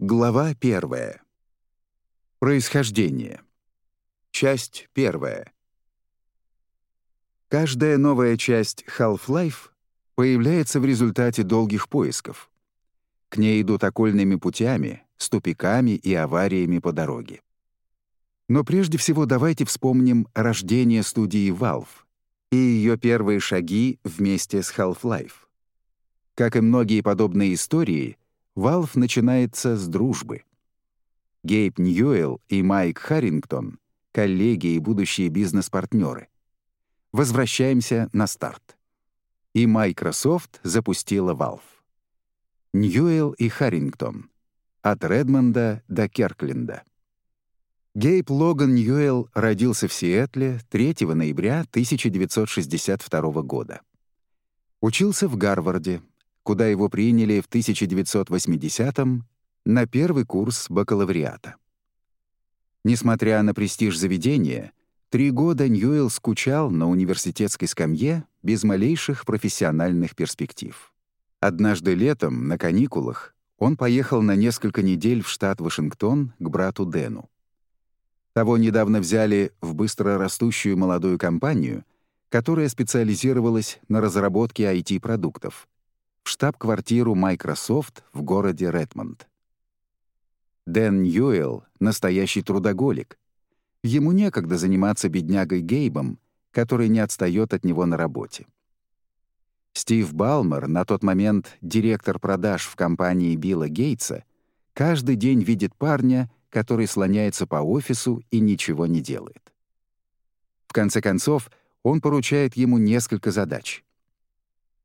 Глава первая. Происхождение. Часть первая. Каждая новая часть Half-Life появляется в результате долгих поисков. К ней идут окольными путями, с тупиками и авариями по дороге. Но прежде всего давайте вспомним рождение студии Valve и ее первые шаги вместе с Half-Life. Как и многие подобные истории, Valve начинается с дружбы. Гейб Ньюэлл и Майк Харрингтон — коллеги и будущие бизнес-партнеры. Возвращаемся на старт. И Microsoft запустила Valve. Ньюэлл и Харрингтон. От Редмонда до Керкленда. Гейб Логан Ньюэлл родился в Сиэтле 3 ноября 1962 года. Учился в Гарварде, куда его приняли в 1980-м на первый курс бакалавриата. Несмотря на престиж заведения, три года Ньюэлл скучал на университетской скамье без малейших профессиональных перспектив. Однажды летом, на каникулах, он поехал на несколько недель в штат Вашингтон к брату Дэну. Того недавно взяли в быстро растущую молодую компанию, которая специализировалась на разработке IT-продуктов, штаб-квартиру Microsoft в городе Редмонд. Дэн Ньюэлл — настоящий трудоголик. Ему некогда заниматься беднягой Гейбом, который не отстает от него на работе. Стив Балмер, на тот момент директор продаж в компании Билла Гейтса, каждый день видит парня, который слоняется по офису и ничего не делает. В конце концов, он поручает ему несколько задач.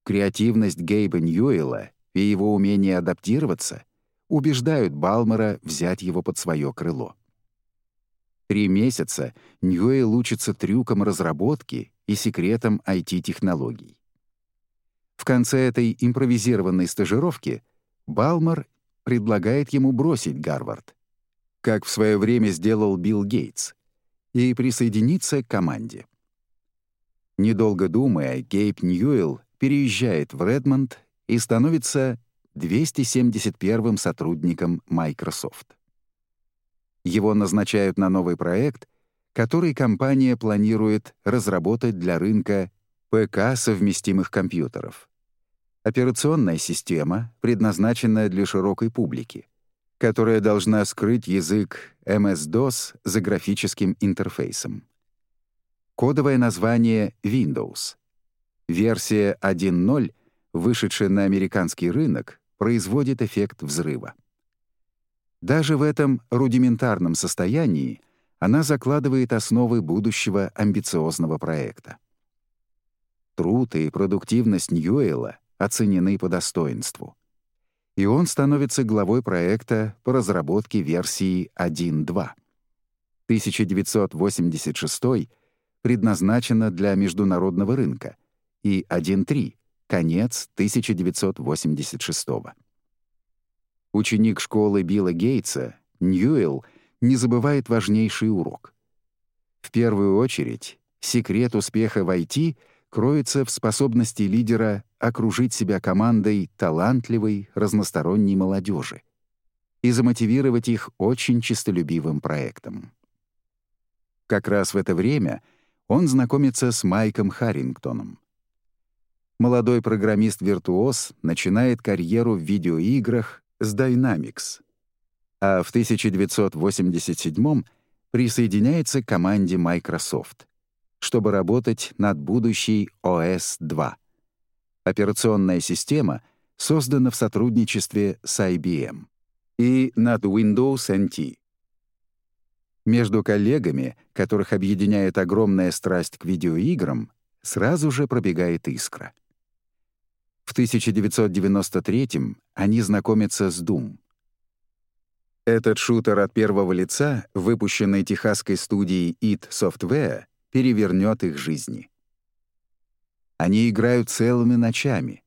Креативность Гейба Ньюэлла и его умение адаптироваться убеждают Балмера взять его под свое крыло. Три месяца Ньюэлл учится трюкам разработки и секретам IT-технологий. В конце этой импровизированной стажировки Балмер предлагает ему бросить Гарвард, как в свое время сделал Билл Гейтс, и присоединиться к команде. Недолго думая, Гейб Ньюэлл переезжает в Редмонд и становится 271-м сотрудником Microsoft. Его назначают на новый проект, который компания планирует разработать для рынка ПК совместимых компьютеров. Операционная система, предназначенная для широкой публики, которая должна скрыть язык MS-DOS за графическим интерфейсом. Кодовое название Windows — Версия 1.0, вышедшая на американский рынок, производит эффект взрыва. Даже в этом рудиментарном состоянии она закладывает основы будущего амбициозного проекта. Труд и продуктивность Ньюэлла оценены по достоинству. И он становится главой проекта по разработке версии 1.2. 1986 предназначена для международного рынка — и 1.3, конец 1986 -го. Ученик школы Билла Гейтса, Ньюэлл, не забывает важнейший урок. В первую очередь, секрет успеха в IT кроется в способности лидера окружить себя командой талантливой, разносторонней молодежи и замотивировать их очень честолюбивым проектом. Как раз в это время он знакомится с Майком Харрингтоном молодой программист-виртуоз начинает карьеру в видеоиграх с Dynamics, а в 1987 присоединяется к команде Microsoft, чтобы работать над будущей OS 2. Операционная система создана в сотрудничестве с IBM и над Windows NT. Между коллегами, которых объединяет огромная страсть к видеоиграм, сразу же пробегает искра — в 1993 они знакомятся с Doom. Этот шутер от первого лица, выпущенный техасской студией id Software, перевернет их жизни. Они играют целыми ночами,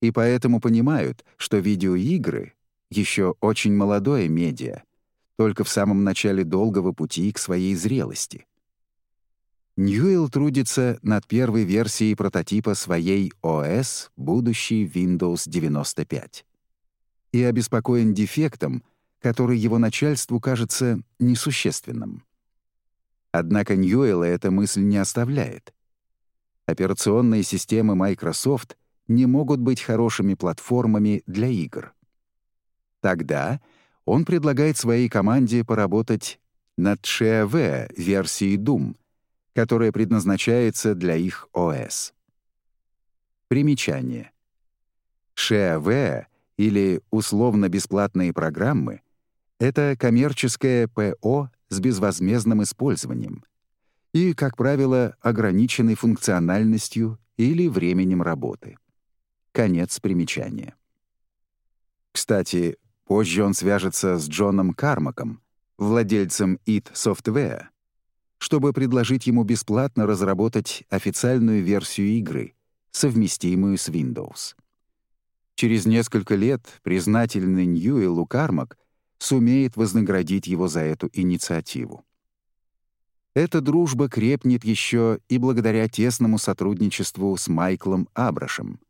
и поэтому понимают, что видеоигры — еще очень молодое медиа, только в самом начале долгого пути к своей зрелости. Ньюэлл трудится над первой версией прототипа своей ОС, будущий Windows 95. И обеспокоен дефектом, который его начальству кажется несущественным. Однако Ньюэлла эта мысль не оставляет. Операционные системы Microsoft не могут быть хорошими платформами для игр. Тогда он предлагает своей команде поработать над ШВ версией Doom, которая предназначается для их ОС. Примечание. ШВ или условно-бесплатные программы — это коммерческое ПО с безвозмездным использованием и, как правило, ограниченной функциональностью или временем работы. Конец примечания. Кстати, позже он свяжется с Джоном Кармаком, владельцем IT Software, чтобы предложить ему бесплатно разработать официальную версию игры, совместимую с Windows. Через несколько лет признательный Ньюэллу Кармак сумеет вознаградить его за эту инициативу. Эта дружба крепнет еще и благодаря тесному сотрудничеству с Майклом Абрашем,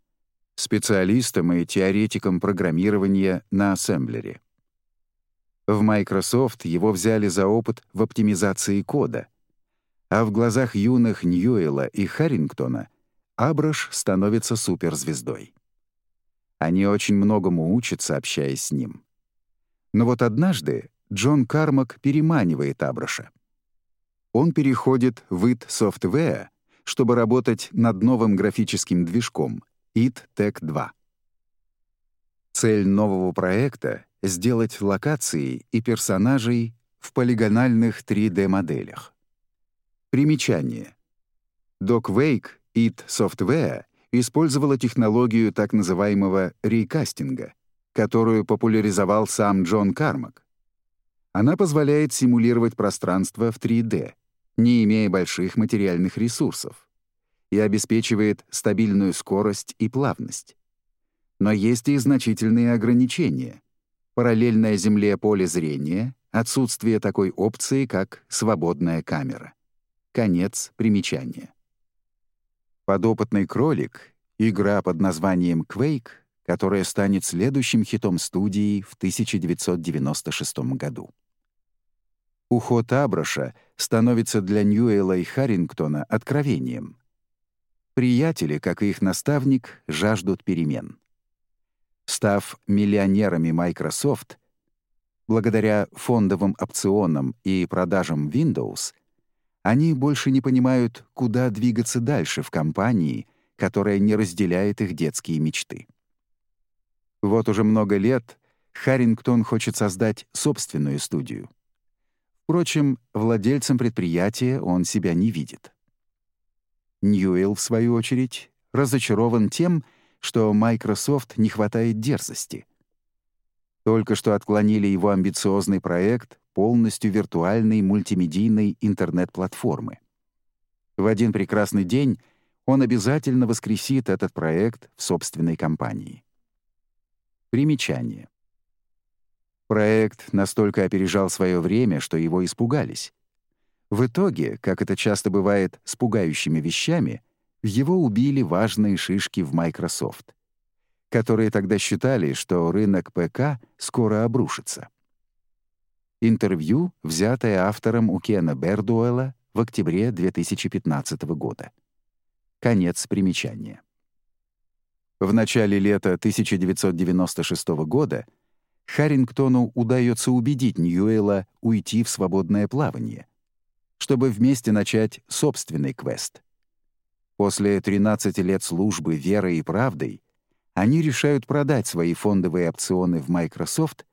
специалистом и теоретиком программирования на ассемблере. В Microsoft его взяли за опыт в оптимизации кода, а в глазах юных Ньюэлла и Харрингтона Абраш становится суперзвездой. Они очень многому учатся, общаясь с ним. Но вот однажды Джон Кармак переманивает Абраша. Он переходит в IT Software, чтобы работать над новым графическим движком IT Tech 2. Цель нового проекта — сделать локации и персонажей в полигональных 3D-моделях. Примечание. Doc Wake IT Software использовала технологию так называемого рейкастинга, которую популяризовал сам Джон Кармак. Она позволяет симулировать пространство в 3D, не имея больших материальных ресурсов, и обеспечивает стабильную скорость и плавность. Но есть и значительные ограничения. Параллельное Земле поле зрения, отсутствие такой опции, как свободная камера. Конец примечания. Подопытный кролик — игра под названием Quake, которая станет следующим хитом студии в 1996 году. Уход Абраша становится для Ньюэлла и Харрингтона откровением. Приятели, как и их наставник, жаждут перемен. Став миллионерами Microsoft, благодаря фондовым опционам и продажам Windows — они больше не понимают, куда двигаться дальше в компании, которая не разделяет их детские мечты. Вот уже много лет Харрингтон хочет создать собственную студию. Впрочем, владельцем предприятия он себя не видит. Ньюэлл, в свою очередь, разочарован тем, что Microsoft не хватает дерзости. Только что отклонили его амбициозный проект полностью виртуальной мультимедийной интернет-платформы. В один прекрасный день он обязательно воскресит этот проект в собственной компании. Примечание. Проект настолько опережал свое время, что его испугались. В итоге, как это часто бывает с пугающими вещами, его убили важные шишки в Microsoft, которые тогда считали, что рынок ПК скоро обрушится. Интервью, взятое автором у Кена Бердуэлла в октябре 2015 года. Конец примечания. В начале лета 1996 года Харрингтону удается убедить Ньюэлла уйти в свободное плавание, чтобы вместе начать собственный квест. После 13 лет службы верой и правдой они решают продать свои фондовые опционы в Microsoft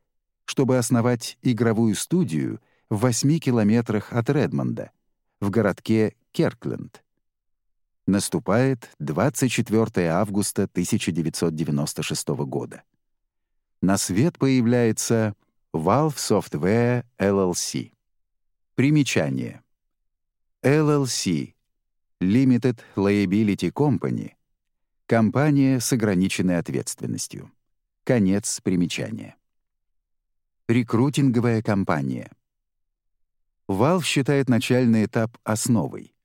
чтобы основать игровую студию в 8 километрах от Редмонда, в городке Керкленд. Наступает 24 августа 1996 года. На свет появляется Valve Software LLC. Примечание. LLC — Limited Liability Company — компания с ограниченной ответственностью. Конец примечания. Рекрутинговая кампания. Valve считает начальный этап основой.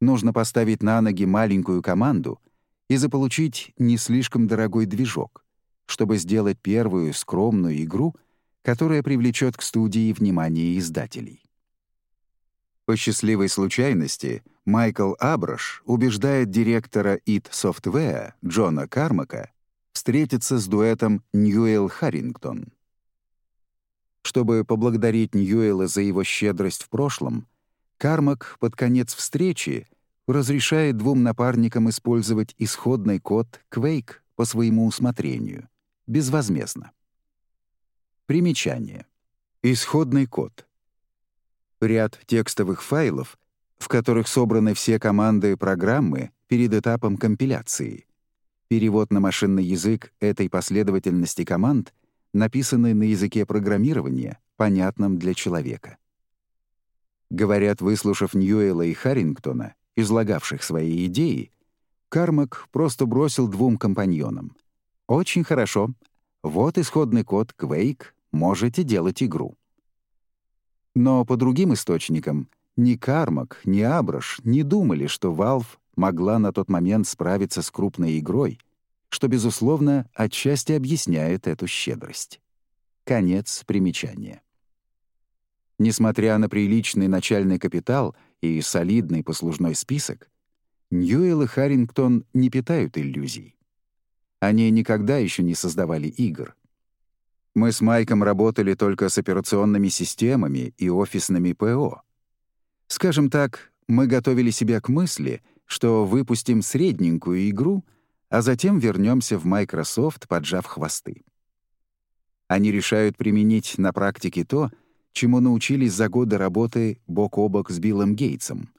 Нужно поставить на ноги маленькую команду и заполучить не слишком дорогой движок, чтобы сделать первую скромную игру, которая привлечет к студии внимание издателей. По счастливой случайности Майкл Абраш убеждает директора id Software Джона Кармака встретиться с дуэтом Ньюэлл Харрингтон. Чтобы поблагодарить Ньюэлла за его щедрость в прошлом, Кармак под конец встречи разрешает двум напарникам использовать исходный код Quake по своему усмотрению, безвозмездно. Примечание. Исходный код. Ряд текстовых файлов, в которых собраны все команды программы перед этапом компиляции. Перевод на машинный язык этой последовательности команд, написанный на языке программирования, понятном для человека. Говорят, выслушав Ньюэлла и Харрингтона, излагавших свои идеи, Кармак просто бросил двум компаньонам. «Очень хорошо. Вот исходный код Quake. Можете делать игру». Но по другим источникам ни Кармак, ни Абраш не думали, что Valve могла на тот момент справиться с крупной игрой, что, безусловно, отчасти объясняет эту щедрость. Конец примечания. Несмотря на приличный начальный капитал и солидный послужной список, Ньюэлл и Харрингтон не питают иллюзий. Они никогда еще не создавали игр. Мы с Майком работали только с операционными системами и офисными ПО. Скажем так, мы готовили себя к мысли, что выпустим средненькую игру, а затем вернемся в Microsoft, поджав хвосты. Они решают применить на практике то, чему научились за годы работы бок о бок с Биллом Гейтсом.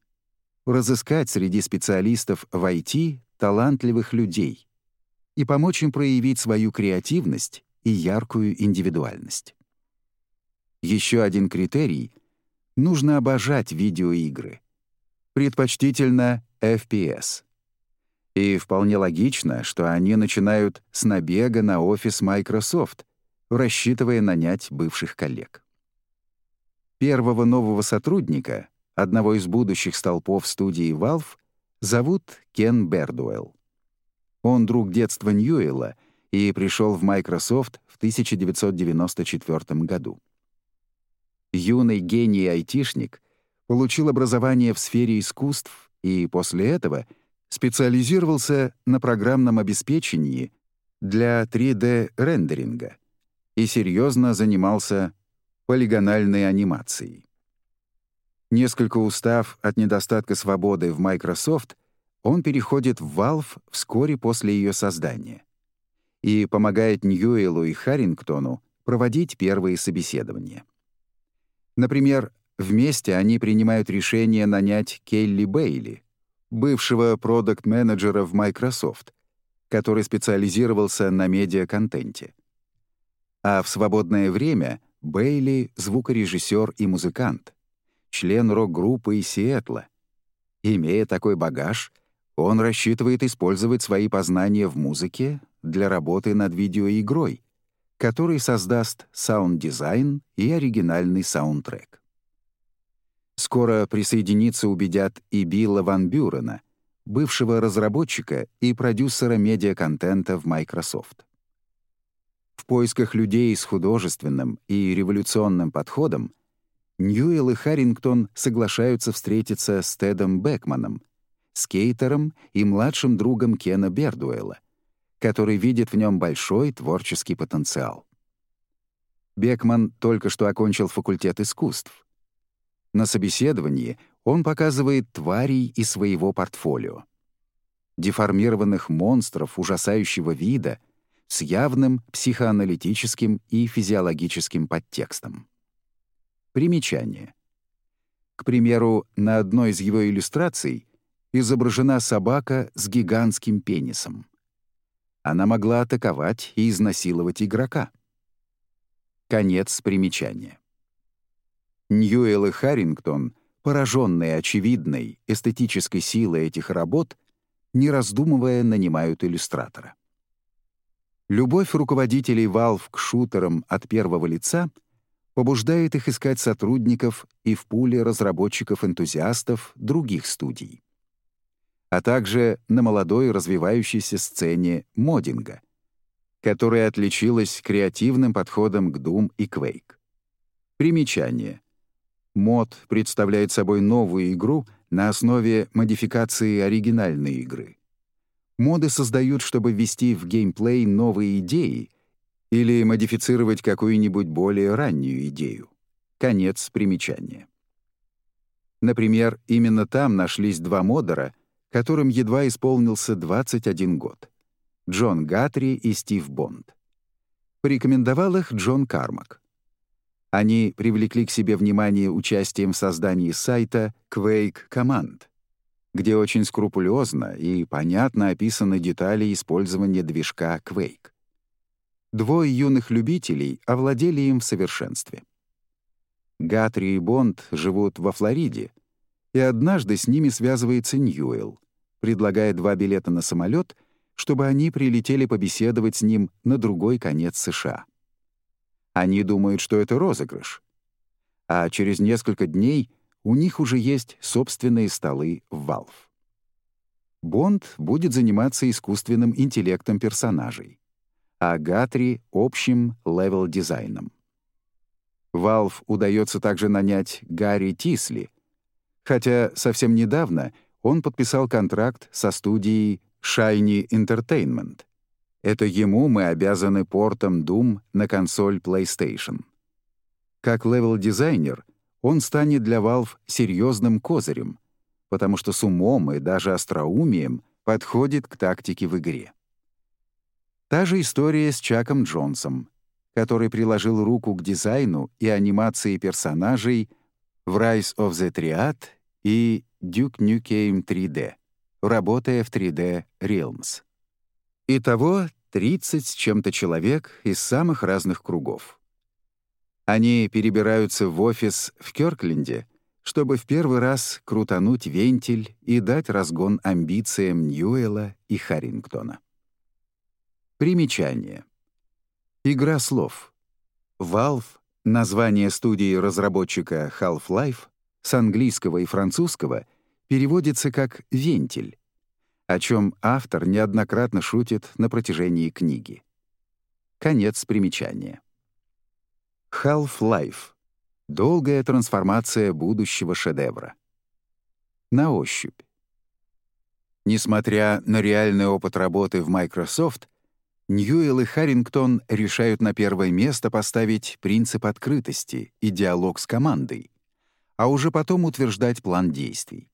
Разыскать среди специалистов в IT талантливых людей и помочь им проявить свою креативность и яркую индивидуальность. Еще один критерий — нужно обожать видеоигры. Предпочтительно FPS. И вполне логично, что они начинают с набега на офис Microsoft, рассчитывая нанять бывших коллег. Первого нового сотрудника, одного из будущих столпов студии Valve, зовут Кен Бердуэлл. Он друг детства Ньюэлла и пришел в Microsoft в 1994 году. Юный гений айтишник получил образование в сфере искусств и после этого специализировался на программном обеспечении для 3D-рендеринга и серьезно занимался полигональной анимацией. Несколько устав от недостатка свободы в Microsoft, он переходит в Valve вскоре после ее создания и помогает Ньюэлу и Харрингтону проводить первые собеседования. Например, вместе они принимают решение нанять Келли Бейли, бывшего продакт-менеджера в Microsoft, который специализировался на медиа-контенте. А в свободное время — Бейли — звукорежиссер и музыкант, член рок-группы из Сиэтла. Имея такой багаж, он рассчитывает использовать свои познания в музыке для работы над видеоигрой, который создаст саунд-дизайн и оригинальный саундтрек. Скоро присоединиться убедят и Билла Ван Бюрена, бывшего разработчика и продюсера медиаконтента в Microsoft. В поисках людей с художественным и революционным подходом Ньюэлл и Харрингтон соглашаются встретиться с Тедом Бекманом, скейтером и младшим другом Кена Бердуэлла, который видит в нем большой творческий потенциал. Бекман только что окончил факультет искусств. На собеседовании он показывает тварей из своего портфолио. Деформированных монстров ужасающего вида — с явным психоаналитическим и физиологическим подтекстом. Примечание. К примеру, на одной из его иллюстраций изображена собака с гигантским пенисом. Она могла атаковать и изнасиловать игрока. Конец примечания. Ньюэлл и Харрингтон, пораженные очевидной эстетической силой этих работ, не раздумывая, нанимают иллюстратора. Любовь руководителей Valve к шутерам от первого лица побуждает их искать сотрудников и в пуле разработчиков-энтузиастов других студий, а также на молодой развивающейся сцене моддинга. которая отличилась креативным подходом к Doom и Quake. Примечание. Мод представляет собой новую игру на основе модификации оригинальной игры. Моды создают, чтобы ввести в геймплей новые идеи или модифицировать какую-нибудь более раннюю идею. Конец примечания. Например, именно там нашлись два модера, которым едва исполнился 21 год — Джон Гатри и Стив Бонд. Порекомендовал их Джон Кармак. Они привлекли к себе внимание участием в создании сайта Quake Command, где очень скрупулезно и понятно описаны детали использования движка Quake. Двое юных любителей овладели им в совершенстве. Гатри и Бонд живут во Флориде, и однажды с ними связывается Ньюэлл, предлагая два билета на самолет, чтобы они прилетели побеседовать с ним на другой конец США. Они думают, что это розыгрыш. А через несколько дней у них уже есть собственные столы в Valve. Бонд будет заниматься искусственным интеллектом персонажей, а Гатри — общим левел-дизайном. Valve удается также нанять Гарри Тисли, хотя совсем недавно он подписал контракт со студией Shiny Entertainment. Это ему мы обязаны портом Doom на консоль PlayStation. Как левел-дизайнер он станет для Valve серьезным козырем, потому что с умом и даже остроумием подходит к тактике в игре. Та же история с Чаком Джонсом, который приложил руку к дизайну и анимации персонажей в Rise of the Triad и Duke Nukem 3D, работая в 3D Realms. Итого 30 с чем-то человек из самых разных кругов. Они перебираются в офис в Кёркленде, чтобы в первый раз крутануть вентиль и дать разгон амбициям Ньюэлла и Харрингтона. Примечание. Игра слов. Valve — название студии разработчика Half-Life с английского и французского переводится как «вентиль», о чем автор неоднократно шутит на протяжении книги. Конец примечания. Half-Life — долгая трансформация будущего шедевра. На ощупь. Несмотря на реальный опыт работы в Microsoft, Ньюэлл и Харрингтон решают на первое место поставить принцип открытости и диалог с командой, а уже потом утверждать план действий.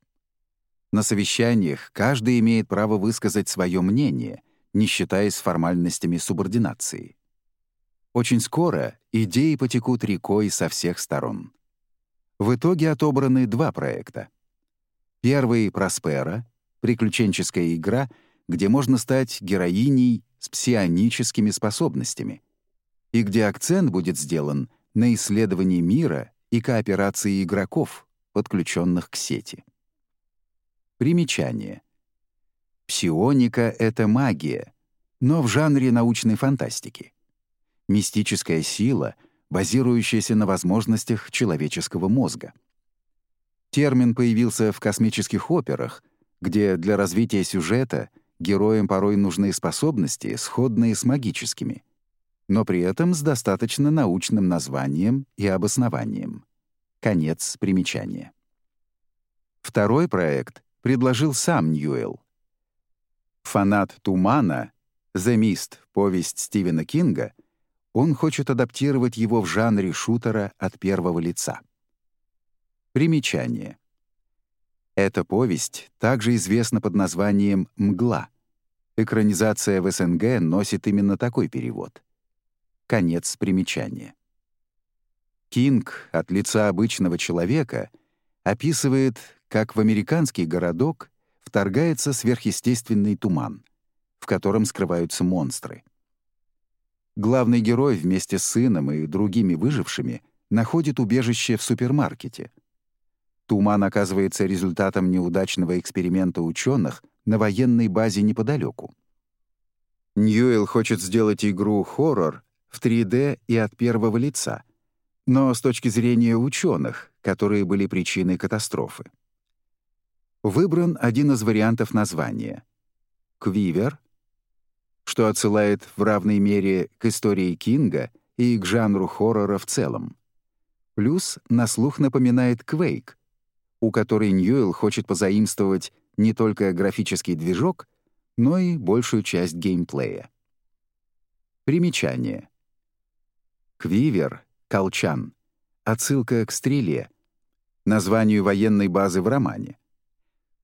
На совещаниях каждый имеет право высказать свое мнение, не считаясь формальностями субординации. Очень скоро идеи потекут рекой со всех сторон. В итоге отобраны два проекта. Первый — «Проспера» — приключенческая игра, где можно стать героиней с псионическими способностями, и где акцент будет сделан на исследовании мира и кооперации игроков, подключенных к сети. Примечание. Псионика — это магия, но в жанре научной фантастики. Мистическая сила, базирующаяся на возможностях человеческого мозга. Термин появился в космических операх, где для развития сюжета героям порой нужны способности, сходные с магическими, но при этом с достаточно научным названием и обоснованием. Конец примечания. Второй проект предложил сам Ньюэлл. Фанат «Тумана», «The Mist», повесть Стивена Кинга, он хочет адаптировать его в жанре шутера от первого лица. Примечание. Эта повесть также известна под названием «Мгла». Экранизация в СНГ носит именно такой перевод. Конец примечания. Кинг от лица обычного человека описывает как в американский городок вторгается сверхъестественный туман, в котором скрываются монстры. Главный герой вместе с сыном и другими выжившими находит убежище в супермаркете. Туман оказывается результатом неудачного эксперимента ученых на военной базе неподалеку. Ньюэлл хочет сделать игру хоррор в 3D и от первого лица, но с точки зрения ученых, которые были причиной катастрофы. Выбран один из вариантов названия — «Квивер», что отсылает в равной мере к истории Кинга и к жанру хоррора в целом. Плюс на слух напоминает Quake, у которой Ньюэлл хочет позаимствовать не только графический движок, но и большую часть геймплея. Примечание. Квивер, Колчан. Отсылка к стреле, названию военной базы в романе.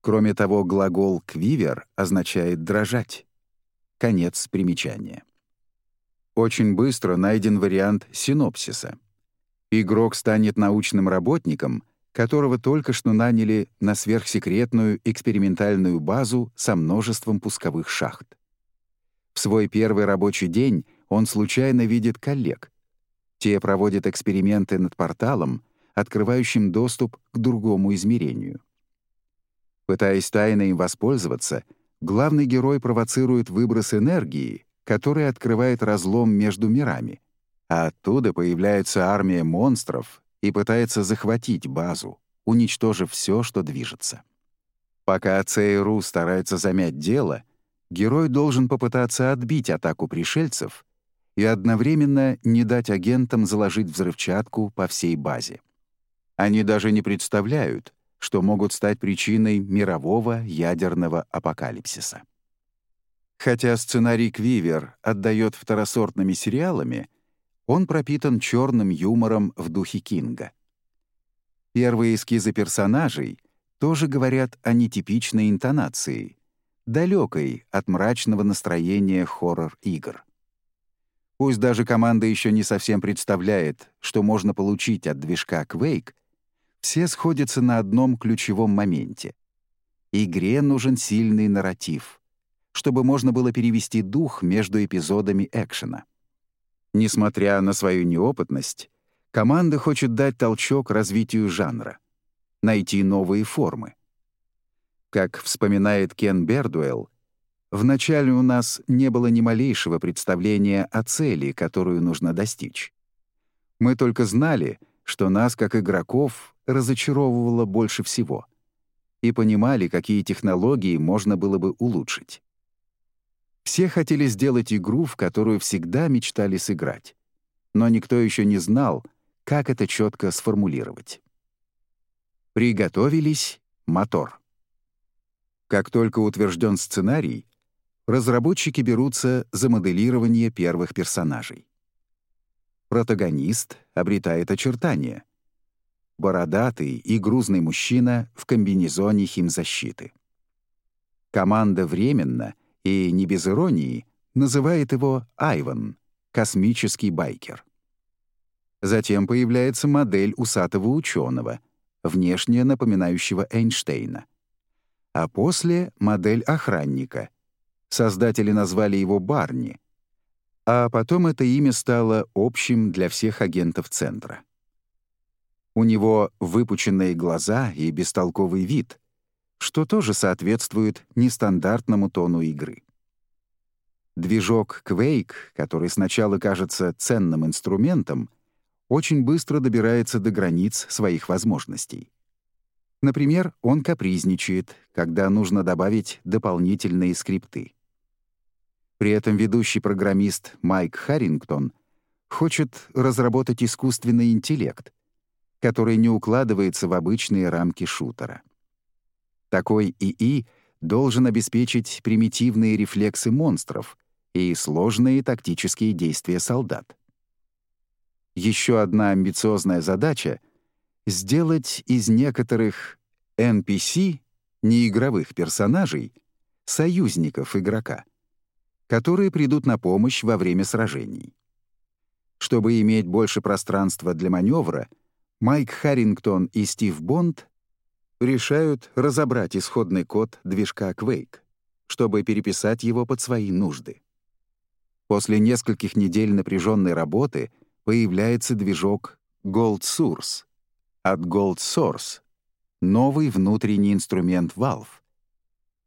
Кроме того, глагол «квивер» означает «дрожать». Конец примечания. Очень быстро найден вариант синопсиса. Игрок станет научным работником, которого только что наняли на сверхсекретную экспериментальную базу со множеством пусковых шахт. В свой первый рабочий день он случайно видит коллег. Те проводят эксперименты над порталом, открывающим доступ к другому измерению. Пытаясь тайно им воспользоваться, главный герой провоцирует выброс энергии, который открывает разлом между мирами, а оттуда появляется армия монстров и пытается захватить базу, уничтожив все, что движется. Пока ЦРУ старается замять дело, герой должен попытаться отбить атаку пришельцев и одновременно не дать агентам заложить взрывчатку по всей базе. Они даже не представляют, что могут стать причиной мирового ядерного апокалипсиса. Хотя сценарий Квивер отдает второсортными сериалами, он пропитан черным юмором в духе Кинга. Первые эскизы персонажей тоже говорят о нетипичной интонации, далекой от мрачного настроения хоррор-игр. Пусть даже команда еще не совсем представляет, что можно получить от движка Quake, все сходятся на одном ключевом моменте. Игре нужен сильный нарратив, чтобы можно было перевести дух между эпизодами экшена. Несмотря на свою неопытность, команда хочет дать толчок развитию жанра, найти новые формы. Как вспоминает Кен Бердуэлл, «Вначале у нас не было ни малейшего представления о цели, которую нужно достичь. Мы только знали, что нас, как игроков, разочаровывало больше всего, и понимали, какие технологии можно было бы улучшить. Все хотели сделать игру, в которую всегда мечтали сыграть, но никто еще не знал, как это четко сформулировать. Приготовились — мотор. Как только утвержден сценарий, разработчики берутся за моделирование первых персонажей. Протагонист обретает очертания — бородатый и грузный мужчина в комбинезоне химзащиты. Команда временно и не без иронии называет его Айван, космический байкер. Затем появляется модель усатого ученого, внешне напоминающего Эйнштейна. А после — модель охранника. Создатели назвали его Барни, а потом это имя стало общим для всех агентов Центра. У него выпученные глаза и бестолковый вид, что тоже соответствует нестандартному тону игры. Движок Quake, который сначала кажется ценным инструментом, очень быстро добирается до границ своих возможностей. Например, он капризничает, когда нужно добавить дополнительные скрипты. При этом ведущий программист Майк Харрингтон хочет разработать искусственный интеллект, который не укладывается в обычные рамки шутера. Такой ИИ должен обеспечить примитивные рефлексы монстров и сложные тактические действия солдат. Еще одна амбициозная задача — сделать из некоторых NPC, неигровых персонажей, союзников игрока, которые придут на помощь во время сражений. Чтобы иметь больше пространства для маневра — Майк Харрингтон и Стив Бонд решают разобрать исходный код движка Quake, чтобы переписать его под свои нужды. После нескольких недель напряженной работы появляется движок Gold Source от Gold Source, новый внутренний инструмент Valve.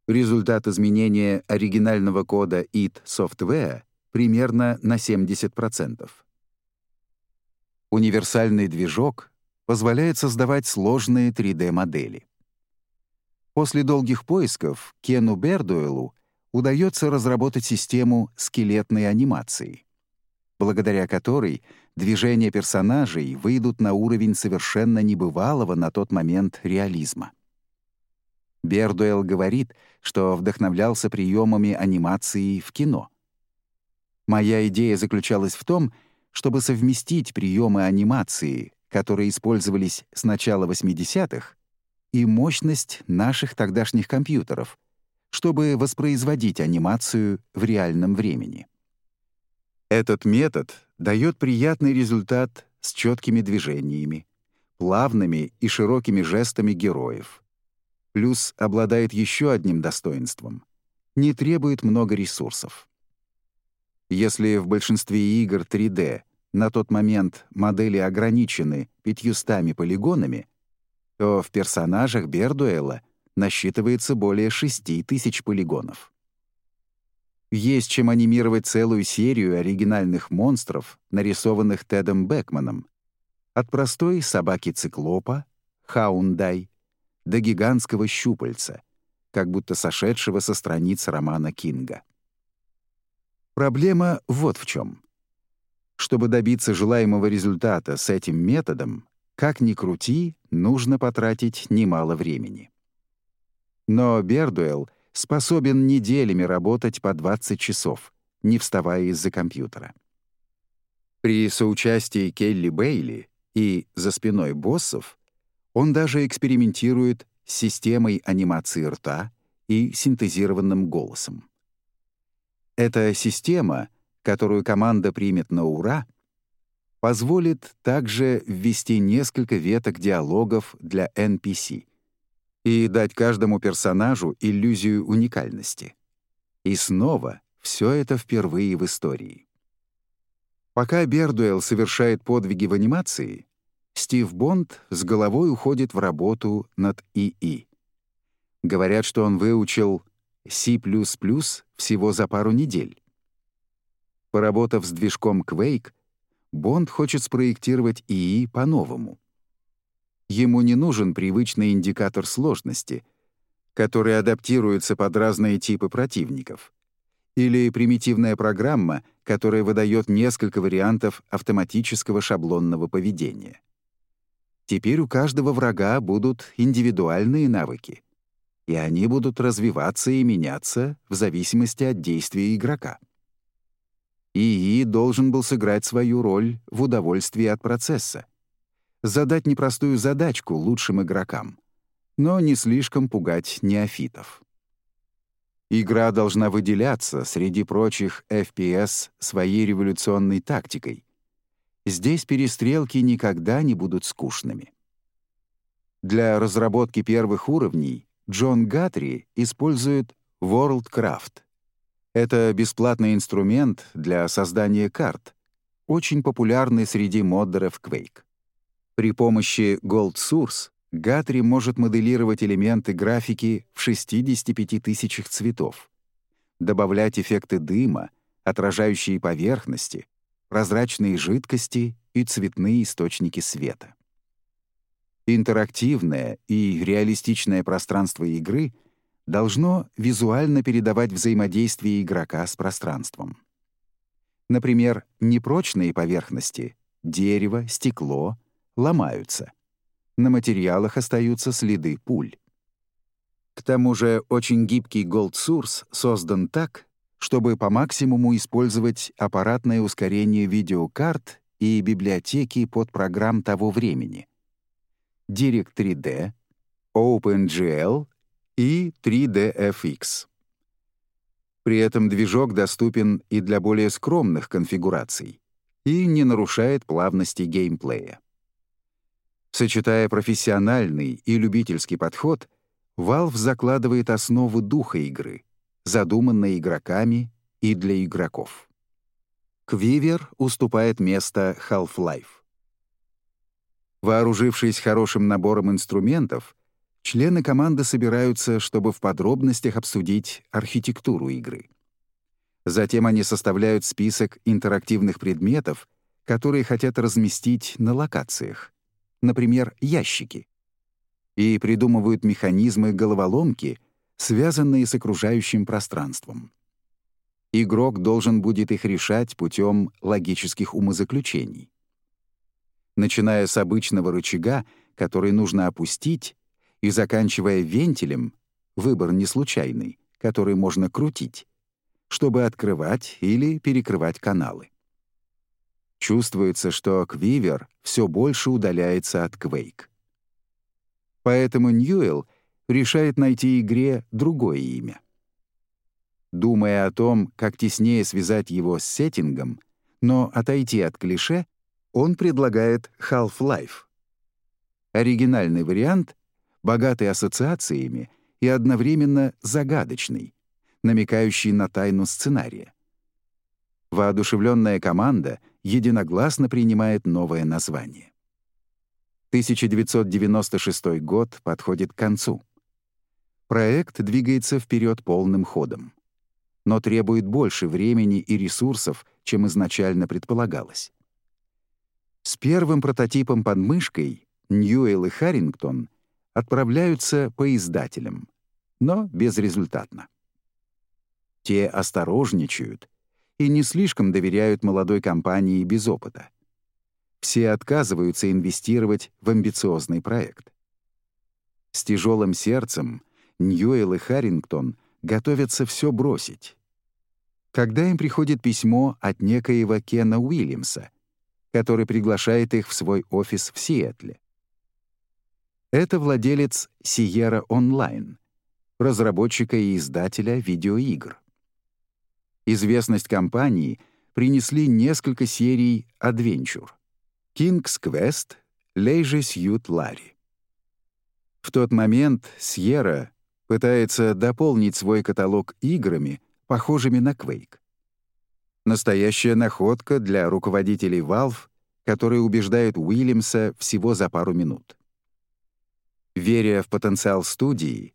Результат изменения оригинального кода id Software примерно на 70%. Универсальный движок позволяет создавать сложные 3D-модели. После долгих поисков Кену Бердуэлу удается разработать систему скелетной анимации, благодаря которой движения персонажей выйдут на уровень совершенно небывалого на тот момент реализма. Бердуэлл говорит, что вдохновлялся приемами анимации в кино. Моя идея заключалась в том, чтобы совместить приемы анимации, которые использовались с начала 80-х, и мощность наших тогдашних компьютеров, чтобы воспроизводить анимацию в реальном времени. Этот метод дает приятный результат с четкими движениями, плавными и широкими жестами героев. Плюс обладает еще одним достоинством — не требует много ресурсов. Если в большинстве игр 3D на тот момент модели ограничены пятьюстами полигонами, то в персонажах Бердуэла насчитывается более 6 тысяч полигонов. Есть чем анимировать целую серию оригинальных монстров, нарисованных Тедом Бекманом. От простой собаки-циклопа, хаундай, до гигантского щупальца, как будто сошедшего со страниц романа Кинга. Проблема вот в чем. Чтобы добиться желаемого результата с этим методом, как ни крути, нужно потратить немало времени. Но Бердуэлл способен неделями работать по 20 часов, не вставая из-за компьютера. При соучастии Келли Бейли и за спиной боссов он даже экспериментирует с системой анимации рта и синтезированным голосом. Эта система, которую команда примет на ура — позволит также ввести несколько веток диалогов для NPC и дать каждому персонажу иллюзию уникальности. И снова все это впервые в истории. Пока Бердуэлл совершает подвиги в анимации, Стив Бонд с головой уходит в работу над ИИ. Говорят, что он выучил C++ всего за пару недель. Поработав с движком Quake, Бонд хочет спроектировать ИИ по-новому. Ему не нужен привычный индикатор сложности, который адаптируется под разные типы противников, или примитивная программа, которая выдает несколько вариантов автоматического шаблонного поведения. Теперь у каждого врага будут индивидуальные навыки, и они будут развиваться и меняться в зависимости от действия игрока. ИИ должен был сыграть свою роль в удовольствии от процесса. Задать непростую задачку лучшим игрокам, но не слишком пугать неофитов. Игра должна выделяться среди прочих FPS своей революционной тактикой. Здесь перестрелки никогда не будут скучными. Для разработки первых уровней Джон Гатри использует WorldCraft — это бесплатный инструмент для создания карт, очень популярный среди моддеров Quake. При помощи Gold Source Гатри может моделировать элементы графики в 65 тысячах цветов, добавлять эффекты дыма, отражающие поверхности, прозрачные жидкости и цветные источники света. Интерактивное и реалистичное пространство игры — должно визуально передавать взаимодействие игрока с пространством. Например, непрочные поверхности — дерево, стекло — ломаются. На материалах остаются следы пуль. К тому же очень гибкий Gold Source создан так, чтобы по максимуму использовать аппаратное ускорение видеокарт и библиотеки под программ того времени. Direct 3D, OpenGL и 3DFX. При этом движок доступен и для более скромных конфигураций и не нарушает плавности геймплея. Сочетая профессиональный и любительский подход, Valve закладывает основу духа игры, задуманной игроками и для игроков. Квивер уступает место Half-Life. Вооружившись хорошим набором инструментов, Члены команды собираются, чтобы в подробностях обсудить архитектуру игры. Затем они составляют список интерактивных предметов, которые хотят разместить на локациях, например, ящики, и придумывают механизмы головоломки, связанные с окружающим пространством. Игрок должен будет их решать путем логических умозаключений. Начиная с обычного рычага, который нужно опустить, и заканчивая вентилем, выбор не случайный, который можно крутить, чтобы открывать или перекрывать каналы. Чувствуется, что Квивер все больше удаляется от Quake. Поэтому Ньюэлл решает найти игре другое имя. Думая о том, как теснее связать его с сеттингом, но отойти от клише, он предлагает Half-Life. Оригинальный вариант, богатый ассоциациями и одновременно загадочный, намекающий на тайну сценария. Воодушевленная команда единогласно принимает новое название. 1996 год подходит к концу. Проект двигается вперед полным ходом, но требует больше времени и ресурсов, чем изначально предполагалось. С первым прототипом под мышкой Ньюэлл и Харрингтон отправляются по издателям, но безрезультатно. Те осторожничают и не слишком доверяют молодой компании без опыта. Все отказываются инвестировать в амбициозный проект. С тяжелым сердцем Ньюэлл и Харрингтон готовятся все бросить. Когда им приходит письмо от некоего Кена Уильямса, который приглашает их в свой офис в Сиэтле. Это владелец Sierra Online, разработчика и издателя видеоигр. Известность компании принесли несколько серий Adventure, King's Quest, Leisure Suit Larry. В тот момент Sierra пытается дополнить свой каталог играми, похожими на Quake. Настоящая находка для руководителей Valve, которые убеждают Уильямса всего за пару минут. Веря в потенциал студии,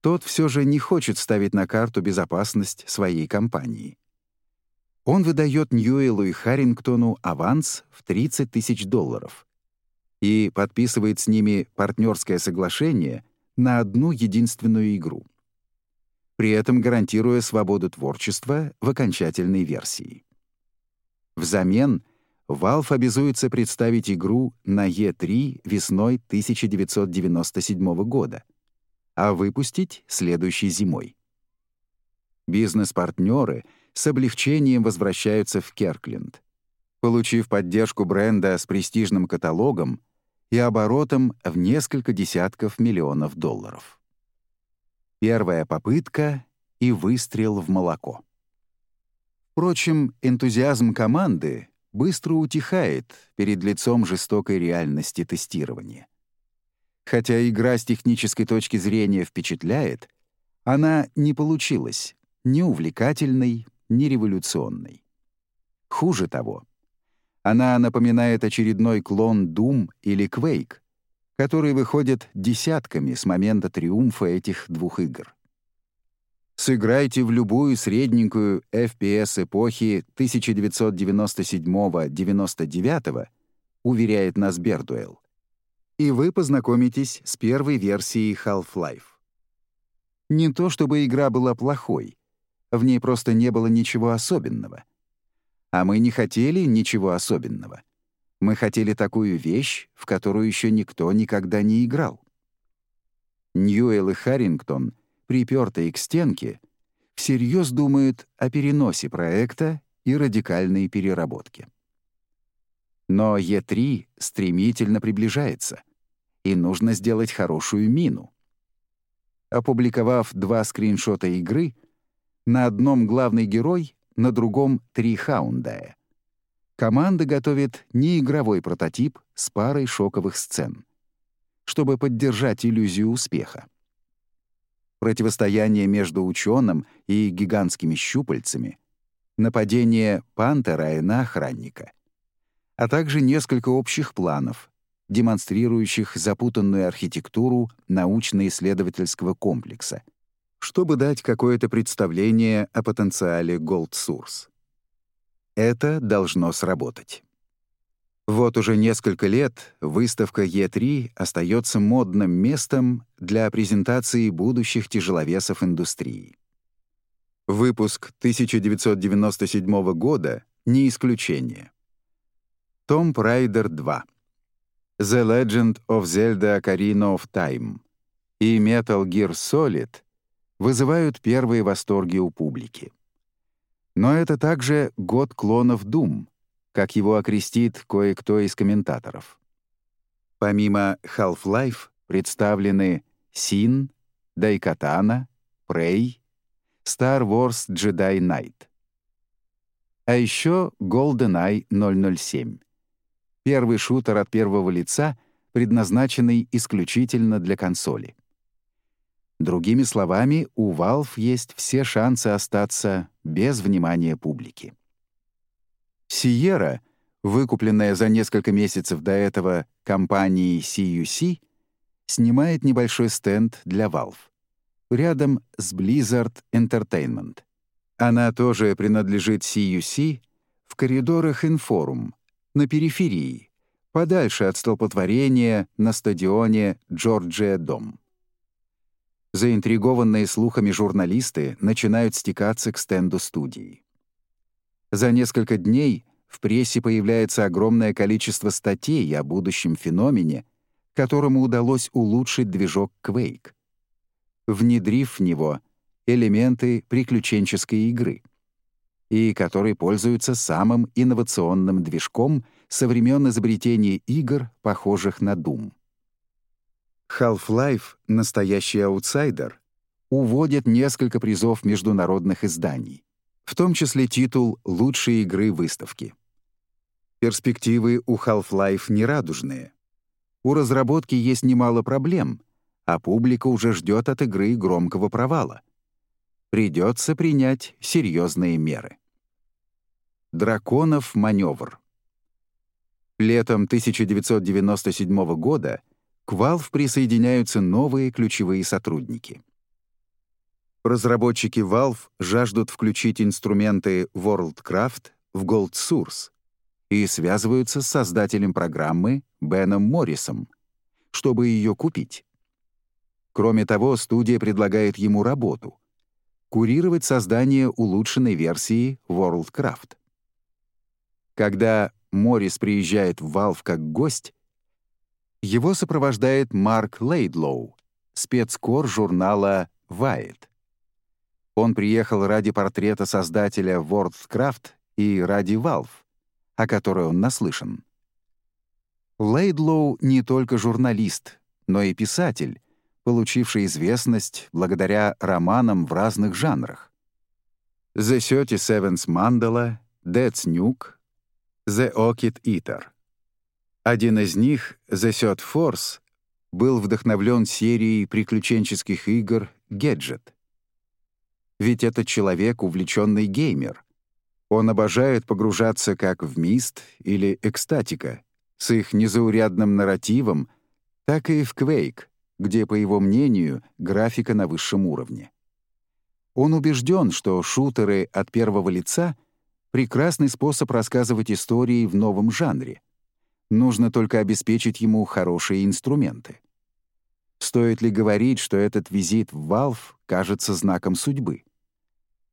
тот все же не хочет ставить на карту безопасность своей компании. Он выдает Ньюэлу и Харрингтону аванс в 30 тысяч долларов и подписывает с ними партнерское соглашение на одну единственную игру, при этом гарантируя свободу творчества в окончательной версии. Взамен Valve обязуется представить игру на E3 весной 1997 года — а выпустить следующей зимой. Бизнес-партнеры с облегчением возвращаются в Керкленд, получив поддержку бренда с престижным каталогом и оборотом в несколько десятков миллионов долларов. Первая попытка и выстрел в молоко. Впрочем, энтузиазм команды быстро утихает перед лицом жестокой реальности тестирования. Хотя игра с технической точки зрения впечатляет, она не получилась ни увлекательной, ни революционной. Хуже того, она напоминает очередной клон Doom или Quake, которые выходят десятками с момента триумфа этих двух игр. Сыграйте в любую средненькую FPS эпохи 1997-99, уверяет нас Бердуэлл и вы познакомитесь с первой версией Half-Life. Не то чтобы игра была плохой, в ней просто не было ничего особенного. А мы не хотели ничего особенного. Мы хотели такую вещь, в которую еще никто никогда не играл. Ньюэлл и Харрингтон, припертые к стенке, всерьез думают о переносе проекта и радикальной переработке. Но Е3 стремительно приближается, и нужно сделать хорошую мину. Опубликовав два скриншота игры, на одном главный герой, на другом — три хаундая. Команда готовит неигровой прототип с парой шоковых сцен, чтобы поддержать иллюзию успеха. Противостояние между ученым и гигантскими щупальцами, нападение пантера на охранника — а также несколько общих планов, демонстрирующих запутанную архитектуру научно-исследовательского комплекса, чтобы дать какое-то представление о потенциале Gold Source. Это должно сработать. Вот уже несколько лет выставка E3 остается модным местом для презентации будущих тяжеловесов индустрии. Выпуск 1997 года — не исключение. Tomb Raider 2, The Legend of Zelda Ocarina of Time и Metal Gear Solid вызывают первые восторги у публики. Но это также год клонов Doom — как его окрестит кое-кто из комментаторов. Помимо Half-Life представлены Sin, Дайкатана, Prey, Star Wars Jedi Knight. А еще GoldenEye 007. Первый шутер от первого лица, предназначенный исключительно для консоли. Другими словами, у Valve есть все шансы остаться без внимания публики. Сиера, выкупленная за несколько месяцев до этого компанией CUC, снимает небольшой стенд для Valve рядом с Blizzard Entertainment. Она тоже принадлежит CUC в коридорах Инфорум, на периферии, подальше от столпотворения на стадионе Джорджия Дом. Заинтригованные слухами журналисты начинают стекаться к стенду студии. За несколько дней в прессе появляется огромное количество статей о будущем феномене, которому удалось улучшить движок Quake, внедрив в него элементы приключенческой игры, и который пользуется самым инновационным движком со времен изобретения игр, похожих на Doom. Half-Life — настоящий аутсайдер — уводит несколько призов международных изданий в том числе титул лучшей игры выставки. Перспективы у Half-Life нерадужные. У разработки есть немало проблем, а публика уже ждет от игры громкого провала. Придется принять серьезные меры. Драконов маневр. Летом 1997 года к Valve присоединяются новые ключевые сотрудники — Разработчики Valve жаждут включить инструменты WorldCraft в Gold Source и связываются с создателем программы Беном Моррисом, чтобы ее купить. Кроме того, студия предлагает ему работу — курировать создание улучшенной версии WorldCraft. Когда Моррис приезжает в Valve как гость, его сопровождает Марк Лейдлоу, спецкор журнала Wired. Он приехал ради портрета создателя WorldCraft и ради Valve, о которой он наслышан. Лейдлоу не только журналист, но и писатель, получивший известность благодаря романам в разных жанрах. «The Thirty Seventh Mandala», «Dead's Nuke», «The Orchid Eater». Один из них, «The Third Force», был вдохновлен серией приключенческих игр «Gadget». Ведь этот человек — увлеченный геймер. Он обожает погружаться как в мист или экстатика, с их незаурядным нарративом, так и в Quake, где, по его мнению, графика на высшем уровне. Он убежден, что шутеры от первого лица — прекрасный способ рассказывать истории в новом жанре. Нужно только обеспечить ему хорошие инструменты. Стоит ли говорить, что этот визит в Valve кажется знаком судьбы?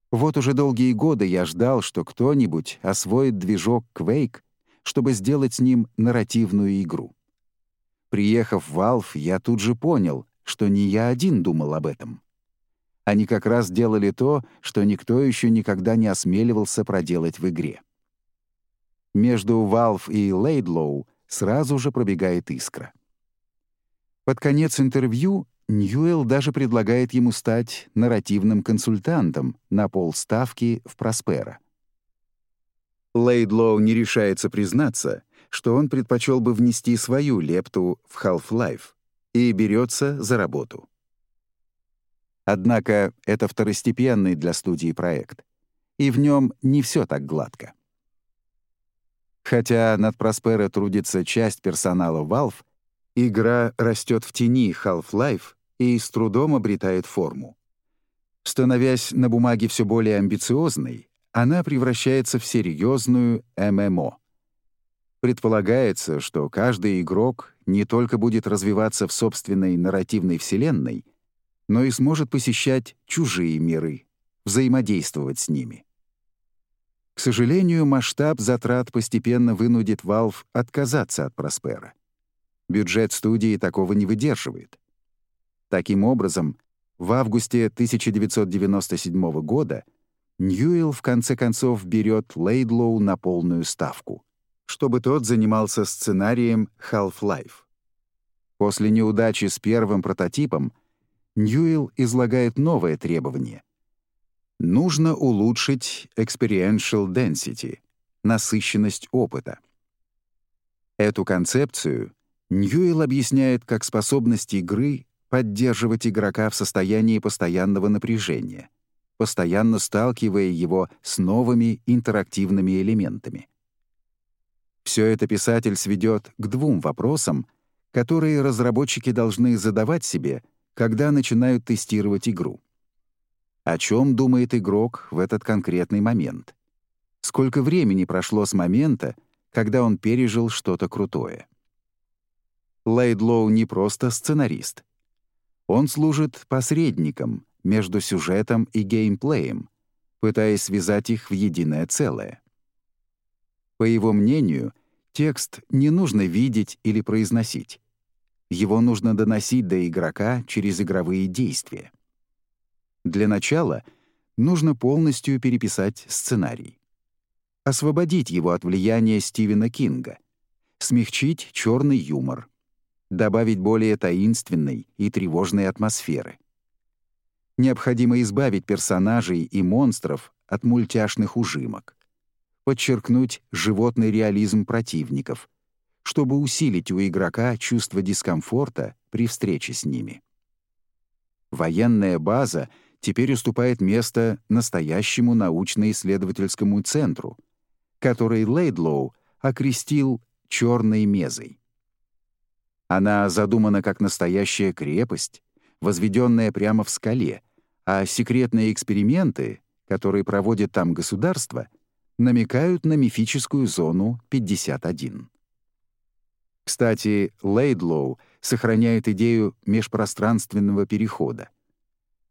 Вот уже долгие годы я ждал, что кто-нибудь освоит движок Quake, чтобы сделать с ним нарративную игру. Приехав в Valve, я тут же понял, что не я один думал об этом. Они как раз делали то, что никто еще никогда не осмеливался проделать в игре. Между Valve и Laidlow сразу же пробегает искра. Под конец интервью Ньюэлл даже предлагает ему стать нарративным консультантом на полставки в Проспера. Лейдлоу не решается признаться, что он предпочел бы внести свою лепту в Half-Life и берется за работу. Однако это второстепенный для студии проект, и в нем не все так гладко. Хотя над Проспера трудится часть персонала Valve, Игра растет в тени Half-Life и с трудом обретает форму. Становясь на бумаге все более амбициозной, она превращается в серьезную ММО. Предполагается, что каждый игрок не только будет развиваться в собственной нарративной вселенной, но и сможет посещать чужие миры, взаимодействовать с ними. К сожалению, масштаб затрат постепенно вынудит Valve отказаться от Проспера. Бюджет студии такого не выдерживает. Таким образом, в августе 1997 года Ньюэлл в конце концов берет Лейдлоу на полную ставку, чтобы тот занимался сценарием Half-Life. После неудачи с первым прототипом Ньюэлл излагает новое требование. Нужно улучшить experiential density, насыщенность опыта. Эту концепцию Ньюэлл объясняет как способность игры поддерживать игрока в состоянии постоянного напряжения, постоянно сталкивая его с новыми интерактивными элементами. Все это писатель сведет к двум вопросам, которые разработчики должны задавать себе, когда начинают тестировать игру. О чем думает игрок в этот конкретный момент? Сколько времени прошло с момента, когда он пережил что-то крутое? Лейдлоу не просто сценарист — он служит посредником между сюжетом и геймплеем, пытаясь связать их в единое целое. По его мнению, текст не нужно видеть или произносить. Его нужно доносить до игрока через игровые действия. Для начала нужно полностью переписать сценарий. Освободить его от влияния Стивена Кинга, смягчить черный юмор, добавить более таинственной и тревожной атмосферы. Необходимо избавить персонажей и монстров от мультяшных ужимок, подчеркнуть животный реализм противников, чтобы усилить у игрока чувство дискомфорта при встрече с ними. Военная база теперь уступает место настоящему научно-исследовательскому центру, который Лейдлоу окрестил «черной мезой». Она задумана как настоящая крепость, возведенная прямо в скале, а секретные эксперименты, которые проводит там государство, намекают на мифическую зону 51. Кстати, Лейдлоу сохраняет идею межпространственного перехода,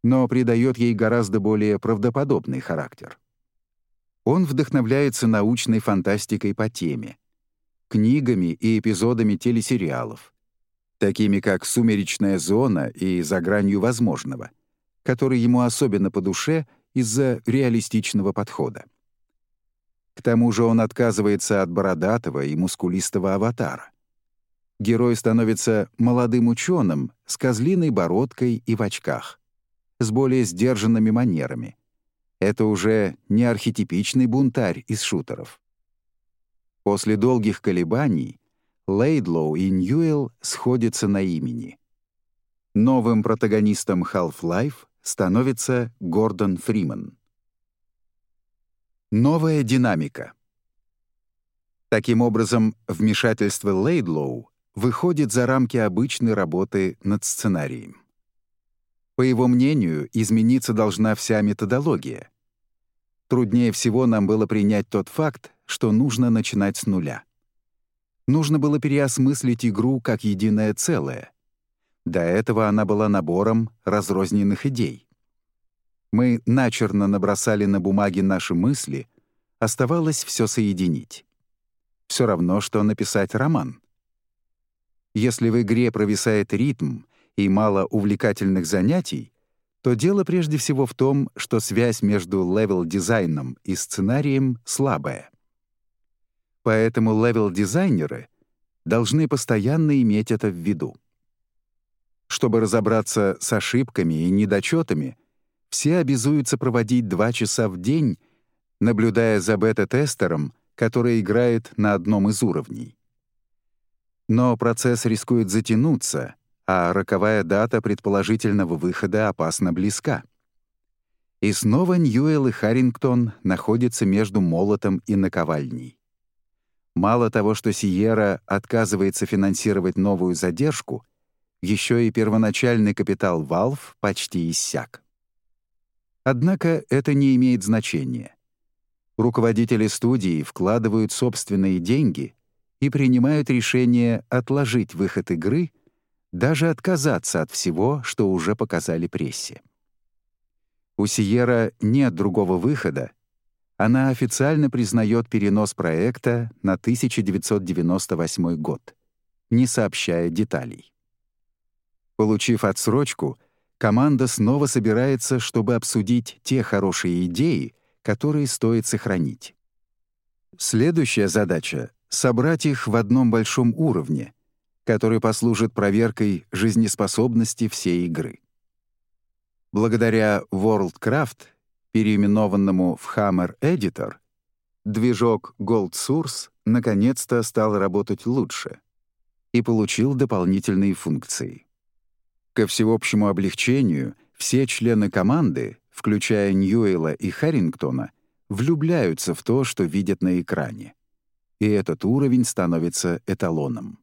но придает ей гораздо более правдоподобный характер. Он вдохновляется научной фантастикой по теме, книгами и эпизодами телесериалов, такими как «Сумеречная зона» и «За гранью возможного», которые ему особенно по душе из-за реалистичного подхода. К тому же он отказывается от бородатого и мускулистого аватара. Герой становится молодым ученым с козлиной бородкой и в очках, с более сдержанными манерами. Это уже не архетипичный бунтарь из шутеров. После долгих колебаний Лейдлоу и Ньюэлл сходятся на имени. Новым протагонистом Half-Life становится Гордон Фриман. Новая динамика. Таким образом, вмешательство Лейдлоу выходит за рамки обычной работы над сценарием. По его мнению, измениться должна вся методология. Труднее всего нам было принять тот факт, что нужно начинать с нуля. Нужно было переосмыслить игру как единое целое. До этого она была набором разрозненных идей. Мы начерно набросали на бумаге наши мысли, оставалось все соединить. Все равно, что написать роман. Если в игре провисает ритм и мало увлекательных занятий, то дело прежде всего в том, что связь между левел-дизайном и сценарием слабая. Поэтому левел-дизайнеры должны постоянно иметь это в виду. Чтобы разобраться с ошибками и недочетами, все обязуются проводить два часа в день, наблюдая за бета-тестером, который играет на одном из уровней. Но процесс рискует затянуться, а роковая дата предположительного выхода опасно близка. И снова Ньюэлл и Харрингтон находятся между молотом и наковальней. Мало того, что Сиера отказывается финансировать новую задержку, еще и первоначальный капитал Valve почти иссяк. Однако это не имеет значения. Руководители студии вкладывают собственные деньги и принимают решение отложить выход игры, даже отказаться от всего, что уже показали прессе. У Сиера нет другого выхода. Она официально признает перенос проекта на 1998 год, не сообщая деталей. Получив отсрочку, команда снова собирается, чтобы обсудить те хорошие идеи, которые стоит сохранить. Следующая задача — собрать их в одном большом уровне, который послужит проверкой жизнеспособности всей игры. Благодаря WorldCraft, переименованному в Hammer Editor, движок Gold Source наконец-то стал работать лучше и получил дополнительные функции. Ко всеобщему облегчению все члены команды, включая Ньюэла и Харрингтона, влюбляются в то, что видят на экране. И этот уровень становится эталоном.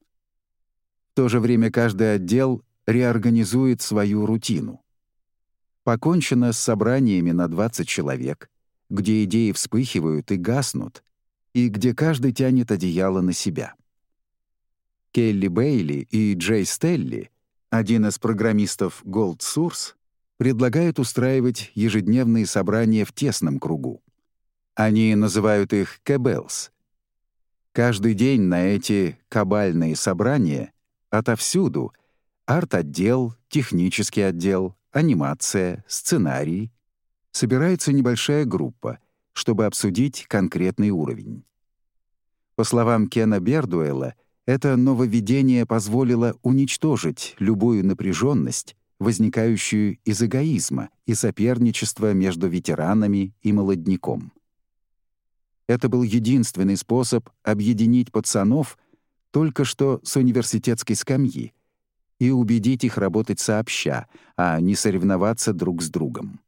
То же время каждый отдел реорганизует свою рутину. Покончено с собраниями на 20 человек, где идеи вспыхивают и гаснут, и где каждый тянет одеяло на себя. Келли Бейли и Джей Стелли, один из программистов Gold Source, предлагают устраивать ежедневные собрания в тесном кругу. Они называют их «кэбэлс». Каждый день на эти кабальные собрания отовсюду — арт-отдел, технический отдел, анимация, сценарий — собирается небольшая группа, чтобы обсудить конкретный уровень. По словам Кена Бердуэлла, это нововведение позволило уничтожить любую напряженность, возникающую из эгоизма и соперничества между ветеранами и молодняком. Это был единственный способ объединить пацанов только что с университетской скамьи и убедить их работать сообща, а не соревноваться друг с другом.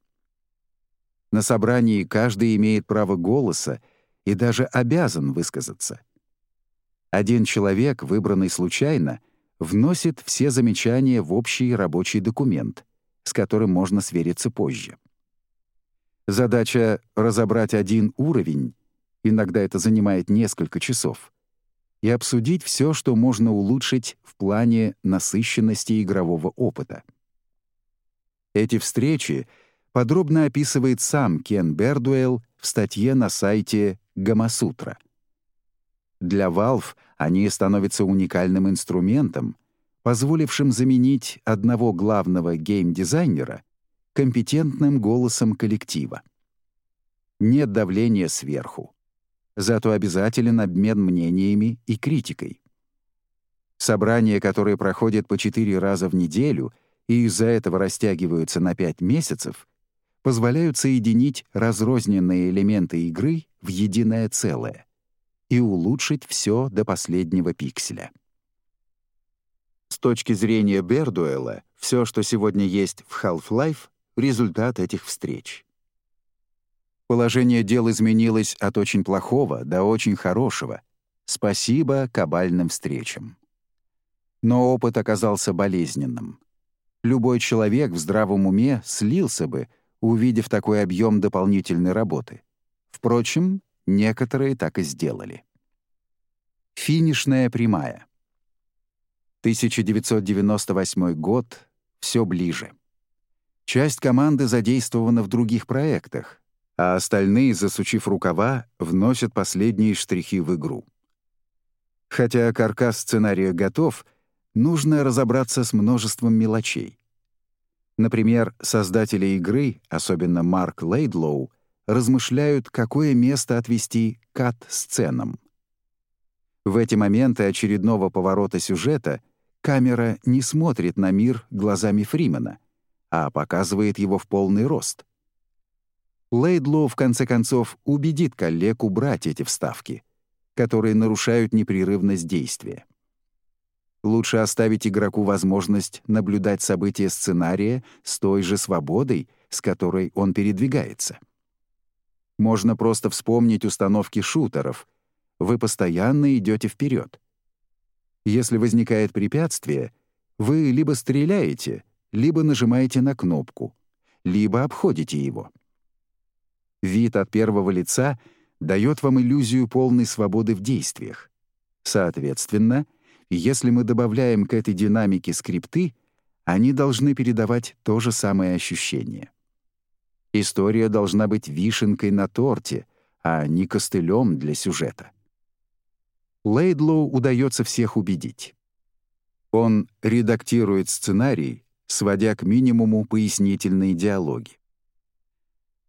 На собрании каждый имеет право голоса и даже обязан высказаться. Один человек, выбранный случайно, вносит все замечания в общий рабочий документ, с которым можно свериться позже. Задача — разобрать один уровень иногда это занимает несколько часов, и обсудить все, что можно улучшить в плане насыщенности игрового опыта. Эти встречи подробно описывает сам Кен Бердуэлл в статье на сайте Гамасутра. Для Valve они становятся уникальным инструментом, позволившим заменить одного главного гейм-дизайнера компетентным голосом коллектива. Нет давления сверху зато обязателен обмен мнениями и критикой. Собрания, которые проходят по четыре раза в неделю и из-за этого растягиваются на пять месяцев, позволяют соединить разрозненные элементы игры в единое целое и улучшить все до последнего пикселя. С точки зрения Бердуэлла, все, что сегодня есть в Half-Life — результат этих встреч. Положение дел изменилось от очень плохого до очень хорошего. Спасибо кабальным встречам. Но опыт оказался болезненным. Любой человек в здравом уме слился бы, увидев такой объем дополнительной работы. Впрочем, некоторые так и сделали. Финишная прямая. 1998 год, все ближе. Часть команды задействована в других проектах, а остальные, засучив рукава, вносят последние штрихи в игру. Хотя каркас сценария готов, нужно разобраться с множеством мелочей. Например, создатели игры, особенно Марк Лейдлоу, размышляют, какое место отвести кат-сценам. В эти моменты очередного поворота сюжета камера не смотрит на мир глазами Фримена, а показывает его в полный рост. Лейдлоу в конце концов убедит коллег убрать эти вставки, которые нарушают непрерывность действия. Лучше оставить игроку возможность наблюдать события сценария с той же свободой, с которой он передвигается. Можно просто вспомнить установки шутеров. Вы постоянно идете вперед. Если возникает препятствие, вы либо стреляете, либо нажимаете на кнопку, либо обходите его. Вид от первого лица дает вам иллюзию полной свободы в действиях. Соответственно, если мы добавляем к этой динамике скрипты, они должны передавать то же самое ощущение. История должна быть вишенкой на торте, а не костылем для сюжета. Лейдлоу удается всех убедить. Он редактирует сценарий, сводя к минимуму пояснительные диалоги.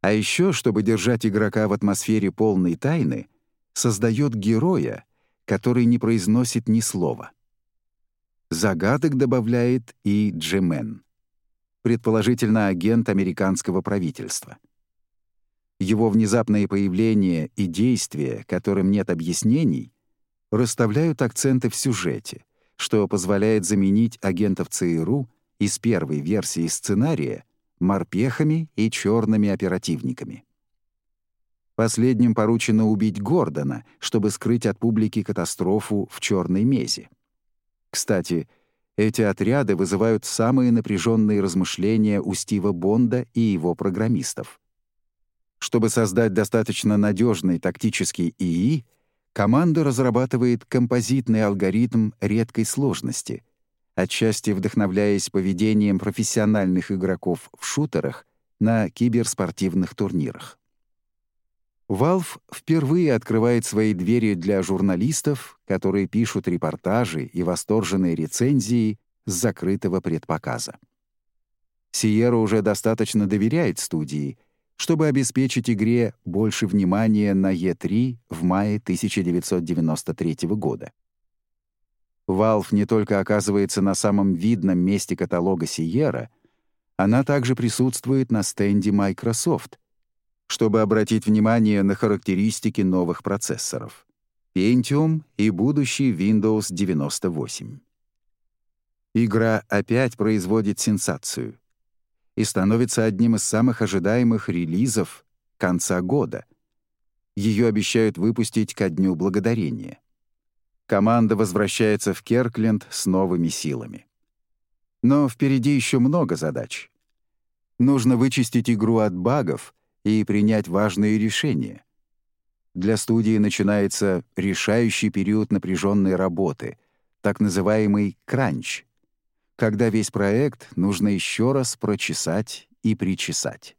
А еще, чтобы держать игрока в атмосфере полной тайны, создает героя, который не произносит ни слова. Загадок добавляет и Джемен, предположительно агент американского правительства. Его внезапное появление и действия, которым нет объяснений, расставляют акценты в сюжете, что позволяет заменить агентов ЦРУ из первой версии сценария морпехами и черными оперативниками. Последним поручено убить Гордона, чтобы скрыть от публики катастрофу в Черной Мезе. Кстати, эти отряды вызывают самые напряженные размышления у Стива Бонда и его программистов. Чтобы создать достаточно надежный тактический ИИ, команда разрабатывает композитный алгоритм редкой сложности — отчасти вдохновляясь поведением профессиональных игроков в шутерах на киберспортивных турнирах. Valve впервые открывает свои двери для журналистов, которые пишут репортажи и восторженные рецензии с закрытого предпоказа. Sierra уже достаточно доверяет студии, чтобы обеспечить игре больше внимания на E3 в мае 1993 года. Valve не только оказывается на самом видном месте каталога Sierra, она также присутствует на стенде Microsoft, чтобы обратить внимание на характеристики новых процессоров — Pentium и будущий Windows 98. Игра опять производит сенсацию и становится одним из самых ожидаемых релизов конца года. Ее обещают выпустить ко Дню Благодарения. Команда возвращается в Керкленд с новыми силами. Но впереди еще много задач. Нужно вычистить игру от багов и принять важные решения. Для студии начинается решающий период напряженной работы, так называемый кранч, когда весь проект нужно еще раз прочесать и причесать.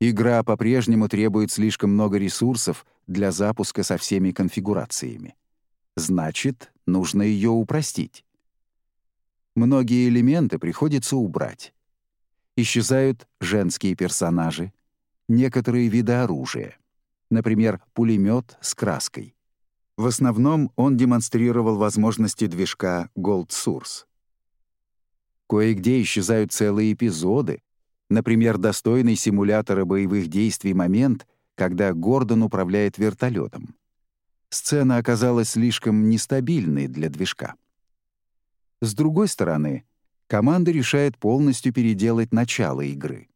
Игра по-прежнему требует слишком много ресурсов для запуска со всеми конфигурациями. Значит, нужно ее упростить. Многие элементы приходится убрать. Исчезают женские персонажи, некоторые виды оружия, например, пулемет с краской. В основном он демонстрировал возможности движка Gold Source. Кое-где исчезают целые эпизоды, например, достойный симулятора боевых действий момент, когда Гордон управляет вертолетом сцена оказалась слишком нестабильной для движка. С другой стороны, команда решает полностью переделать начало игры.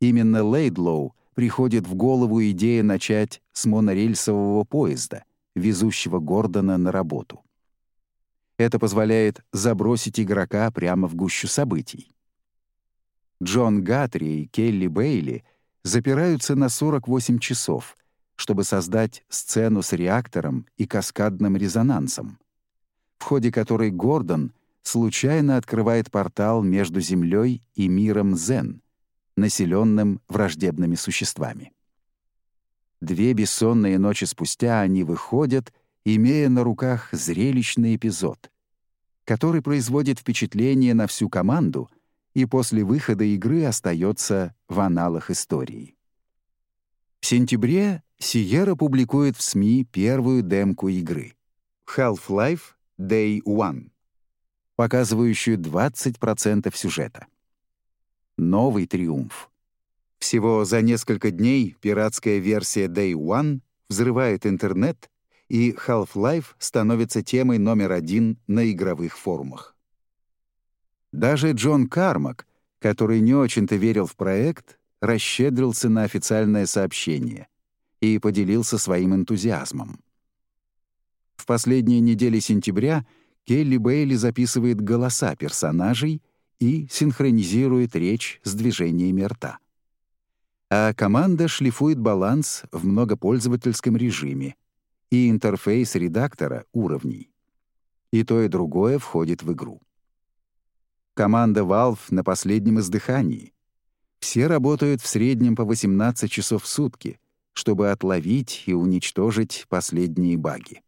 Именно Лейдлоу приходит в голову идея начать с монорельсового поезда, везущего Гордона на работу. Это позволяет забросить игрока прямо в гущу событий. Джон Гатри и Келли Бейли запираются на 48 часов, чтобы создать сцену с реактором и каскадным резонансом, в ходе которой Гордон случайно открывает портал между Землей и миром Зен, населенным враждебными существами. Две бессонные ночи спустя они выходят, имея на руках зрелищный эпизод, который производит впечатление на всю команду и после выхода игры остается в аналах истории. В сентябре Sierra публикует в СМИ первую демку игры Half-Life Day One, показывающую 20% сюжета. Новый триумф. Всего за несколько дней пиратская версия Day One взрывает интернет, и Half-Life становится темой номер один на игровых форумах. Даже Джон Кармак, который не очень-то верил в проект, расщедрился на официальное сообщение и поделился своим энтузиазмом. В последние недели сентября Келли Бейли записывает голоса персонажей и синхронизирует речь с движениями рта. А команда шлифует баланс в многопользовательском режиме и интерфейс редактора уровней. И то, и другое входит в игру. Команда Valve на последнем издыхании. Все работают в среднем по 18 часов в сутки, чтобы отловить и уничтожить последние баги.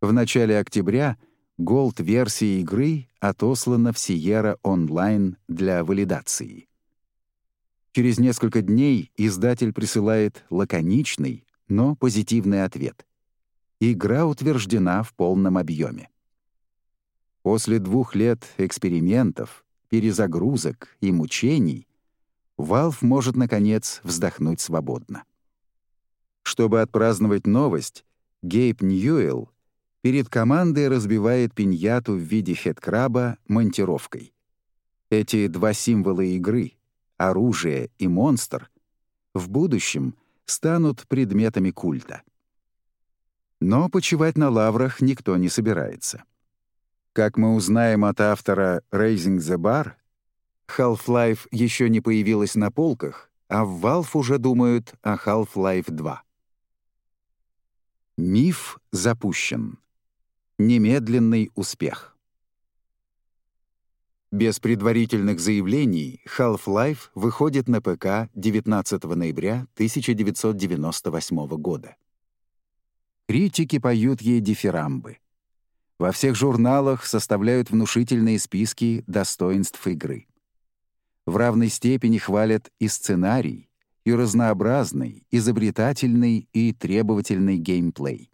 В начале октября Gold-версия игры отослана в Sierra Online для валидации. Через несколько дней издатель присылает лаконичный, но позитивный ответ. Игра утверждена в полном объеме. После двух лет экспериментов, перезагрузок и мучений Valve может, наконец, вздохнуть свободно. Чтобы отпраздновать новость, Гейб Ньюэлл перед командой разбивает пиньяту в виде хедкраба монтировкой. Эти два символа игры — оружие и монстр — в будущем станут предметами культа. Но почивать на лаврах никто не собирается. Как мы узнаем от автора Raising the Bar, Half-Life еще не появилась на полках, а в Valve уже думают о Half-Life 2. Миф запущен. Немедленный успех. Без предварительных заявлений Half-Life выходит на ПК 19 ноября 1998 года. Критики поют ей дифирамбы. Во всех журналах составляют внушительные списки достоинств игры. В равной степени хвалят и сценарий, и разнообразный, изобретательный и требовательный геймплей.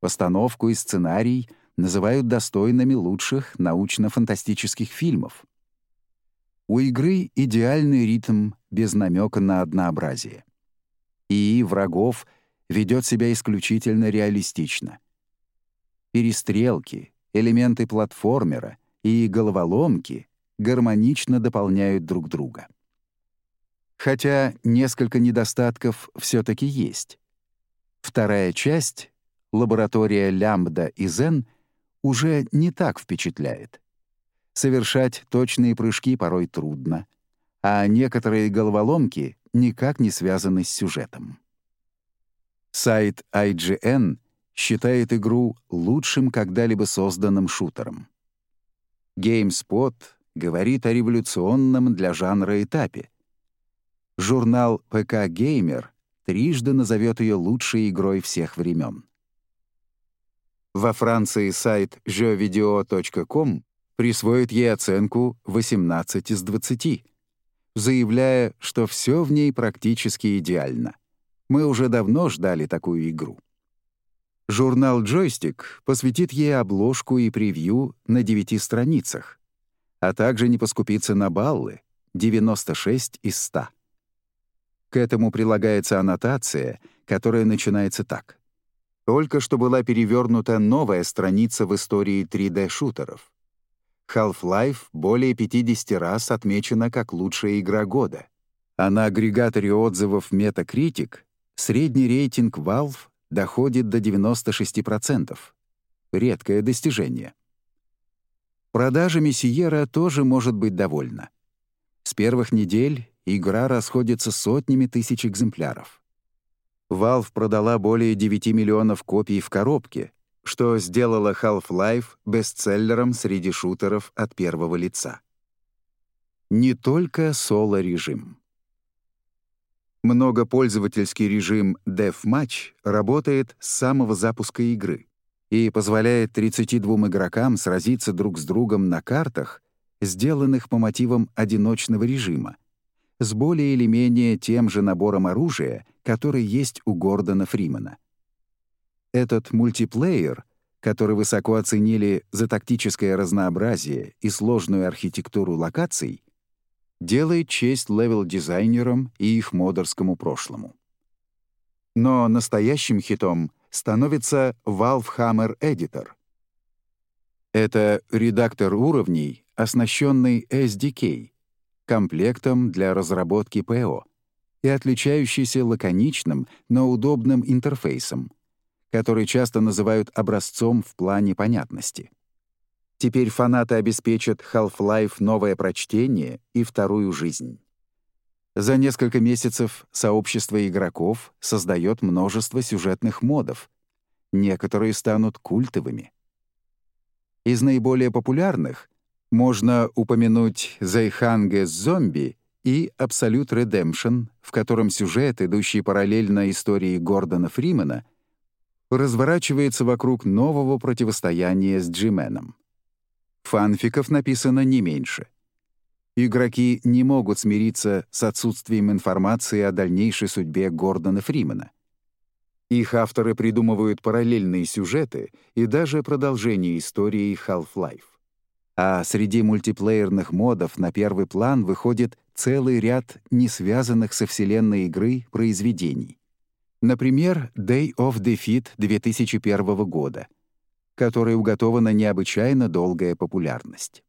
Постановку и сценарий называют достойными лучших научно-фантастических фильмов. У игры идеальный ритм без намека на однообразие. И врагов ведет себя исключительно реалистично. Перестрелки, элементы платформера и головоломки гармонично дополняют друг друга. Хотя несколько недостатков все таки есть. Вторая часть лаборатория Лямбда и Зен уже не так впечатляет. Совершать точные прыжки порой трудно, а некоторые головоломки никак не связаны с сюжетом. Сайт IGN считает игру лучшим когда-либо созданным шутером. GameSpot говорит о революционном для жанра этапе. Журнал ПК Gamer трижды назовет ее лучшей игрой всех времен. Во Франции сайт jeuvideo.com присвоит ей оценку 18 из 20, заявляя, что все в ней практически идеально. Мы уже давно ждали такую игру. Журнал «Джойстик» посвятит ей обложку и превью на девяти страницах, а также не поскупится на баллы — 96 из 100. К этому прилагается аннотация, которая начинается так. Только что была перевернута новая страница в истории 3D-шутеров. Half-Life более 50 раз отмечена как лучшая игра года. А на агрегаторе отзывов Metacritic средний рейтинг Valve доходит до 96%. Редкое достижение. Продажами Sierra тоже может быть довольна. С первых недель игра расходится сотнями тысяч экземпляров. Valve продала более 9 миллионов копий в коробке, что сделало Half-Life бестселлером среди шутеров от первого лица. Не только соло-режим. Многопользовательский режим Deathmatch работает с самого запуска игры и позволяет 32 игрокам сразиться друг с другом на картах, сделанных по мотивам одиночного режима, с более или менее тем же набором оружия, который есть у Гордона Фримана. Этот мультиплеер, который высоко оценили за тактическое разнообразие и сложную архитектуру локаций, делает честь левел-дизайнерам и их модерскому прошлому. Но настоящим хитом становится Valve Hammer Editor. Это редактор уровней, оснащенный SDK, комплектом для разработки ПО и отличающийся лаконичным, но удобным интерфейсом, который часто называют образцом в плане понятности. Теперь фанаты обеспечат Half-Life новое прочтение и вторую жизнь. За несколько месяцев сообщество игроков создает множество сюжетных модов. Некоторые станут культовыми. Из наиболее популярных можно упомянуть «Зайханге зомби» и «Абсолют Redemption», в котором сюжет, идущий параллельно истории Гордона Фримена, разворачивается вокруг нового противостояния с Джименом. Фанфиков написано не меньше. Игроки не могут смириться с отсутствием информации о дальнейшей судьбе Гордона Фримена. Их авторы придумывают параллельные сюжеты и даже продолжение истории Half-Life. А среди мультиплеерных модов на первый план выходит целый ряд не связанных со вселенной игры произведений. Например, Day of Defeat 2001 года, которой уготована необычайно долгая популярность.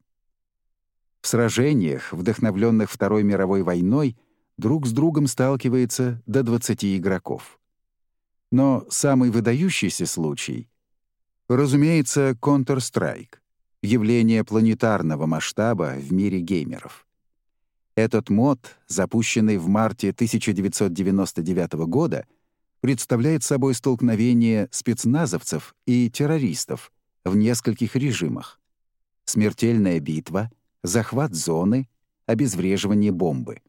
В сражениях, вдохновленных Второй мировой войной, друг с другом сталкивается до 20 игроков. Но самый выдающийся случай — разумеется, Counter-Strike, явление планетарного масштаба в мире геймеров. Этот мод, запущенный в марте 1999 года, представляет собой столкновение спецназовцев и террористов в нескольких режимах. Смертельная битва, захват зоны, обезвреживание бомбы.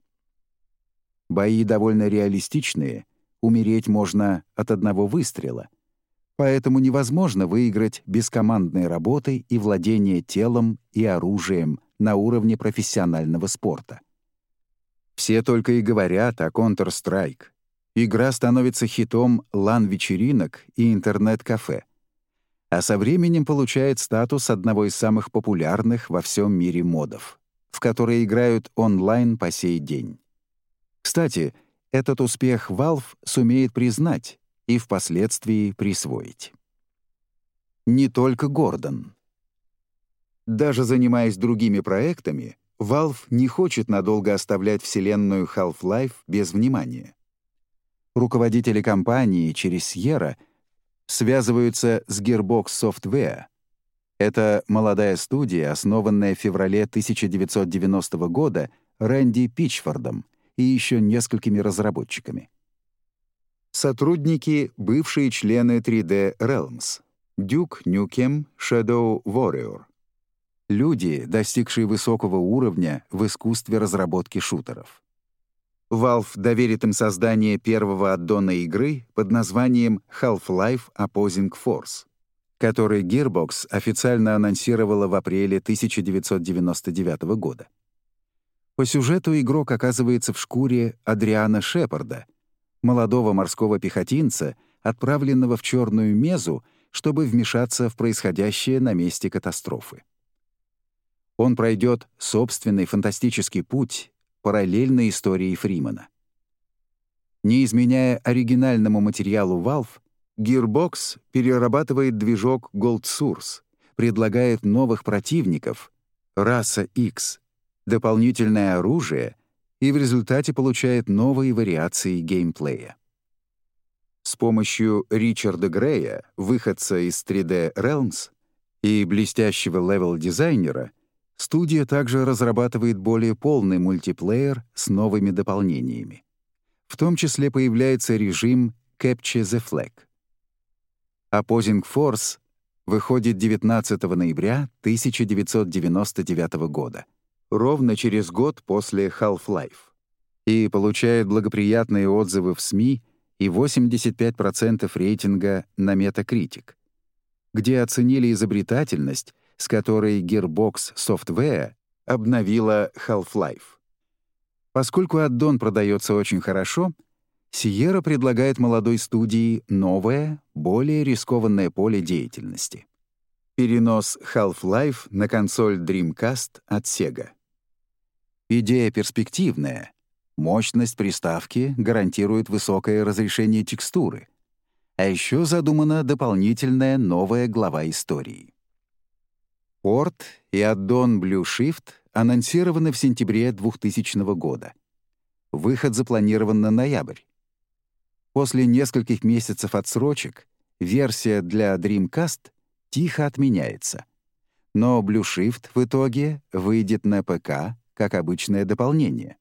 Бои довольно реалистичные, умереть можно от одного выстрела, поэтому невозможно выиграть без командной работы и владения телом и оружием на уровне профессионального спорта. Все только и говорят о Counter-Strike, игра становится хитом лан-вечеринок и интернет-кафе, а со временем получает статус одного из самых популярных во всем мире модов, в которые играют онлайн по сей день. Кстати, этот успех Valve сумеет признать и впоследствии присвоить. Не только Гордон. Даже занимаясь другими проектами, Valve не хочет надолго оставлять вселенную Half-Life без внимания руководители компании через Sierra связываются с Gearbox Software. Это молодая студия, основанная в феврале 1990 года Рэнди Пичфордом и еще несколькими разработчиками. Сотрудники — бывшие члены 3D Realms, Duke Nukem, Shadow Warrior. Люди, достигшие высокого уровня в искусстве разработки шутеров. Valve доверит им создание первого аддона игры под названием Half-Life Opposing Force, который Gearbox официально анонсировала в апреле 1999 года. По сюжету игрок оказывается в шкуре Адриана Шепарда, молодого морского пехотинца, отправленного в Черную Мезу, чтобы вмешаться в происходящее на месте катастрофы. Он пройдет собственный фантастический путь параллельной истории Фримана. Не изменяя оригинальному материалу Valve, Gearbox перерабатывает движок Gold Source, предлагает новых противников, раса X, дополнительное оружие и в результате получает новые вариации геймплея. С помощью Ричарда Грея, выходца из 3D Realms, и блестящего левел-дизайнера Студия также разрабатывает более полный мультиплеер с новыми дополнениями. В том числе появляется режим Capture the Flag. Opposing Force выходит 19 ноября 1999 года, ровно через год после Half-Life, и получает благоприятные отзывы в СМИ и 85% рейтинга на Metacritic, где оценили изобретательность с которой Gearbox Software обновила Half-Life. Поскольку аддон продается очень хорошо, Sierra предлагает молодой студии новое, более рискованное поле деятельности. Перенос Half-Life на консоль Dreamcast от Sega. Идея перспективная. Мощность приставки гарантирует высокое разрешение текстуры. А еще задумана дополнительная новая глава истории. Порт и аддон Blue Shift анонсированы в сентябре 2000 года. Выход запланирован на ноябрь. После нескольких месяцев отсрочек версия для Dreamcast тихо отменяется. Но Blue Shift в итоге выйдет на ПК как обычное дополнение.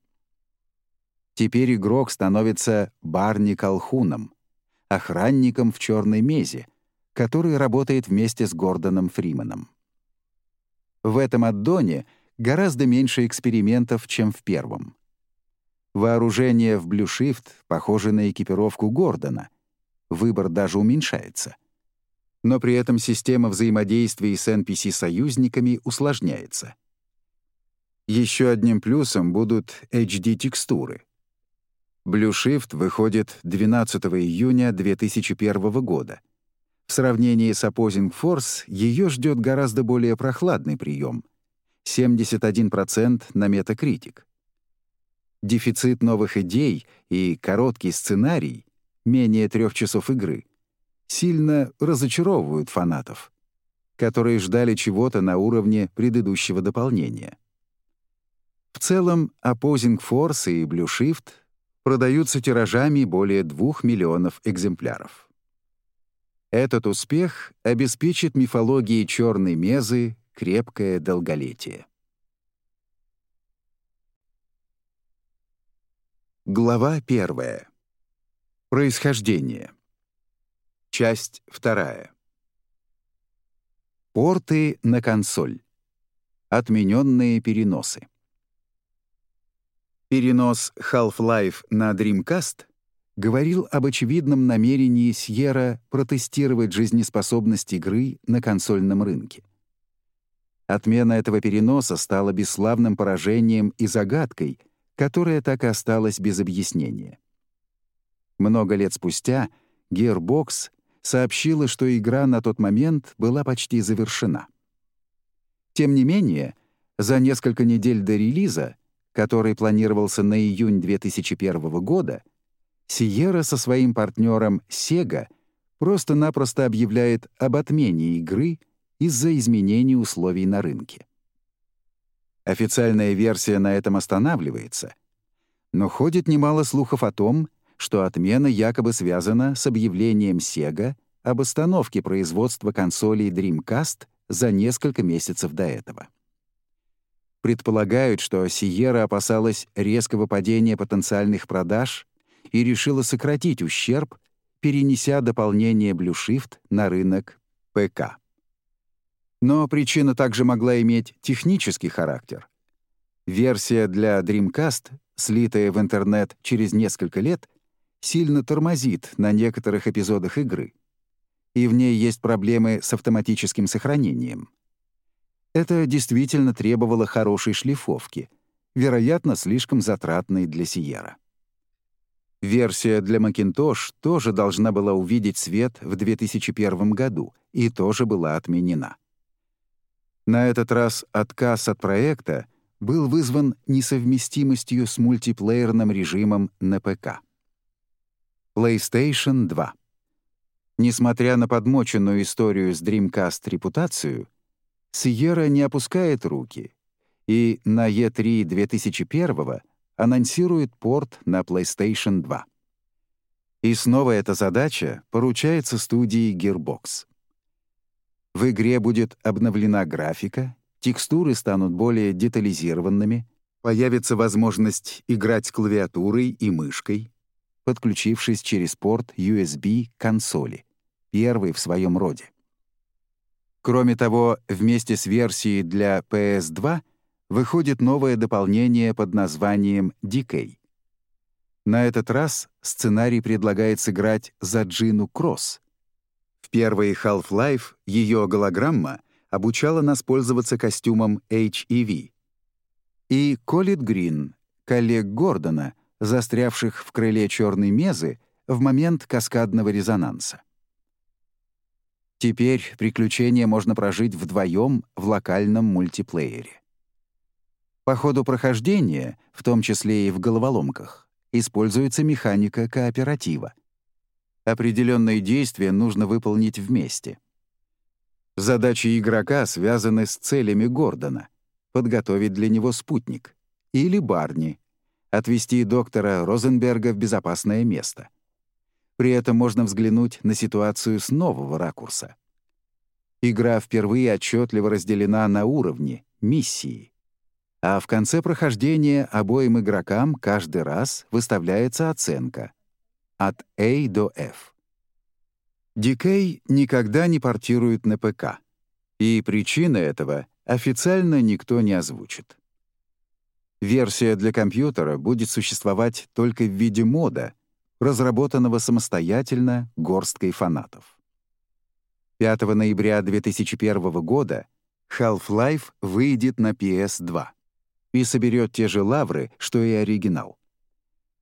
Теперь игрок становится Барни Колхуном, охранником в черной мезе, который работает вместе с Гордоном Фриманом. В этом аддоне гораздо меньше экспериментов, чем в первом. Вооружение в Shift похоже на экипировку Гордона. Выбор даже уменьшается. Но при этом система взаимодействия с NPC-союзниками усложняется. Еще одним плюсом будут HD-текстуры. Blue Shift выходит 12 июня 2001 года. В сравнении с Opposing Force ее ждет гораздо более прохладный прием — 71% на Metacritic дефицит новых идей и короткий сценарий, менее трех часов игры, сильно разочаровывают фанатов, которые ждали чего-то на уровне предыдущего дополнения. В целом, Opposing Force и Blue Shift продаются тиражами более 2 миллионов экземпляров. Этот успех обеспечит мифологии черной мезы крепкое долголетие. Глава первая. Происхождение. Часть вторая. Порты на консоль. Отмененные переносы. Перенос Half-Life на Dreamcast говорил об очевидном намерении Sierra протестировать жизнеспособность игры на консольном рынке. Отмена этого переноса стала бесславным поражением и загадкой — которая так и осталась без объяснения. Много лет спустя Gearbox сообщила, что игра на тот момент была почти завершена. Тем не менее, за несколько недель до релиза, который планировался на июнь 2001 года, Sierra со своим партнером Sega просто-напросто объявляет об отмене игры из-за изменений условий на рынке. Официальная версия на этом останавливается. Но ходит немало слухов о том, что отмена якобы связана с объявлением Sega об остановке производства консолей Dreamcast за несколько месяцев до этого. Предполагают, что Sierra опасалась резкого падения потенциальных продаж и решила сократить ущерб, перенеся дополнение Blue Shift на рынок ПК. Но причина также могла иметь технический характер. Версия для Dreamcast, слитая в интернет через несколько лет, сильно тормозит на некоторых эпизодах игры. И в ней есть проблемы с автоматическим сохранением. Это действительно требовало хорошей шлифовки, вероятно, слишком затратной для Sierra. Версия для Macintosh тоже должна была увидеть свет в 2001 году и тоже была отменена. На этот раз отказ от проекта был вызван несовместимостью с мультиплеерным режимом на ПК. PlayStation 2. Несмотря на подмоченную историю с Dreamcast репутацию, Sierra не опускает руки и на E3 2001 анонсирует порт на PlayStation 2. И снова эта задача поручается студии Gearbox. В игре будет обновлена графика, текстуры станут более детализированными, появится возможность играть клавиатурой и мышкой, подключившись через порт USB консоли, первый в своем роде. Кроме того, вместе с версией для PS2 выходит новое дополнение под названием Decay. На этот раз сценарий предлагает сыграть за Джину Кросс, в первый Half-Life ее голограмма обучала нас пользоваться костюмом HEV. И Колит Грин, коллег Гордона, застрявших в крыле черной мезы в момент каскадного резонанса. Теперь приключения можно прожить вдвоем в локальном мультиплеере. По ходу прохождения, в том числе и в головоломках, используется механика кооператива — определенные действия нужно выполнить вместе. Задачи игрока связаны с целями Гордона — подготовить для него спутник, или Барни — отвести доктора Розенберга в безопасное место. При этом можно взглянуть на ситуацию с нового ракурса. Игра впервые отчетливо разделена на уровни, миссии. а в конце прохождения обоим игрокам каждый раз выставляется оценка от A до F. Decay никогда не портирует на ПК, и причина этого официально никто не озвучит. Версия для компьютера будет существовать только в виде мода, разработанного самостоятельно горсткой фанатов. 5 ноября 2001 года Half-Life выйдет на PS2 и соберет те же лавры, что и оригинал.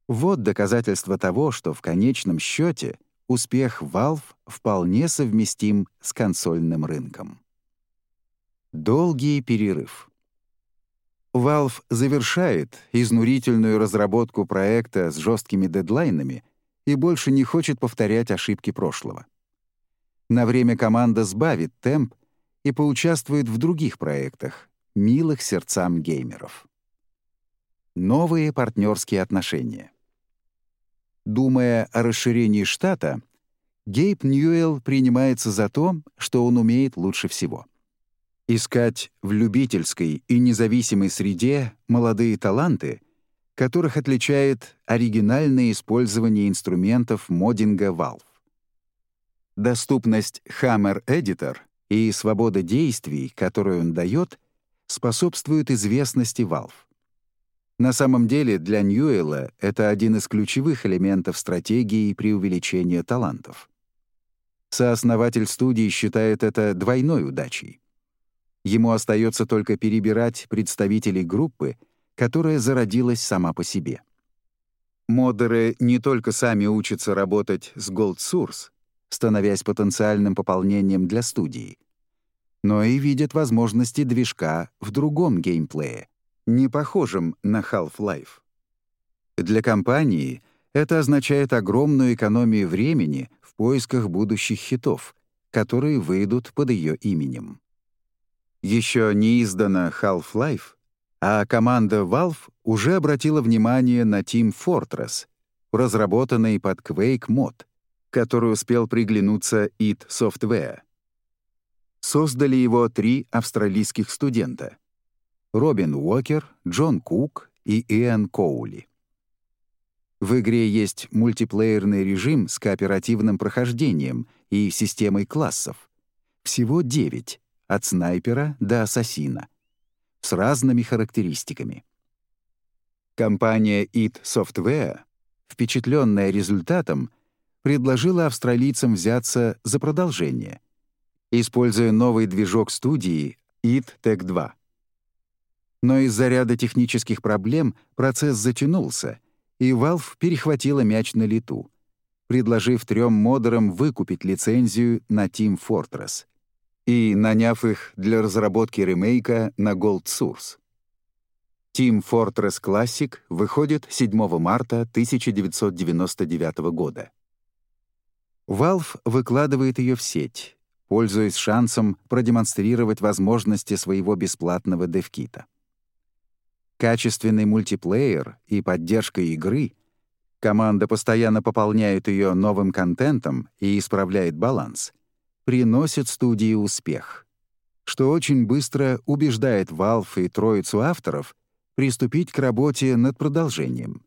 Вот доказательство того, что в конечном счете успех Valve вполне совместим с консольным рынком. Долгий перерыв. Valve завершает изнурительную разработку проекта с жесткими дедлайнами и больше не хочет повторять ошибки прошлого. На время команда сбавит темп и поучаствует в других проектах, милых сердцам геймеров. Новые партнерские отношения. Думая о расширении штата, Гейб Ньюэлл принимается за то, что он умеет лучше всего. Искать в любительской и независимой среде молодые таланты, которых отличает оригинальное использование инструментов моддинга Valve. Доступность Hammer Editor и свобода действий, которую он дает, способствуют известности Valve. На самом деле для Ньюэлла это один из ключевых элементов стратегии преувеличения талантов. Сооснователь студии считает это двойной удачей. Ему остается только перебирать представителей группы, которая зародилась сама по себе. Модеры не только сами учатся работать с Gold Source, становясь потенциальным пополнением для студии, но и видят возможности движка в другом геймплее — не похожим на Half-Life. Для компании это означает огромную экономию времени в поисках будущих хитов, которые выйдут под ее именем. Еще не издана Half-Life, а команда Valve уже обратила внимание на Team Fortress, разработанный под Quake мод, который успел приглянуться id Software. Создали его три австралийских студента — Робин Уокер, Джон Кук и Иэн Коули. В игре есть мультиплеерный режим с кооперативным прохождением и системой классов. Всего 9, от снайпера до ассасина, с разными характеристиками. Компания id Software, впечатленная результатом, предложила австралийцам взяться за продолжение, используя новый движок студии id Tech 2 но из-за ряда технических проблем процесс затянулся, и Valve перехватила мяч на лету, предложив трем модерам выкупить лицензию на Team Fortress и наняв их для разработки ремейка на Gold Source. Team Fortress Classic выходит 7 марта 1999 года. Valve выкладывает ее в сеть, пользуясь шансом продемонстрировать возможности своего бесплатного девкита качественный мультиплеер и поддержка игры, команда постоянно пополняет ее новым контентом и исправляет баланс, приносит студии успех, что очень быстро убеждает Valve и троицу авторов приступить к работе над продолжением.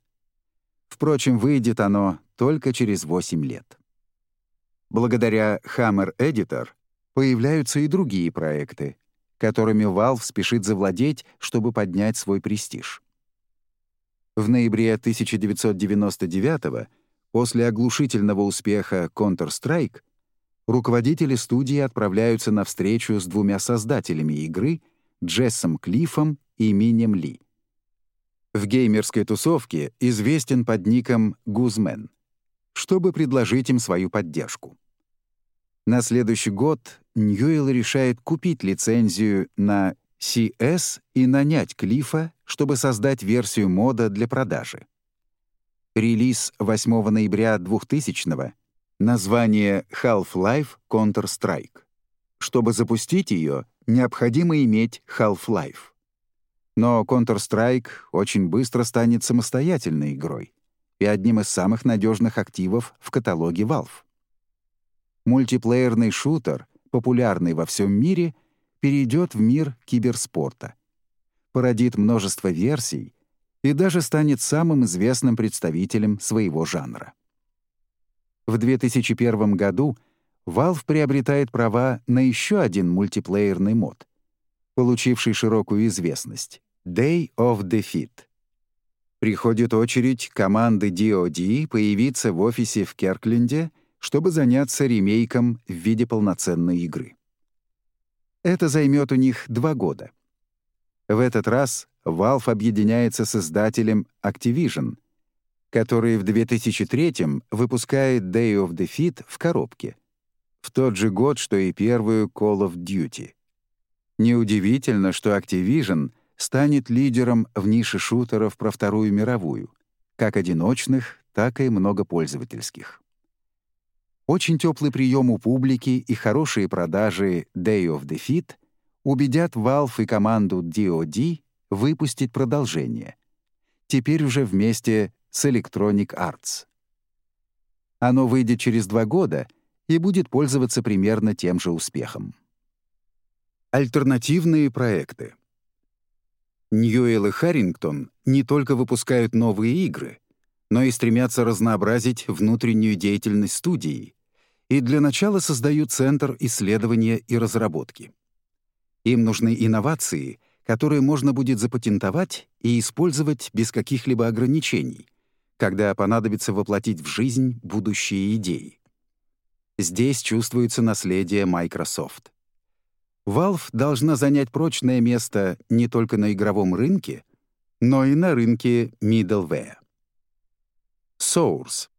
Впрочем, выйдет оно только через 8 лет. Благодаря Hammer Editor появляются и другие проекты, которыми Valve спешит завладеть, чтобы поднять свой престиж. В ноябре 1999 после оглушительного успеха Counter-Strike, руководители студии отправляются на встречу с двумя создателями игры Джессом Клиффом и Минем Ли. В геймерской тусовке известен под ником Гузмен, чтобы предложить им свою поддержку. На следующий год Ньюэлл решает купить лицензию на CS и нанять Клифа, чтобы создать версию мода для продажи. Релиз 8 ноября 2000-го, название Half-Life Counter-Strike. Чтобы запустить ее, необходимо иметь Half-Life. Но Counter-Strike очень быстро станет самостоятельной игрой и одним из самых надежных активов в каталоге Valve. Мультиплеерный шутер — популярный во всем мире, перейдет в мир киберспорта. породит множество версий и даже станет самым известным представителем своего жанра. В 2001 году Valve приобретает права на еще один мультиплеерный мод, получивший широкую известность — Day of Defeat. Приходит очередь команды DoD появиться в офисе в Керкленде, чтобы заняться ремейком в виде полноценной игры. Это займет у них два года. В этот раз Valve объединяется с издателем Activision, который в 2003 выпускает Day of Defeat в коробке, в тот же год, что и первую Call of Duty. Неудивительно, что Activision станет лидером в нише шутеров про Вторую мировую, как одиночных, так и многопользовательских. Очень теплый прием у публики и хорошие продажи Day of Defeat убедят Valve и команду DoD выпустить продолжение. Теперь уже вместе с Electronic Arts. Оно выйдет через два года и будет пользоваться примерно тем же успехом. Альтернативные проекты. Ньюэлл и Харрингтон не только выпускают новые игры, но и стремятся разнообразить внутреннюю деятельность студии и для начала создают Центр исследования и разработки. Им нужны инновации, которые можно будет запатентовать и использовать без каких-либо ограничений, когда понадобится воплотить в жизнь будущие идеи. Здесь чувствуется наследие Microsoft. Valve должна занять прочное место не только на игровом рынке, но и на рынке middleware. Source.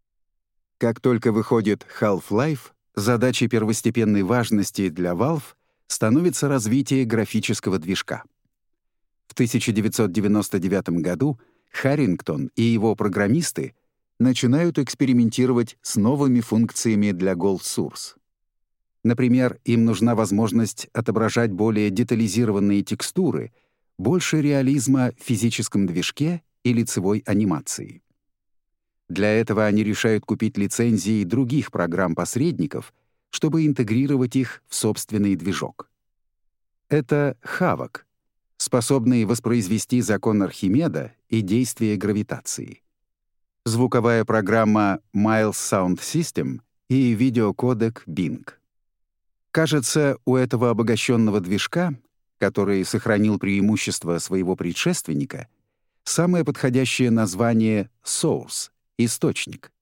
Как только выходит Half-Life, задачей первостепенной важности для Valve становится развитие графического движка. В 1999 году Харрингтон и его программисты начинают экспериментировать с новыми функциями для Gold Source. Например, им нужна возможность отображать более детализированные текстуры, больше реализма в физическом движке и лицевой анимации. Для этого они решают купить лицензии других программ-посредников, чтобы интегрировать их в собственный движок. Это Havok, способный воспроизвести закон Архимеда и действие гравитации. Звуковая программа Miles Sound System и видеокодек Bing. Кажется, у этого обогащенного движка, который сохранил преимущество своего предшественника, самое подходящее название Source — источник.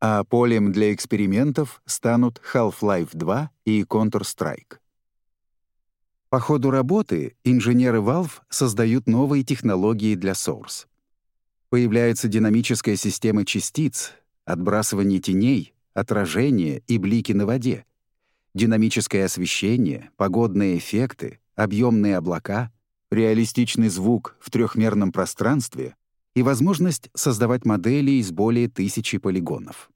А полем для экспериментов станут Half-Life 2 и Counter-Strike. По ходу работы инженеры Valve создают новые технологии для Source. Появляется динамическая система частиц, отбрасывание теней, отражение и блики на воде — динамическое освещение, погодные эффекты, объемные облака, реалистичный звук в трехмерном пространстве и возможность создавать модели из более тысячи полигонов.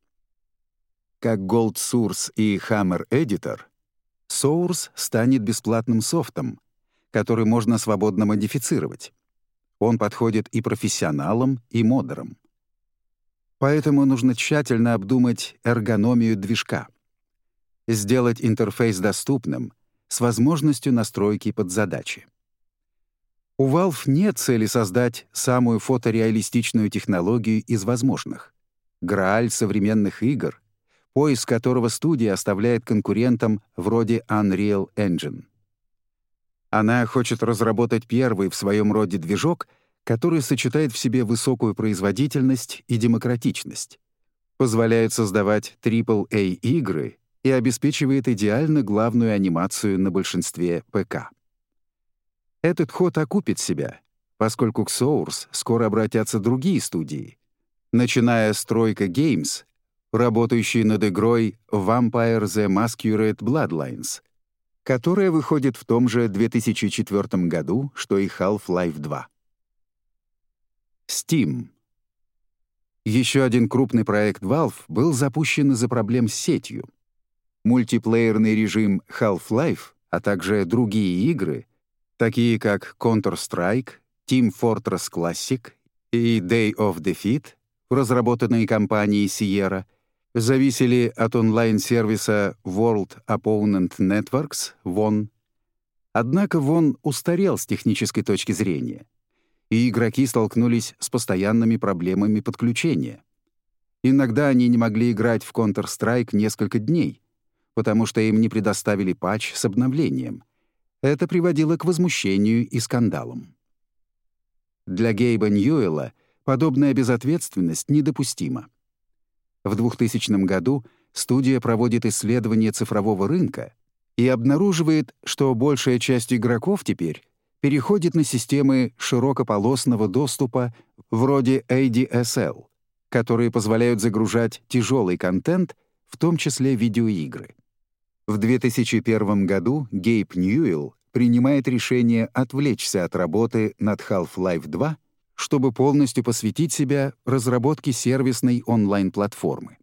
Как Gold Source и Hammer Editor, Source станет бесплатным софтом, который можно свободно модифицировать. Он подходит и профессионалам, и модерам. Поэтому нужно тщательно обдумать эргономию движка — сделать интерфейс доступным с возможностью настройки под задачи. У Valve нет цели создать самую фотореалистичную технологию из возможных. Грааль современных игр, поиск которого студия оставляет конкурентам вроде Unreal Engine. Она хочет разработать первый в своем роде движок, который сочетает в себе высокую производительность и демократичность, позволяет создавать AAA-игры и обеспечивает идеально главную анимацию на большинстве ПК. Этот ход окупит себя, поскольку к Source скоро обратятся другие студии, начиная с Тройка Games, работающие над игрой Vampire the Masquerade Bloodlines, которая выходит в том же 2004 году, что и Half-Life 2. Steam. Еще один крупный проект Valve был запущен из-за проблем с сетью — мультиплеерный режим Half-Life, а также другие игры, такие как Counter-Strike, Team Fortress Classic и Day of Defeat, разработанные компанией Sierra, зависели от онлайн-сервиса World Opponent Networks, WON, Однако Вон устарел с технической точки зрения, и игроки столкнулись с постоянными проблемами подключения. Иногда они не могли играть в Counter-Strike несколько дней, потому что им не предоставили патч с обновлением. Это приводило к возмущению и скандалам. Для Гейба Ньюэлла подобная безответственность недопустима. В 2000 году студия проводит исследование цифрового рынка и обнаруживает, что большая часть игроков теперь переходит на системы широкополосного доступа вроде ADSL, которые позволяют загружать тяжелый контент, в том числе видеоигры. В 2001 году Гейб Ньюэлл принимает решение отвлечься от работы над Half-Life 2 чтобы полностью посвятить себя разработке сервисной онлайн-платформы.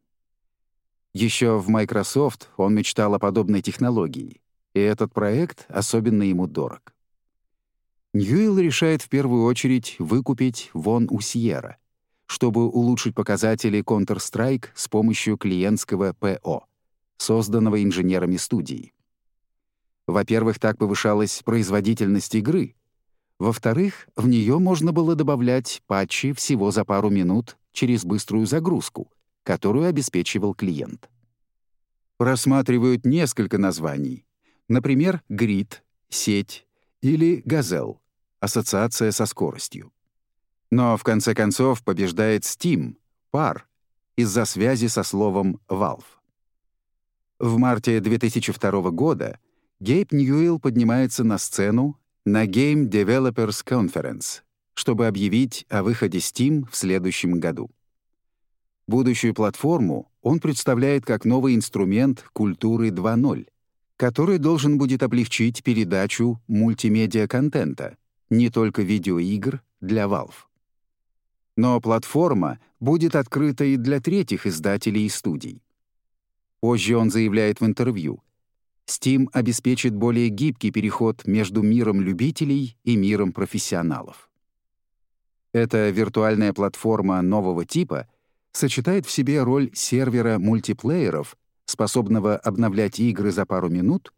Еще в Microsoft он мечтал о подобной технологии, и этот проект особенно ему дорог. Ньюэлл решает в первую очередь выкупить Вон у Сьерра, чтобы улучшить показатели Counter-Strike с помощью клиентского ПО, созданного инженерами студии. Во-первых, так повышалась производительность игры — во-вторых, в нее можно было добавлять патчи всего за пару минут через быструю загрузку, которую обеспечивал клиент. Рассматривают несколько названий. Например, грид, сеть или газел, ассоциация со скоростью. Но в конце концов побеждает Steam, пар, из-за связи со словом Valve. В марте 2002 года Гейб Ньюэлл поднимается на сцену на Game Developers Conference, чтобы объявить о выходе Steam в следующем году. Будущую платформу он представляет как новый инструмент культуры 2.0, который должен будет облегчить передачу мультимедиа-контента, не только видеоигр, для Valve. Но платформа будет открыта и для третьих издателей и студий. Позже он заявляет в интервью — Steam обеспечит более гибкий переход между миром любителей и миром профессионалов. Эта виртуальная платформа нового типа сочетает в себе роль сервера мультиплееров, способного обновлять игры за пару минут,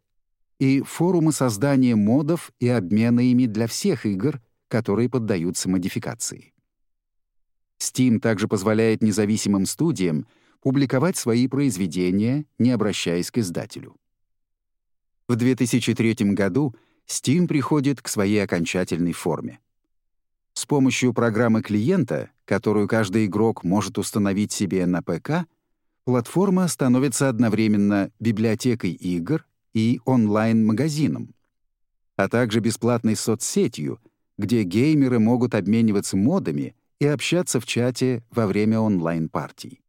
и форумы создания модов и обмена ими для всех игр, которые поддаются модификации. Steam также позволяет независимым студиям публиковать свои произведения, не обращаясь к издателю. В 2003 году Steam приходит к своей окончательной форме. С помощью программы клиента, которую каждый игрок может установить себе на ПК, платформа становится одновременно библиотекой игр и онлайн-магазином, а также бесплатной соцсетью, где геймеры могут обмениваться модами и общаться в чате во время онлайн-партий.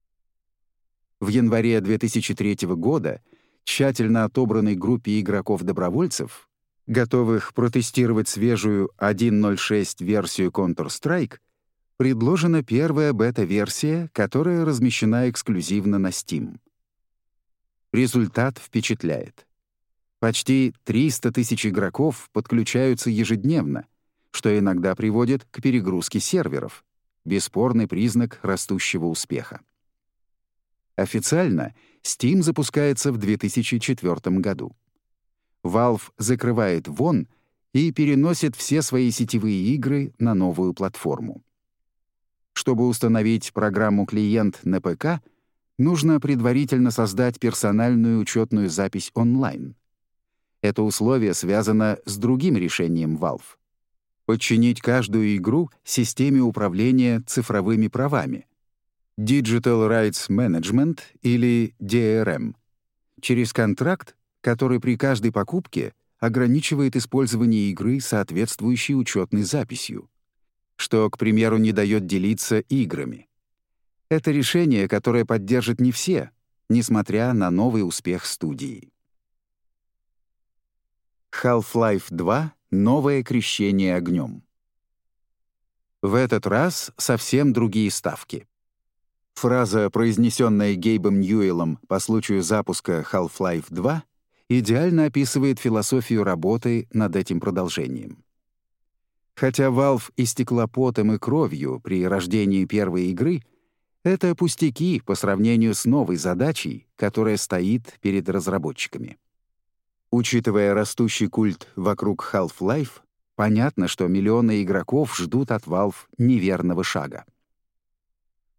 В январе 2003 года — тщательно отобранной группе игроков-добровольцев, готовых протестировать свежую 1.06 версию Counter-Strike, предложена первая бета-версия, которая размещена эксклюзивно на Steam. Результат впечатляет. Почти 300 тысяч игроков подключаются ежедневно, что иногда приводит к перегрузке серверов, бесспорный признак растущего успеха. Официально Steam запускается в 2004 году. Valve закрывает Вон и переносит все свои сетевые игры на новую платформу. Чтобы установить программу «Клиент» на ПК, нужно предварительно создать персональную учетную запись онлайн. Это условие связано с другим решением Valve — подчинить каждую игру системе управления цифровыми правами — Digital Rights Management или DRM, через контракт, который при каждой покупке ограничивает использование игры соответствующей учетной записью, что, к примеру, не дает делиться играми. Это решение, которое поддержит не все, несмотря на новый успех студии. Half-Life 2 — новое крещение огнем. В этот раз совсем другие ставки. Фраза, произнесенная Гейбом Ньюэллом по случаю запуска Half-Life 2, идеально описывает философию работы над этим продолжением. Хотя Valve истекла потом и кровью при рождении первой игры, это пустяки по сравнению с новой задачей, которая стоит перед разработчиками. Учитывая растущий культ вокруг Half-Life, понятно, что миллионы игроков ждут от Valve неверного шага.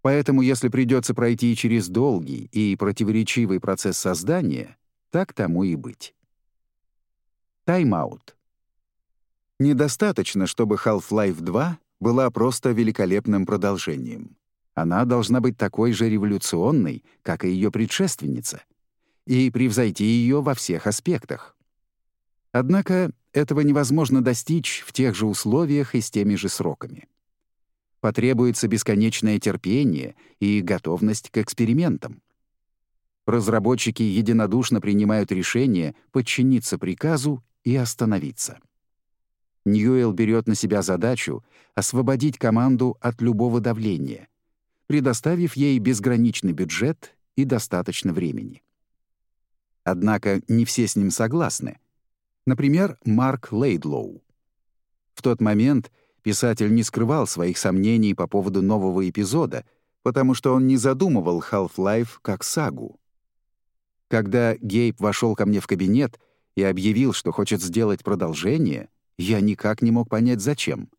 Поэтому, если придется пройти через долгий и противоречивый процесс создания, так тому и быть. Тайм-аут. Недостаточно, чтобы Half-Life 2 была просто великолепным продолжением. Она должна быть такой же революционной, как и ее предшественница, и превзойти ее во всех аспектах. Однако этого невозможно достичь в тех же условиях и с теми же сроками. Потребуется бесконечное терпение и готовность к экспериментам. Разработчики единодушно принимают решение подчиниться приказу и остановиться. Ньюэлл берет на себя задачу освободить команду от любого давления, предоставив ей безграничный бюджет и достаточно времени. Однако не все с ним согласны. Например, Марк Лейдлоу. В тот момент писатель не скрывал своих сомнений по поводу нового эпизода, потому что он не задумывал Half-Life как сагу. Когда Гейб вошел ко мне в кабинет и объявил, что хочет сделать продолжение, я никак не мог понять, зачем.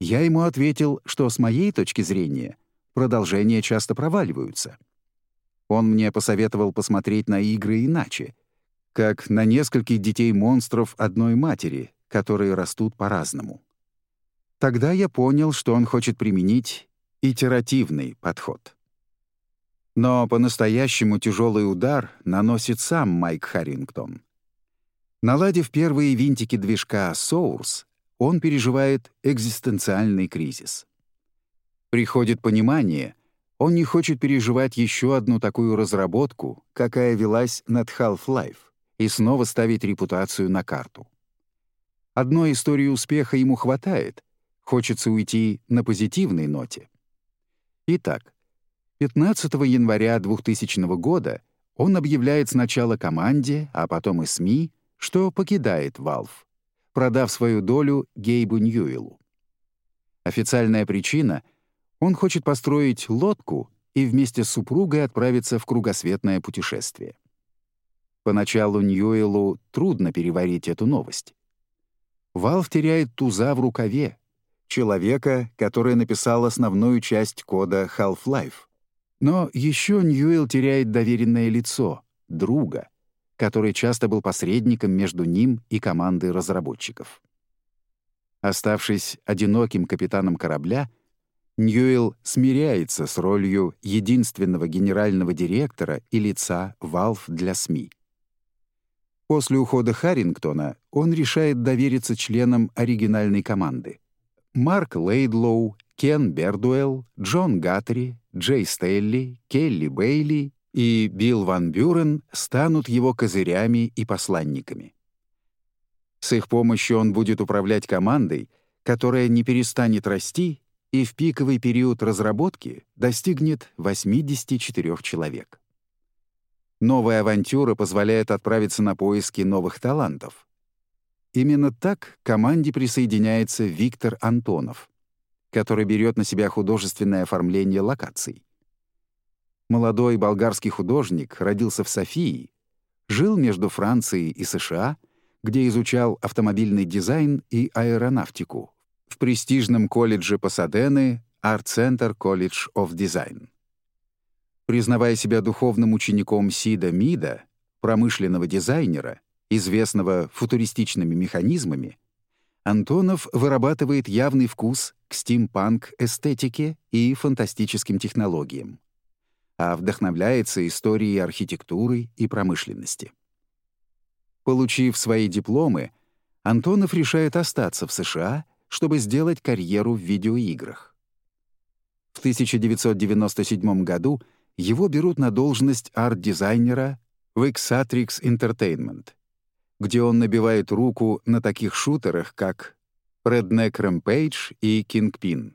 Я ему ответил, что с моей точки зрения продолжения часто проваливаются. Он мне посоветовал посмотреть на игры иначе, как на нескольких детей-монстров одной матери, которые растут по-разному. Тогда я понял, что он хочет применить итеративный подход. Но по-настоящему тяжелый удар наносит сам Майк Харрингтон. Наладив первые винтики движка Source, он переживает экзистенциальный кризис. Приходит понимание, он не хочет переживать еще одну такую разработку, какая велась над Half-Life, и снова ставить репутацию на карту. Одной истории успеха ему хватает, хочется уйти на позитивной ноте. Итак, 15 января 2000 года он объявляет сначала команде, а потом и СМИ, что покидает Valve, продав свою долю Гейбу Ньюэлу. Официальная причина — он хочет построить лодку и вместе с супругой отправиться в кругосветное путешествие. Поначалу Ньюэлу трудно переварить эту новость. Valve теряет туза в рукаве, человека, который написал основную часть кода Half-Life. Но еще Ньюэлл теряет доверенное лицо, друга, который часто был посредником между ним и командой разработчиков. Оставшись одиноким капитаном корабля, Ньюэлл смиряется с ролью единственного генерального директора и лица Valve для СМИ. После ухода Харрингтона он решает довериться членам оригинальной команды. Марк Лейдлоу, Кен Бердуэлл, Джон Гатри, Джей Стелли, Келли Бейли и Билл Ван Бюрен станут его козырями и посланниками. С их помощью он будет управлять командой, которая не перестанет расти и в пиковый период разработки достигнет 84 человек. Новая авантюра позволяет отправиться на поиски новых талантов. Именно так к команде присоединяется Виктор Антонов, который берет на себя художественное оформление локаций. Молодой болгарский художник родился в Софии, жил между Францией и США, где изучал автомобильный дизайн и аэронавтику в престижном колледже Пасадены Center College of Design. Признавая себя духовным учеником Сида Мида, промышленного дизайнера, известного футуристичными механизмами, Антонов вырабатывает явный вкус к стимпанк-эстетике и фантастическим технологиям а вдохновляется историей архитектуры и промышленности. Получив свои дипломы, Антонов решает остаться в США, чтобы сделать карьеру в видеоиграх. В 1997 году его берут на должность арт-дизайнера в Exatrix Entertainment, где он набивает руку на таких шутерах, как Redneck Rampage и Kingpin.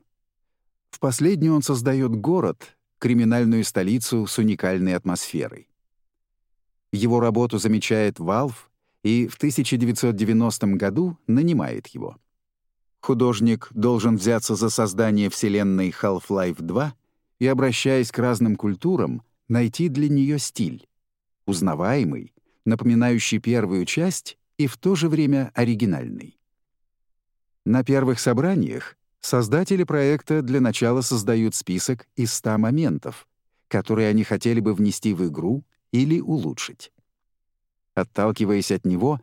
В последний он создает город, криминальную столицу с уникальной атмосферой. Его работу замечает Valve и в 1990 году нанимает его. Художник должен взяться за создание вселенной Half-Life 2 и, обращаясь к разным культурам, найти для нее стиль, узнаваемый, напоминающий первую часть и в то же время оригинальный. На первых собраниях создатели проекта для начала создают список из 100 моментов, которые они хотели бы внести в игру или улучшить. Отталкиваясь от него,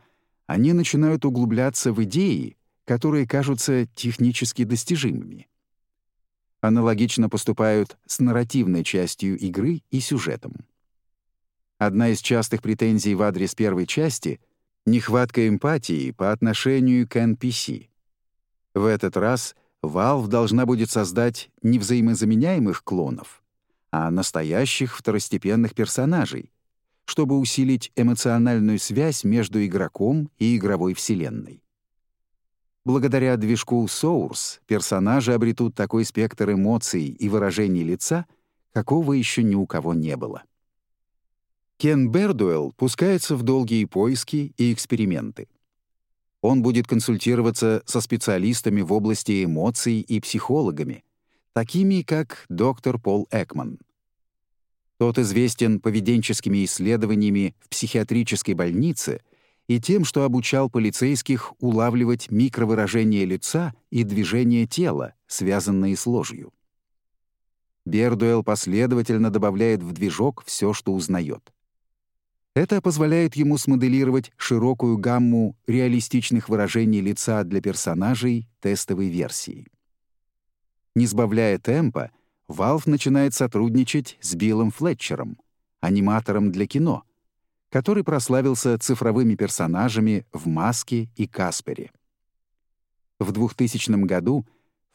они начинают углубляться в идеи, которые кажутся технически достижимыми. Аналогично поступают с нарративной частью игры и сюжетом. Одна из частых претензий в адрес первой части — нехватка эмпатии по отношению к NPC. В этот раз Valve должна будет создать не взаимозаменяемых клонов, а настоящих второстепенных персонажей, чтобы усилить эмоциональную связь между игроком и игровой вселенной. Благодаря движку Source персонажи обретут такой спектр эмоций и выражений лица, какого еще ни у кого не было. Кен Бердуэлл пускается в долгие поиски и эксперименты. Он будет консультироваться со специалистами в области эмоций и психологами, такими как доктор Пол Экман. Тот известен поведенческими исследованиями в психиатрической больнице и тем, что обучал полицейских улавливать микровыражение лица и движение тела, связанные с ложью. Бердуэлл последовательно добавляет в движок все, что узнает. Это позволяет ему смоделировать широкую гамму реалистичных выражений лица для персонажей тестовой версии. Не сбавляя темпа, Valve начинает сотрудничать с Биллом Флетчером, аниматором для кино, который прославился цифровыми персонажами в «Маске» и «Каспере». В 2000 году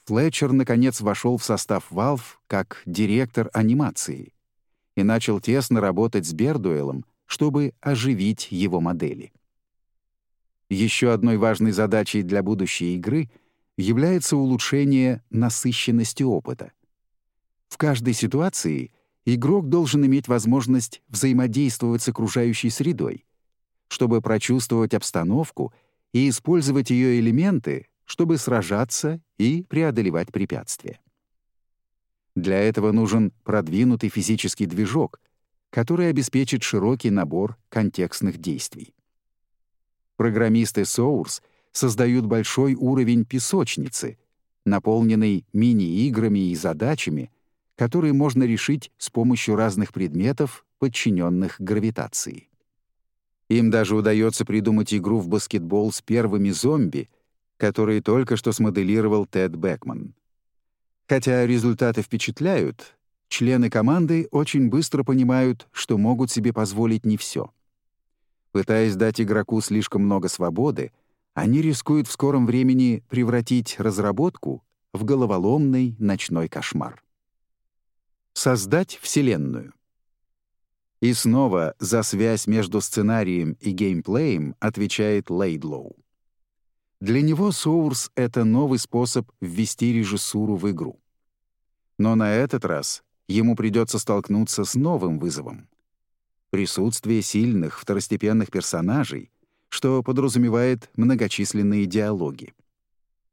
Флетчер наконец вошел в состав Valve как директор анимации и начал тесно работать с Бердуэлом, чтобы оживить его модели. Еще одной важной задачей для будущей игры является улучшение насыщенности опыта. В каждой ситуации игрок должен иметь возможность взаимодействовать с окружающей средой, чтобы прочувствовать обстановку и использовать ее элементы, чтобы сражаться и преодолевать препятствия. Для этого нужен продвинутый физический движок, который обеспечит широкий набор контекстных действий. Программисты Source создают большой уровень песочницы, наполненный мини-играми и задачами, которые можно решить с помощью разных предметов, подчиненных гравитации. Им даже удается придумать игру в баскетбол с первыми зомби, которые только что смоделировал Тед Бекман. Хотя результаты впечатляют, члены команды очень быстро понимают, что могут себе позволить не все. Пытаясь дать игроку слишком много свободы, они рискуют в скором времени превратить разработку в головоломный ночной кошмар. Создать Вселенную. И снова за связь между сценарием и геймплеем отвечает Лейдлоу. Для него Source — это новый способ ввести режиссуру в игру. Но на этот раз ему придется столкнуться с новым вызовом. Присутствие сильных второстепенных персонажей, что подразумевает многочисленные диалоги.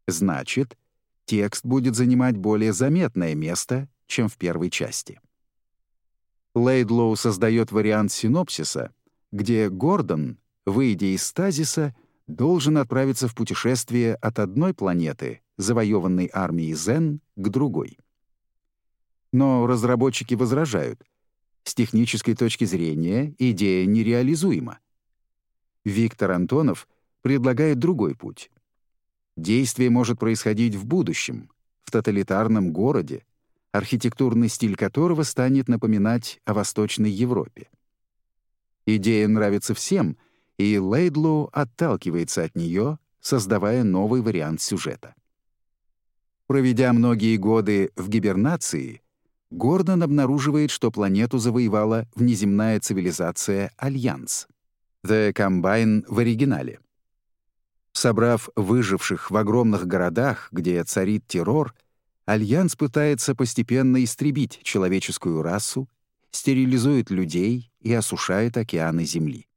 Значит, текст будет занимать более заметное место, чем в первой части. Лейдлоу создает вариант синопсиса, где Гордон, выйдя из стазиса, должен отправиться в путешествие от одной планеты, завоеванной армией Зен, к другой. Но разработчики возражают. С технической точки зрения идея нереализуема. Виктор Антонов предлагает другой путь. Действие может происходить в будущем, в тоталитарном городе, архитектурный стиль которого станет напоминать о Восточной Европе. Идея нравится всем, и Лейдлоу отталкивается от нее, создавая новый вариант сюжета. Проведя многие годы в гибернации, Гордон обнаруживает, что планету завоевала внеземная цивилизация Альянс. The Combine в оригинале. Собрав выживших в огромных городах, где царит террор, Альянс пытается постепенно истребить человеческую расу, стерилизует людей и осушает океаны Земли.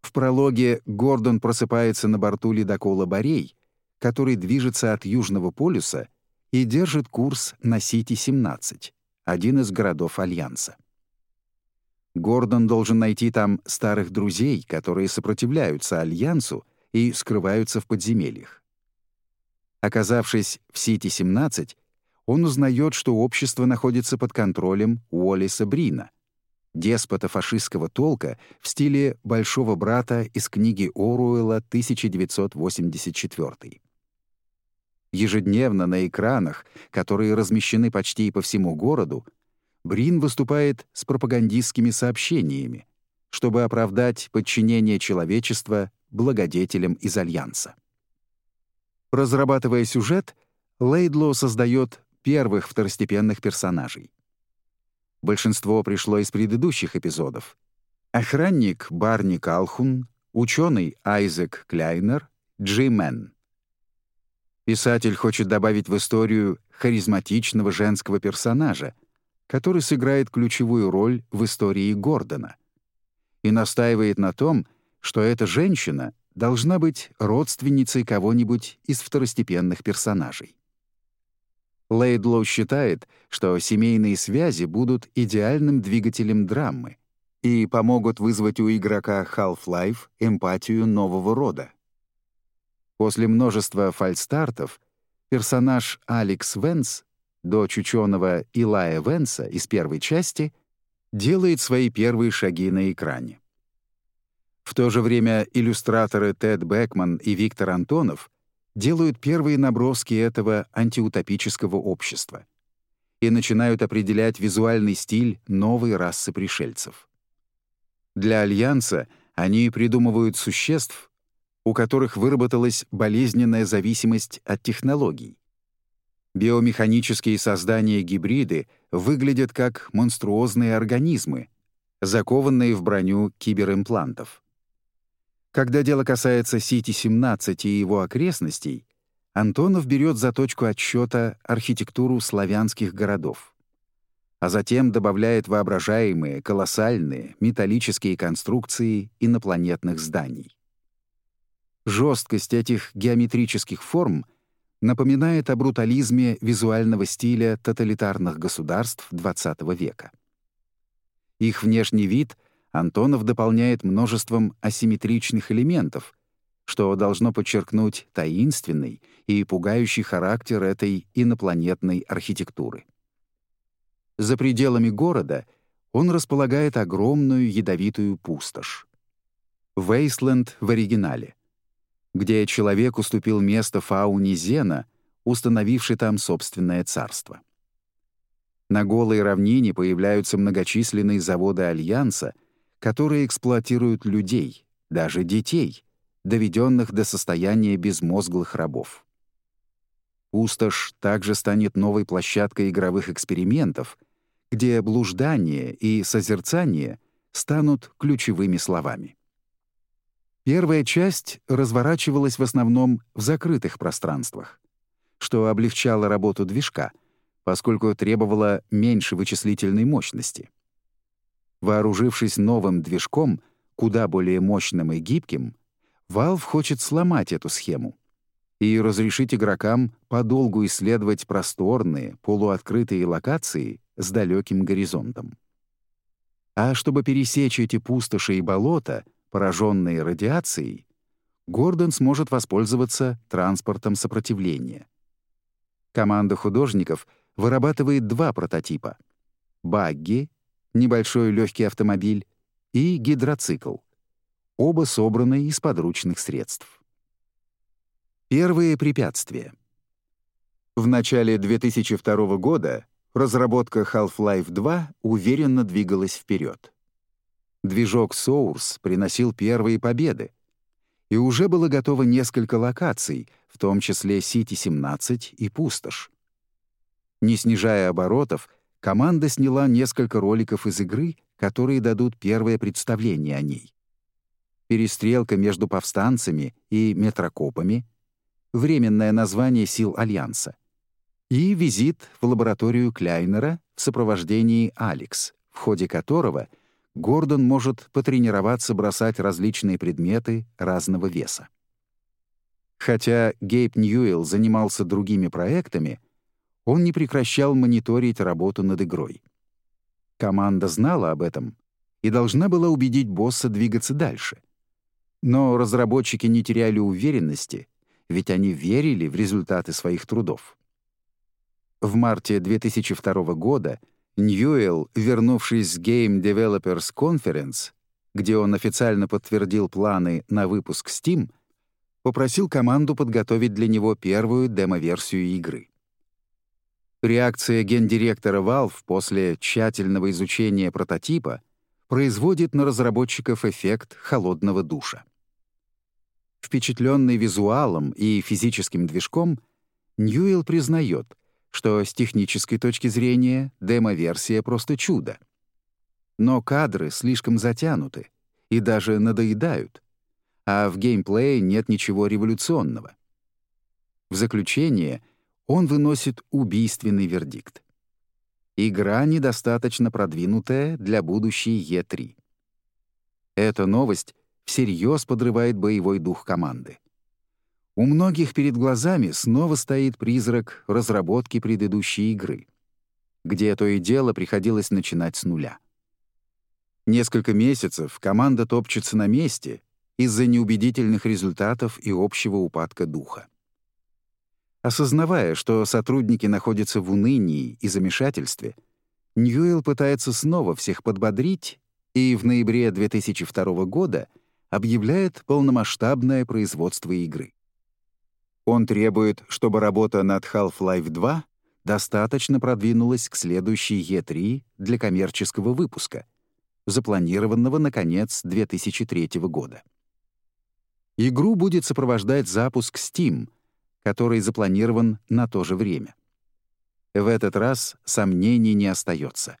В прологе Гордон просыпается на борту ледокола «Борей», который движется от Южного полюса и держит курс на Сити-17, один из городов Альянса. Гордон должен найти там старых друзей, которые сопротивляются Альянсу и скрываются в подземельях. Оказавшись в Сити-17, он узнает, что общество находится под контролем Уоллиса Брина, деспота фашистского толка в стиле «Большого брата» из книги Оруэлла 1984. Ежедневно на экранах, которые размещены почти по всему городу, Брин выступает с пропагандистскими сообщениями, чтобы оправдать подчинение человечества благодетелям из Альянса. Разрабатывая сюжет, Лейдлоу создает первых второстепенных персонажей. Большинство пришло из предыдущих эпизодов. Охранник Барни Калхун, ученый Айзек Кляйнер, Джи-Мен. Писатель хочет добавить в историю харизматичного женского персонажа, который сыграет ключевую роль в истории Гордона, и настаивает на том, что эта женщина должна быть родственницей кого-нибудь из второстепенных персонажей. Лейдлоу считает, что семейные связи будут идеальным двигателем драмы и помогут вызвать у игрока Half-Life эмпатию нового рода. После множества фальстартов персонаж Алекс Венс, дочь ученого Илая Венса из первой части, делает свои первые шаги на экране. В то же время иллюстраторы Тед Бекман и Виктор Антонов делают первые наброски этого антиутопического общества и начинают определять визуальный стиль новой расы пришельцев. Для Альянса они придумывают существ, у которых выработалась болезненная зависимость от технологий. Биомеханические создания-гибриды выглядят как монструозные организмы, закованные в броню киберимплантов. Когда дело касается Сити-17 и его окрестностей, Антонов берет за точку отсчета архитектуру славянских городов, а затем добавляет воображаемые, колоссальные, металлические конструкции инопланетных зданий. Жесткость этих геометрических форм напоминает о брутализме визуального стиля тоталитарных государств XX века. Их внешний вид — Антонов дополняет множеством асимметричных элементов, что должно подчеркнуть таинственный и пугающий характер этой инопланетной архитектуры. За пределами города он располагает огромную ядовитую пустошь. Вейсленд в оригинале, где человек уступил место фауне Зена, установивший там собственное царство. На голой равнине появляются многочисленные заводы Альянса, которые эксплуатируют людей, даже детей, доведенных до состояния безмозглых рабов. Пустошь также станет новой площадкой игровых экспериментов, где блуждание и созерцание станут ключевыми словами. Первая часть разворачивалась в основном в закрытых пространствах, что облегчало работу движка, поскольку требовало меньше вычислительной мощности — Вооружившись новым движком, куда более мощным и гибким, Valve хочет сломать эту схему и разрешить игрокам подолгу исследовать просторные, полуоткрытые локации с далеким горизонтом. А чтобы пересечь эти пустоши и болота, пораженные радиацией, Гордон сможет воспользоваться транспортом сопротивления. Команда художников вырабатывает два прототипа — багги небольшой легкий автомобиль и гидроцикл, оба собраны из подручных средств. Первые препятствия. В начале 2002 года разработка Half-Life 2 уверенно двигалась вперед. Движок Source приносил первые победы, и уже было готово несколько локаций, в том числе Сити-17 и Пустошь. Не снижая оборотов, команда сняла несколько роликов из игры, которые дадут первое представление о ней. Перестрелка между повстанцами и метрокопами, временное название сил Альянса, и визит в лабораторию Кляйнера в сопровождении Алекс, в ходе которого Гордон может потренироваться бросать различные предметы разного веса. Хотя Гейб Ньюэлл занимался другими проектами — он не прекращал мониторить работу над игрой. Команда знала об этом и должна была убедить босса двигаться дальше. Но разработчики не теряли уверенности, ведь они верили в результаты своих трудов. В марте 2002 года Ньюэлл, вернувшись с Game Developers Conference, где он официально подтвердил планы на выпуск Steam, попросил команду подготовить для него первую демо-версию игры. Реакция гендиректора Valve после тщательного изучения прототипа производит на разработчиков эффект холодного душа. Впечатленный визуалом и физическим движком, Ньюэлл признает, что с технической точки зрения демо-версия просто чудо. Но кадры слишком затянуты и даже надоедают, а в геймплее нет ничего революционного. В заключение он выносит убийственный вердикт. Игра недостаточно продвинутая для будущей Е3. Эта новость всерьез подрывает боевой дух команды. У многих перед глазами снова стоит призрак разработки предыдущей игры, где то и дело приходилось начинать с нуля. Несколько месяцев команда топчется на месте из-за неубедительных результатов и общего упадка духа. Осознавая, что сотрудники находятся в унынии и замешательстве, Ньюэлл пытается снова всех подбодрить и в ноябре 2002 года объявляет полномасштабное производство игры. Он требует, чтобы работа над Half-Life 2 достаточно продвинулась к следующей E3 для коммерческого выпуска, запланированного на конец 2003 года. Игру будет сопровождать запуск Steam, который запланирован на то же время. В этот раз сомнений не остается.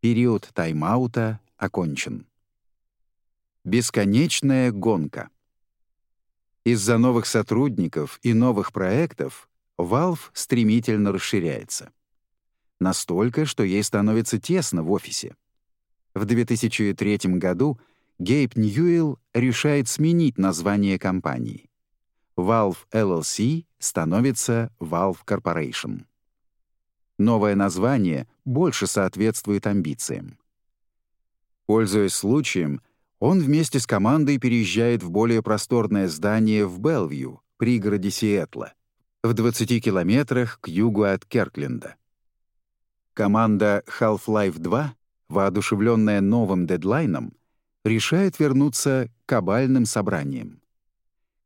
Период тайм-аута окончен. Бесконечная гонка — из-за новых сотрудников и новых проектов Valve стремительно расширяется. Настолько, что ей становится тесно в офисе. В 2003 году Гейб Ньюэлл решает сменить название компании. Valve LLC становится Valve Corporation. Новое название больше соответствует амбициям. Пользуясь случаем, он вместе с командой переезжает в более просторное здание в Белвью, пригороде Сиэтла, в 20 километрах к югу от Керкленда. Команда Half-Life 2, воодушевленная новым дедлайном, решает вернуться к кабальным собраниям.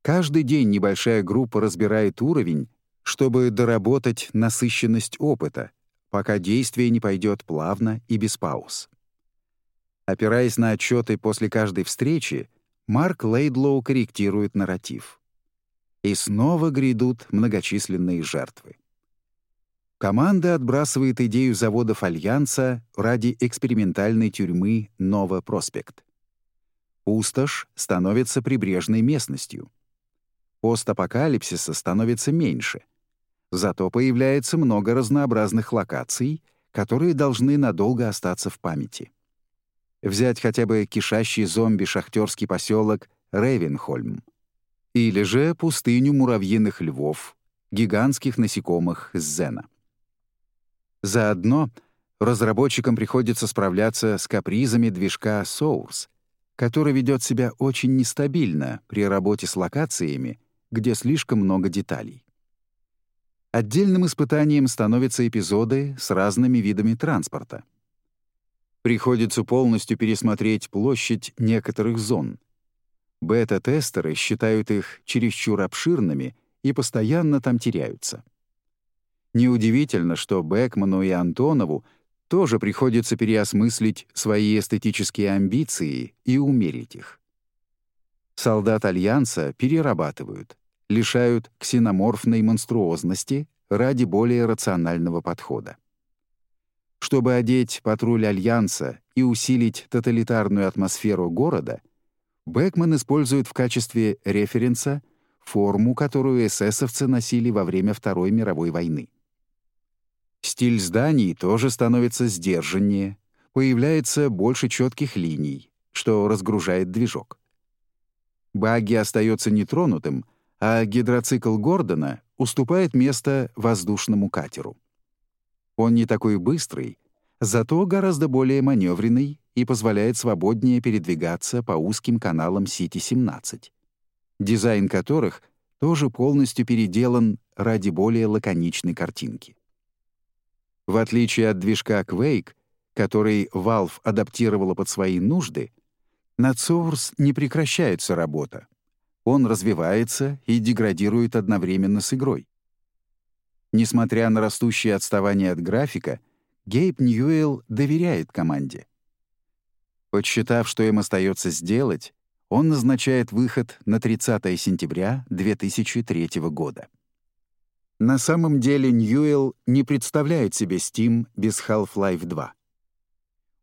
Каждый день небольшая группа разбирает уровень, чтобы доработать насыщенность опыта, пока действие не пойдет плавно и без пауз. Опираясь на отчеты после каждой встречи, Марк Лейдлоу корректирует нарратив. И снова грядут многочисленные жертвы. Команда отбрасывает идею заводов Альянса ради экспериментальной тюрьмы Нова Проспект. Пустошь становится прибрежной местностью. Постапокалипсиса становится меньше. Зато появляется много разнообразных локаций, которые должны надолго остаться в памяти. Взять хотя бы кишащий зомби-шахтерский поселок Рейвенхольм. Или же пустыню муравьиных львов, гигантских насекомых Зена. Заодно разработчикам приходится справляться с капризами движка Source, который ведет себя очень нестабильно при работе с локациями, где слишком много деталей. Отдельным испытанием становятся эпизоды с разными видами транспорта — Приходится полностью пересмотреть площадь некоторых зон. Бета-тестеры считают их чересчур обширными и постоянно там теряются. Неудивительно, что Бекману и Антонову тоже приходится переосмыслить свои эстетические амбиции и умерить их. Солдат Альянса перерабатывают, лишают ксеноморфной монструозности ради более рационального подхода. Чтобы одеть патруль Альянса и усилить тоталитарную атмосферу города, Бекман использует в качестве референса форму, которую эсэсовцы носили во время Второй мировой войны. Стиль зданий тоже становится сдержаннее, появляется больше четких линий, что разгружает движок. Багги остается нетронутым, а гидроцикл Гордона уступает место воздушному катеру. Он не такой быстрый, зато гораздо более маневренный и позволяет свободнее передвигаться по узким каналам City-17, дизайн которых тоже полностью переделан ради более лаконичной картинки. В отличие от движка Quake, который Valve адаптировала под свои нужды, над Source не прекращается работа. Он развивается и деградирует одновременно с игрой. Несмотря на растущее отставание от графика, Гейб Ньюэлл доверяет команде. Подсчитав, что им остается сделать, он назначает выход на 30 сентября 2003 года. На самом деле Ньюэлл не представляет себе Steam без Half-Life 2.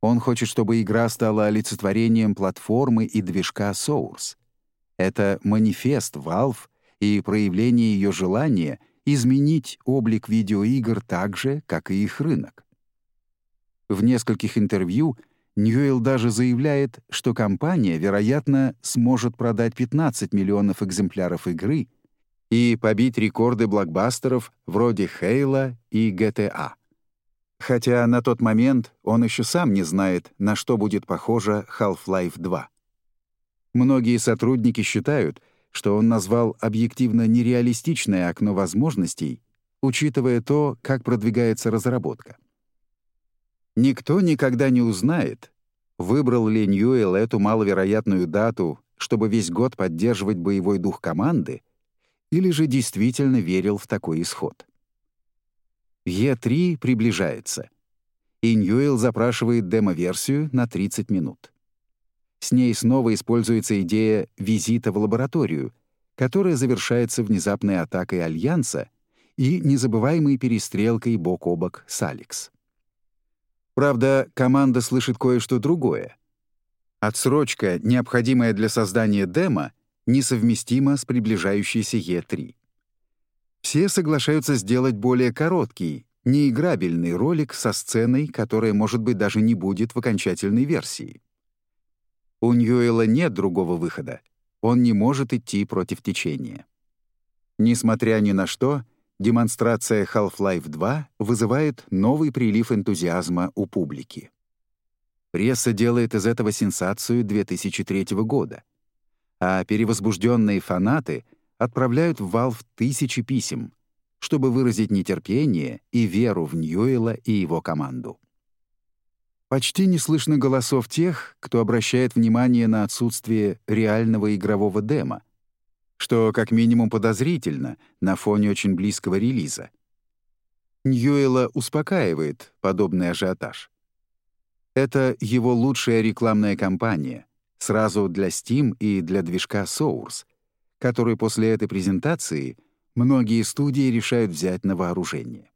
Он хочет, чтобы игра стала олицетворением платформы и движка Source. Это манифест Valve и проявление ее желания изменить облик видеоигр так же, как и их рынок. В нескольких интервью Ньюэлл даже заявляет, что компания, вероятно, сможет продать 15 миллионов экземпляров игры — и побить рекорды блокбастеров вроде «Хейла» и «GTA». Хотя на тот момент он еще сам не знает, на что будет похожа Half-Life 2. Многие сотрудники считают, что он назвал объективно нереалистичное окно возможностей, учитывая то, как продвигается разработка. Никто никогда не узнает, выбрал ли Ньюэлл эту маловероятную дату, чтобы весь год поддерживать боевой дух команды, или же действительно верил в такой исход. Е3 приближается, и Ньюэлл запрашивает демо-версию на 30 минут. С ней снова используется идея визита в лабораторию, которая завершается внезапной атакой Альянса и незабываемой перестрелкой бок о бок с Алекс. Правда, команда слышит кое-что другое. Отсрочка, необходимая для создания демо — несовместимо с приближающейся Е3. Все соглашаются сделать более короткий, неиграбельный ролик со сценой, которая, может быть, даже не будет в окончательной версии. У Ньюэлла нет другого выхода. Он не может идти против течения. Несмотря ни на что, демонстрация Half-Life 2 вызывает новый прилив энтузиазма у публики. Пресса делает из этого сенсацию 2003 года а перевозбужденные фанаты отправляют в Valve тысячи писем, чтобы выразить нетерпение и веру в Ньюэла и его команду. Почти не слышно голосов тех, кто обращает внимание на отсутствие реального игрового демо, что как минимум подозрительно на фоне очень близкого релиза. Ньюэла успокаивает подобный ажиотаж. Это его лучшая рекламная кампания — сразу для Steam и для движка Source, который после этой презентации многие студии решают взять на вооружение.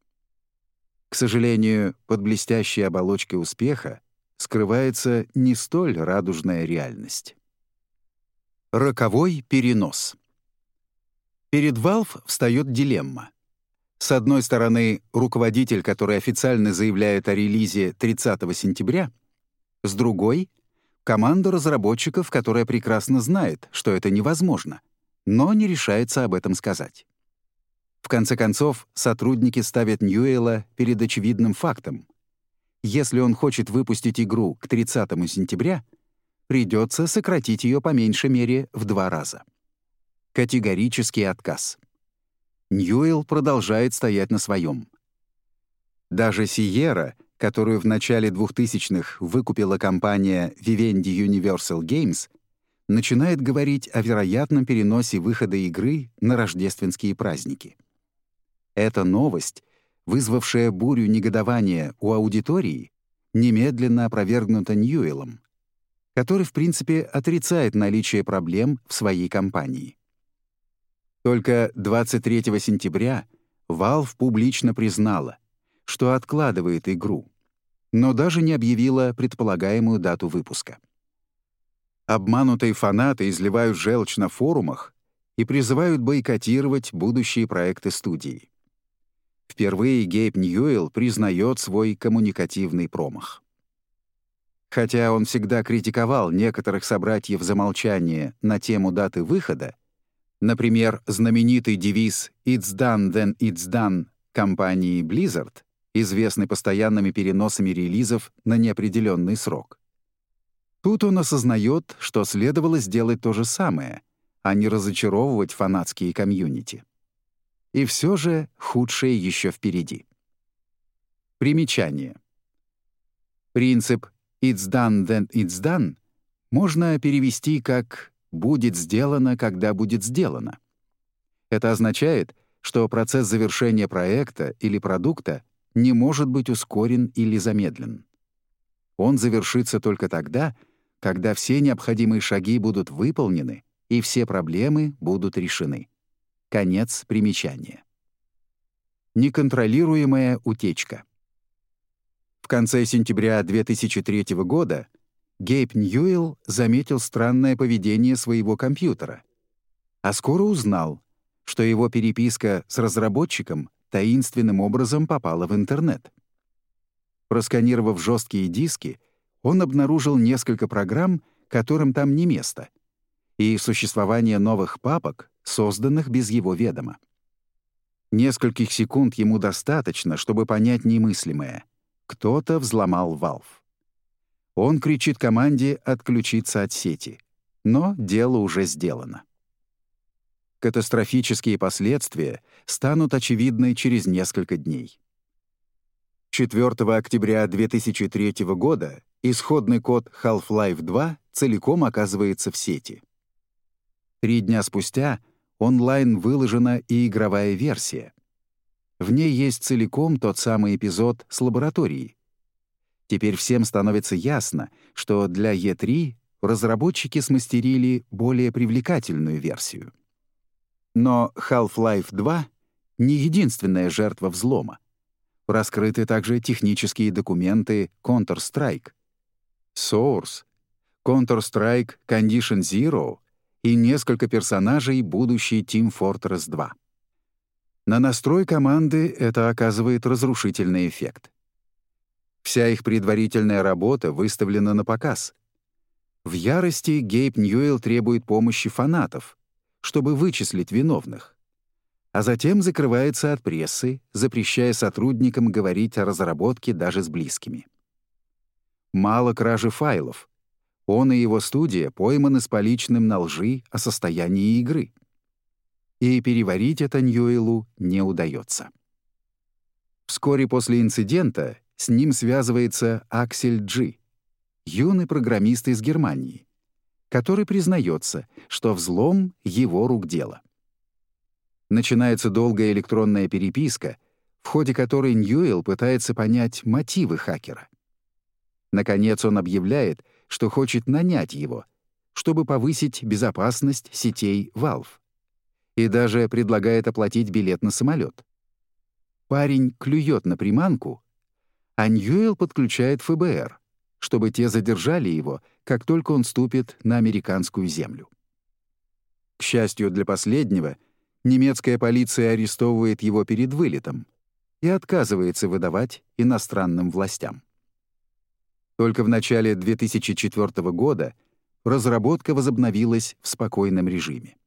К сожалению, под блестящей оболочкой успеха скрывается не столь радужная реальность. Роковой перенос. Перед Valve встает дилемма. С одной стороны, руководитель, который официально заявляет о релизе 30 сентября, с другой Команда разработчиков, которая прекрасно знает, что это невозможно, но не решается об этом сказать. В конце концов, сотрудники ставят Ньюэлла перед очевидным фактом. Если он хочет выпустить игру к 30 сентября, придется сократить ее по меньшей мере в два раза. Категорический отказ. Ньюэлл продолжает стоять на своем. Даже Сиера — которую в начале 2000-х выкупила компания Vivendi Universal Games, начинает говорить о вероятном переносе выхода игры на рождественские праздники. Эта новость, вызвавшая бурю негодования у аудитории, немедленно опровергнута Ньюэлом, который, в принципе, отрицает наличие проблем в своей компании. Только 23 сентября Valve публично признала — что откладывает игру, но даже не объявила предполагаемую дату выпуска. Обманутые фанаты изливают желчь на форумах и призывают бойкотировать будущие проекты студии. Впервые Гейб Ньюэлл признает свой коммуникативный промах. Хотя он всегда критиковал некоторых собратьев за молчание на тему даты выхода, например, знаменитый девиз «It's done, then it's done» компании Blizzard, известный постоянными переносами релизов на неопределенный срок. Тут он осознает, что следовало сделать то же самое, а не разочаровывать фанатские комьюнити. И все же худшее еще впереди. Примечание. Принцип «it's done, then it's done» можно перевести как «будет сделано, когда будет сделано». Это означает, что процесс завершения проекта или продукта не может быть ускорен или замедлен. Он завершится только тогда, когда все необходимые шаги будут выполнены и все проблемы будут решены. Конец примечания. Неконтролируемая утечка. В конце сентября 2003 года Гейб Ньюэлл заметил странное поведение своего компьютера, а скоро узнал, что его переписка с разработчиком таинственным образом попала в интернет. Просканировав жесткие диски, он обнаружил несколько программ, которым там не место, и существование новых папок, созданных без его ведома. Нескольких секунд ему достаточно, чтобы понять немыслимое. Кто-то взломал Valve. Он кричит команде отключиться от сети. Но дело уже сделано. Катастрофические последствия станут очевидны через несколько дней. 4 октября 2003 года исходный код Half-Life 2 целиком оказывается в сети. Три дня спустя онлайн выложена и игровая версия. В ней есть целиком тот самый эпизод с лабораторией. Теперь всем становится ясно, что для E3 разработчики смастерили более привлекательную версию. Но Half-Life 2 — не единственная жертва взлома. Раскрыты также технические документы Counter-Strike. Source, Counter-Strike Condition Zero и несколько персонажей будущей Team Fortress 2. На настрой команды это оказывает разрушительный эффект. Вся их предварительная работа выставлена на показ. В ярости Гейб Ньюэлл требует помощи фанатов, чтобы вычислить виновных. А затем закрывается от прессы, запрещая сотрудникам говорить о разработке даже с близкими. Мало кражи файлов. Он и его студия пойманы с поличным на лжи о состоянии игры. И переварить это Ньюэлу не удается. Вскоре после инцидента с ним связывается Аксель Джи, юный программист из Германии, который признается, что взлом — его рук дело. Начинается долгая электронная переписка, в ходе которой Ньюэлл пытается понять мотивы хакера. Наконец он объявляет, что хочет нанять его, чтобы повысить безопасность сетей Valve, и даже предлагает оплатить билет на самолет. Парень клюет на приманку, а Ньюэлл подключает ФБР, чтобы те задержали его, как только он ступит на американскую землю. К счастью для последнего, немецкая полиция арестовывает его перед вылетом и отказывается выдавать иностранным властям. Только в начале 2004 года разработка возобновилась в спокойном режиме.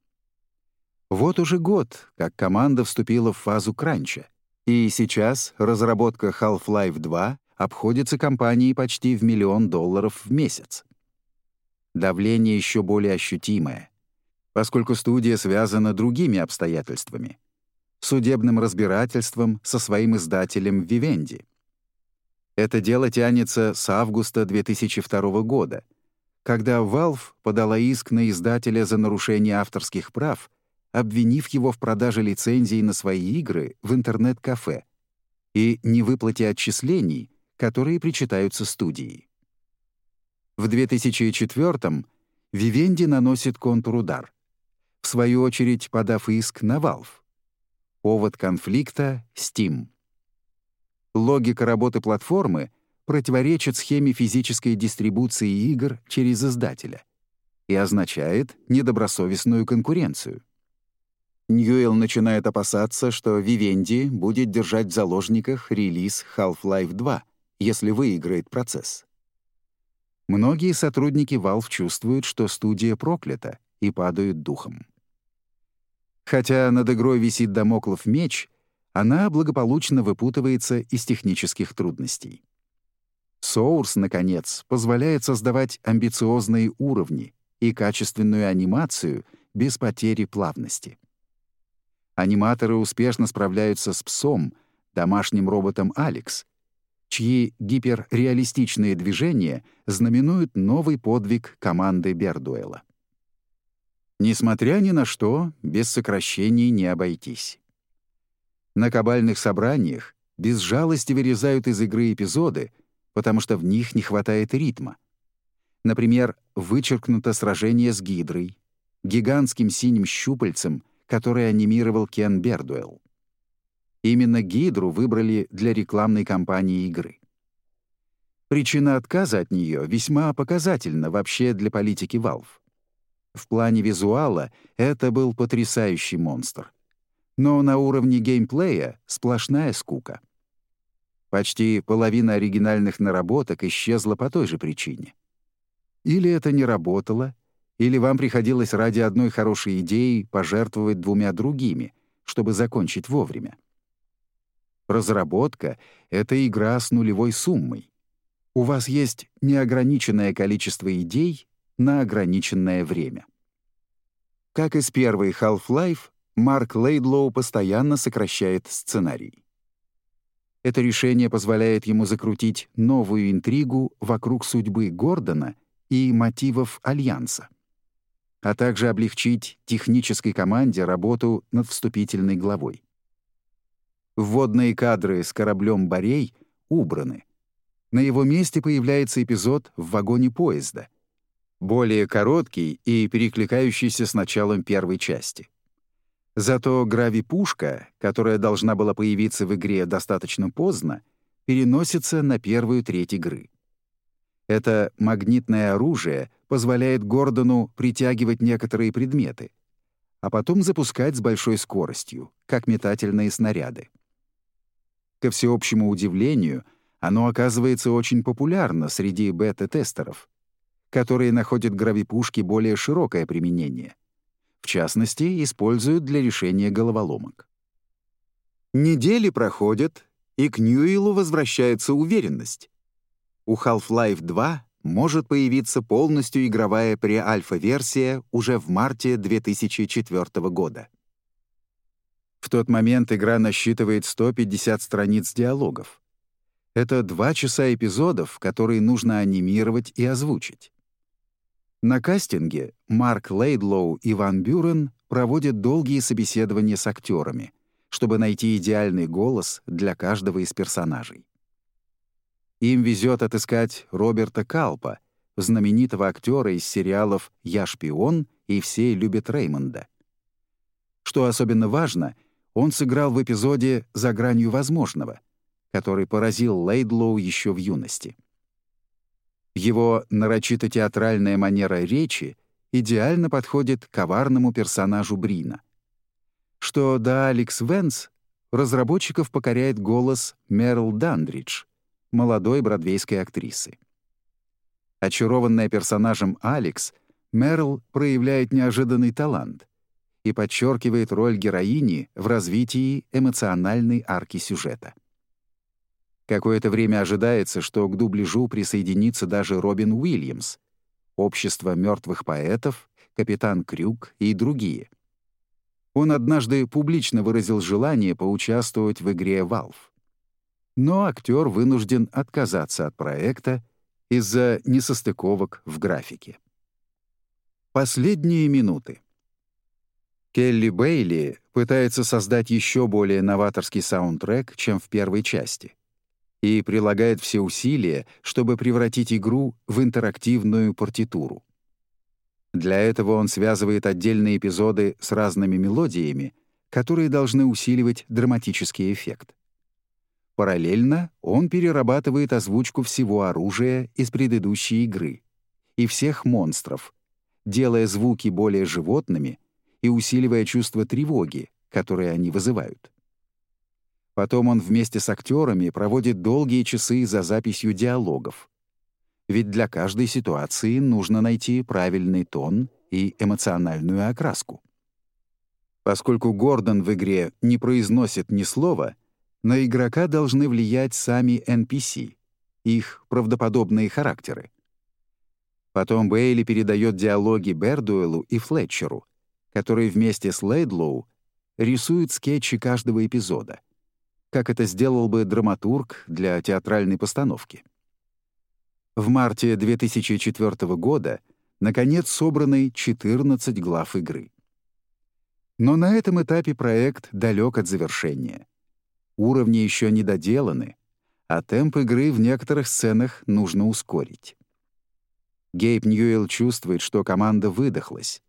Вот уже год, как команда вступила в фазу кранча, и сейчас разработка Half-Life 2 обходится компании почти в миллион долларов в месяц. Давление еще более ощутимое, поскольку студия связана другими обстоятельствами — судебным разбирательством со своим издателем Vivendi. Это дело тянется с августа 2002 года, когда Valve подала иск на издателя за нарушение авторских прав, обвинив его в продаже лицензий на свои игры в интернет-кафе и невыплате отчислений — которые причитаются студии. В 2004-м Вивенди наносит контрудар, в свою очередь подав иск на Valve. Повод конфликта — Steam. Логика работы платформы противоречит схеме физической дистрибуции игр через издателя и означает недобросовестную конкуренцию. Ньюэлл начинает опасаться, что Vivendi будет держать в заложниках релиз Half-Life 2, если выиграет процесс. Многие сотрудники Valve чувствуют, что студия проклята, и падают духом. Хотя над игрой висит домоклов меч, она благополучно выпутывается из технических трудностей. Source, наконец, позволяет создавать амбициозные уровни и качественную анимацию без потери плавности. Аниматоры успешно справляются с псом, домашним роботом Алекс, чьи гиперреалистичные движения знаменуют новый подвиг команды Бердуэла. Несмотря ни на что, без сокращений не обойтись. На кабальных собраниях без жалости вырезают из игры эпизоды, потому что в них не хватает ритма. Например, вычеркнуто сражение с Гидрой, гигантским синим щупальцем, который анимировал Кен Бердуэлл. Именно Гидру выбрали для рекламной кампании игры. Причина отказа от нее весьма показательна вообще для политики Valve. В плане визуала это был потрясающий монстр. Но на уровне геймплея сплошная скука. Почти половина оригинальных наработок исчезла по той же причине. Или это не работало, или вам приходилось ради одной хорошей идеи пожертвовать двумя другими, чтобы закончить вовремя. Разработка — это игра с нулевой суммой. У вас есть неограниченное количество идей на ограниченное время. Как и с первой Half-Life, Марк Лейдлоу постоянно сокращает сценарий. Это решение позволяет ему закрутить новую интригу вокруг судьбы Гордона и мотивов Альянса, а также облегчить технической команде работу над вступительной главой. Вводные кадры с кораблем «Борей» убраны. На его месте появляется эпизод в вагоне поезда, более короткий и перекликающийся с началом первой части. Зато грави-пушка, которая должна была появиться в игре достаточно поздно, переносится на первую треть игры. Это магнитное оружие позволяет Гордону притягивать некоторые предметы, а потом запускать с большой скоростью, как метательные снаряды. Ко всеобщему удивлению, оно оказывается очень популярно среди бета-тестеров, которые находят гравипушки более широкое применение. В частности, используют для решения головоломок. Недели проходят, и к Ньюилу возвращается уверенность. У Half-Life 2 может появиться полностью игровая преальфа-версия уже в марте 2004 года. В тот момент игра насчитывает 150 страниц диалогов. Это два часа эпизодов, которые нужно анимировать и озвучить. На кастинге Марк Лейдлоу и Ван Бюрен проводят долгие собеседования с актерами, чтобы найти идеальный голос для каждого из персонажей. Им везет отыскать Роберта Калпа, знаменитого актера из сериалов «Я шпион» и «Все любят Реймонда». Что особенно важно, он сыграл в эпизоде «За гранью возможного», который поразил Лейдлоу еще в юности. Его нарочито театральная манера речи идеально подходит коварному персонажу Брина. Что до Алекс Венс, разработчиков покоряет голос Мерл Дандридж, молодой бродвейской актрисы. Очарованная персонажем Алекс, Мерл проявляет неожиданный талант и подчеркивает роль героини в развитии эмоциональной арки сюжета. Какое-то время ожидается, что к дубляжу присоединится даже Робин Уильямс, Общество мертвых поэтов, Капитан Крюк и другие. Он однажды публично выразил желание поучаствовать в игре Valve. Но актер вынужден отказаться от проекта из-за несостыковок в графике. Последние минуты. Келли Бейли пытается создать еще более новаторский саундтрек, чем в первой части и прилагает все усилия, чтобы превратить игру в интерактивную партитуру. Для этого он связывает отдельные эпизоды с разными мелодиями, которые должны усиливать драматический эффект. Параллельно он перерабатывает озвучку всего оружия из предыдущей игры и всех монстров, делая звуки более животными и усиливая чувство тревоги, которое они вызывают. Потом он вместе с актерами проводит долгие часы за записью диалогов. Ведь для каждой ситуации нужно найти правильный тон и эмоциональную окраску. Поскольку Гордон в игре не произносит ни слова, на игрока должны влиять сами NPC, их правдоподобные характеры. Потом Бейли передает диалоги Бердуэлу и Флетчеру, которые вместе с Лейдлоу рисуют скетчи каждого эпизода, как это сделал бы драматург для театральной постановки. В марте 2004 года наконец собраны 14 глав игры. Но на этом этапе проект далек от завершения. Уровни еще не доделаны, а темп игры в некоторых сценах нужно ускорить. Гейб Ньюэлл чувствует, что команда выдохлась.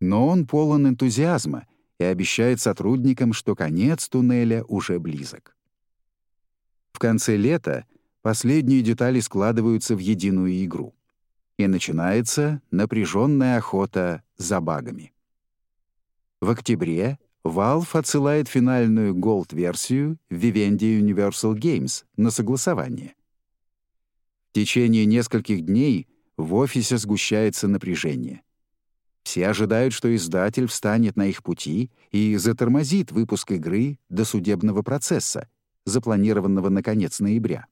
Но он полон энтузиазма и обещает сотрудникам, что конец туннеля уже близок. В конце лета последние детали складываются в единую игру. И начинается напряженная охота за багами. В октябре Valve отсылает финальную Gold-версию Vivendi Universal Games на согласование. В течение нескольких дней в офисе сгущается напряжение. Все ожидают, что издатель встанет на их пути и затормозит выпуск игры до судебного процесса, запланированного на конец ноября.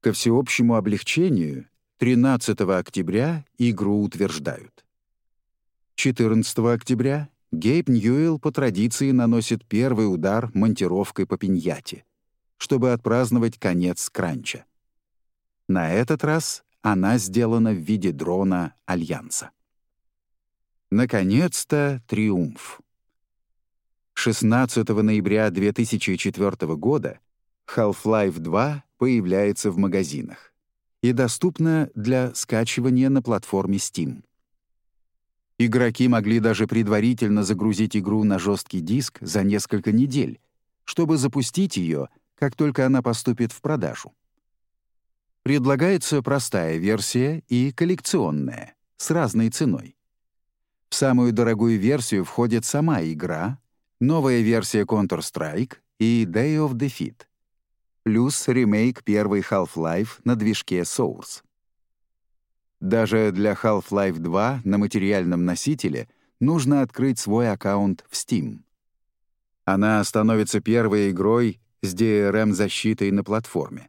Ко всеобщему облегчению 13 октября игру утверждают. 14 октября Гейб Ньюэлл по традиции наносит первый удар монтировкой по пиньяте, чтобы отпраздновать конец кранча. На этот раз она сделана в виде дрона Альянса. Наконец-то триумф. 16 ноября 2004 года Half-Life 2 появляется в магазинах и доступна для скачивания на платформе Steam. Игроки могли даже предварительно загрузить игру на жесткий диск за несколько недель, чтобы запустить ее, как только она поступит в продажу. Предлагается простая версия и коллекционная, с разной ценой. В самую дорогую версию входит сама игра, новая версия Counter-Strike и Day of Defeat, плюс ремейк первой Half-Life на движке Source. Даже для Half-Life 2 на материальном носителе нужно открыть свой аккаунт в Steam. Она становится первой игрой с DRM-защитой на платформе.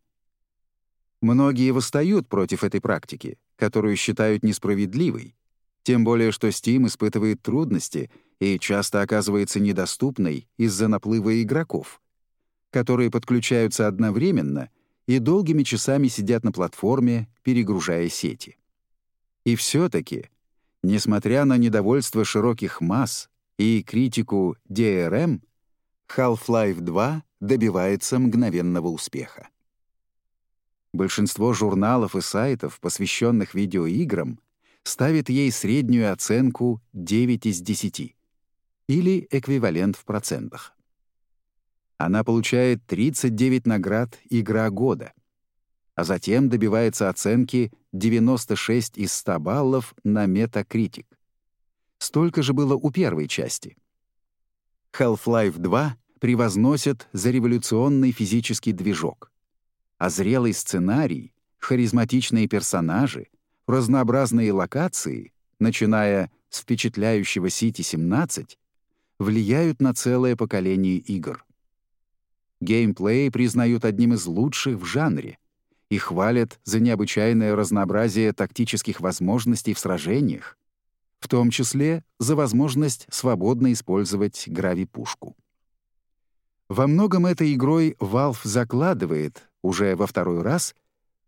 Многие восстают против этой практики, которую считают несправедливой, тем более что Steam испытывает трудности и часто оказывается недоступной из-за наплыва игроков, которые подключаются одновременно и долгими часами сидят на платформе, перегружая сети. И все таки несмотря на недовольство широких масс и критику DRM, Half-Life 2 добивается мгновенного успеха. Большинство журналов и сайтов, посвященных видеоиграм, ставит ей среднюю оценку 9 из 10 или эквивалент в процентах. Она получает 39 наград «Игра года», а затем добивается оценки 96 из 100 баллов на Metacritic. Столько же было у первой части. Half-Life 2 превозносят за революционный физический движок а зрелый сценарий, харизматичные персонажи, разнообразные локации, начиная с впечатляющего Сити-17, влияют на целое поколение игр. Геймплей признают одним из лучших в жанре и хвалят за необычайное разнообразие тактических возможностей в сражениях, в том числе за возможность свободно использовать гравипушку. Во многом этой игрой Valve закладывает, уже во второй раз,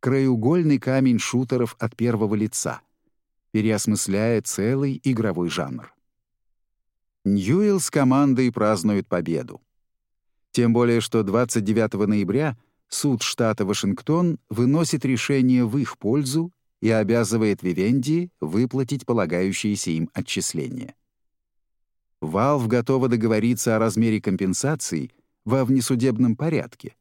краеугольный камень шутеров от первого лица, переосмысляя целый игровой жанр. Ньюэлл с командой празднует победу. Тем более, что 29 ноября суд штата Вашингтон выносит решение в их пользу и обязывает Вивенди выплатить полагающиеся им отчисления. Valve готова договориться о размере компенсаций во внесудебном порядке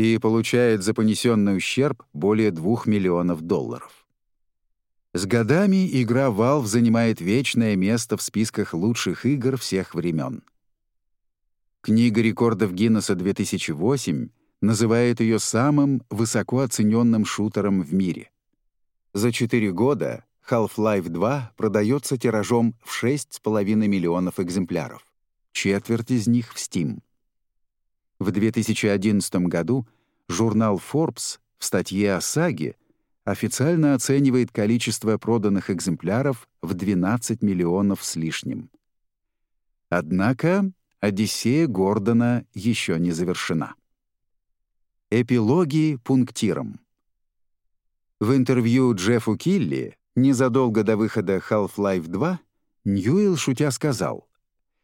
и получает за понесенный ущерб более 2 миллионов долларов. С годами игра Valve занимает вечное место в списках лучших игр всех времен. Книга рекордов Гиннесса 2008 называет ее самым высоко оцененным шутером в мире. За 4 года Half-Life 2 продается тиражом в 6,5 миллионов экземпляров, четверть из них в Steam. В 2011 году журнал Forbes в статье о саге официально оценивает количество проданных экземпляров в 12 миллионов с лишним. Однако Одиссея Гордона еще не завершена. Эпилоги пунктиром. В интервью Джеффу Килли незадолго до выхода Half-Life 2 Ньюэлл шутя сказал,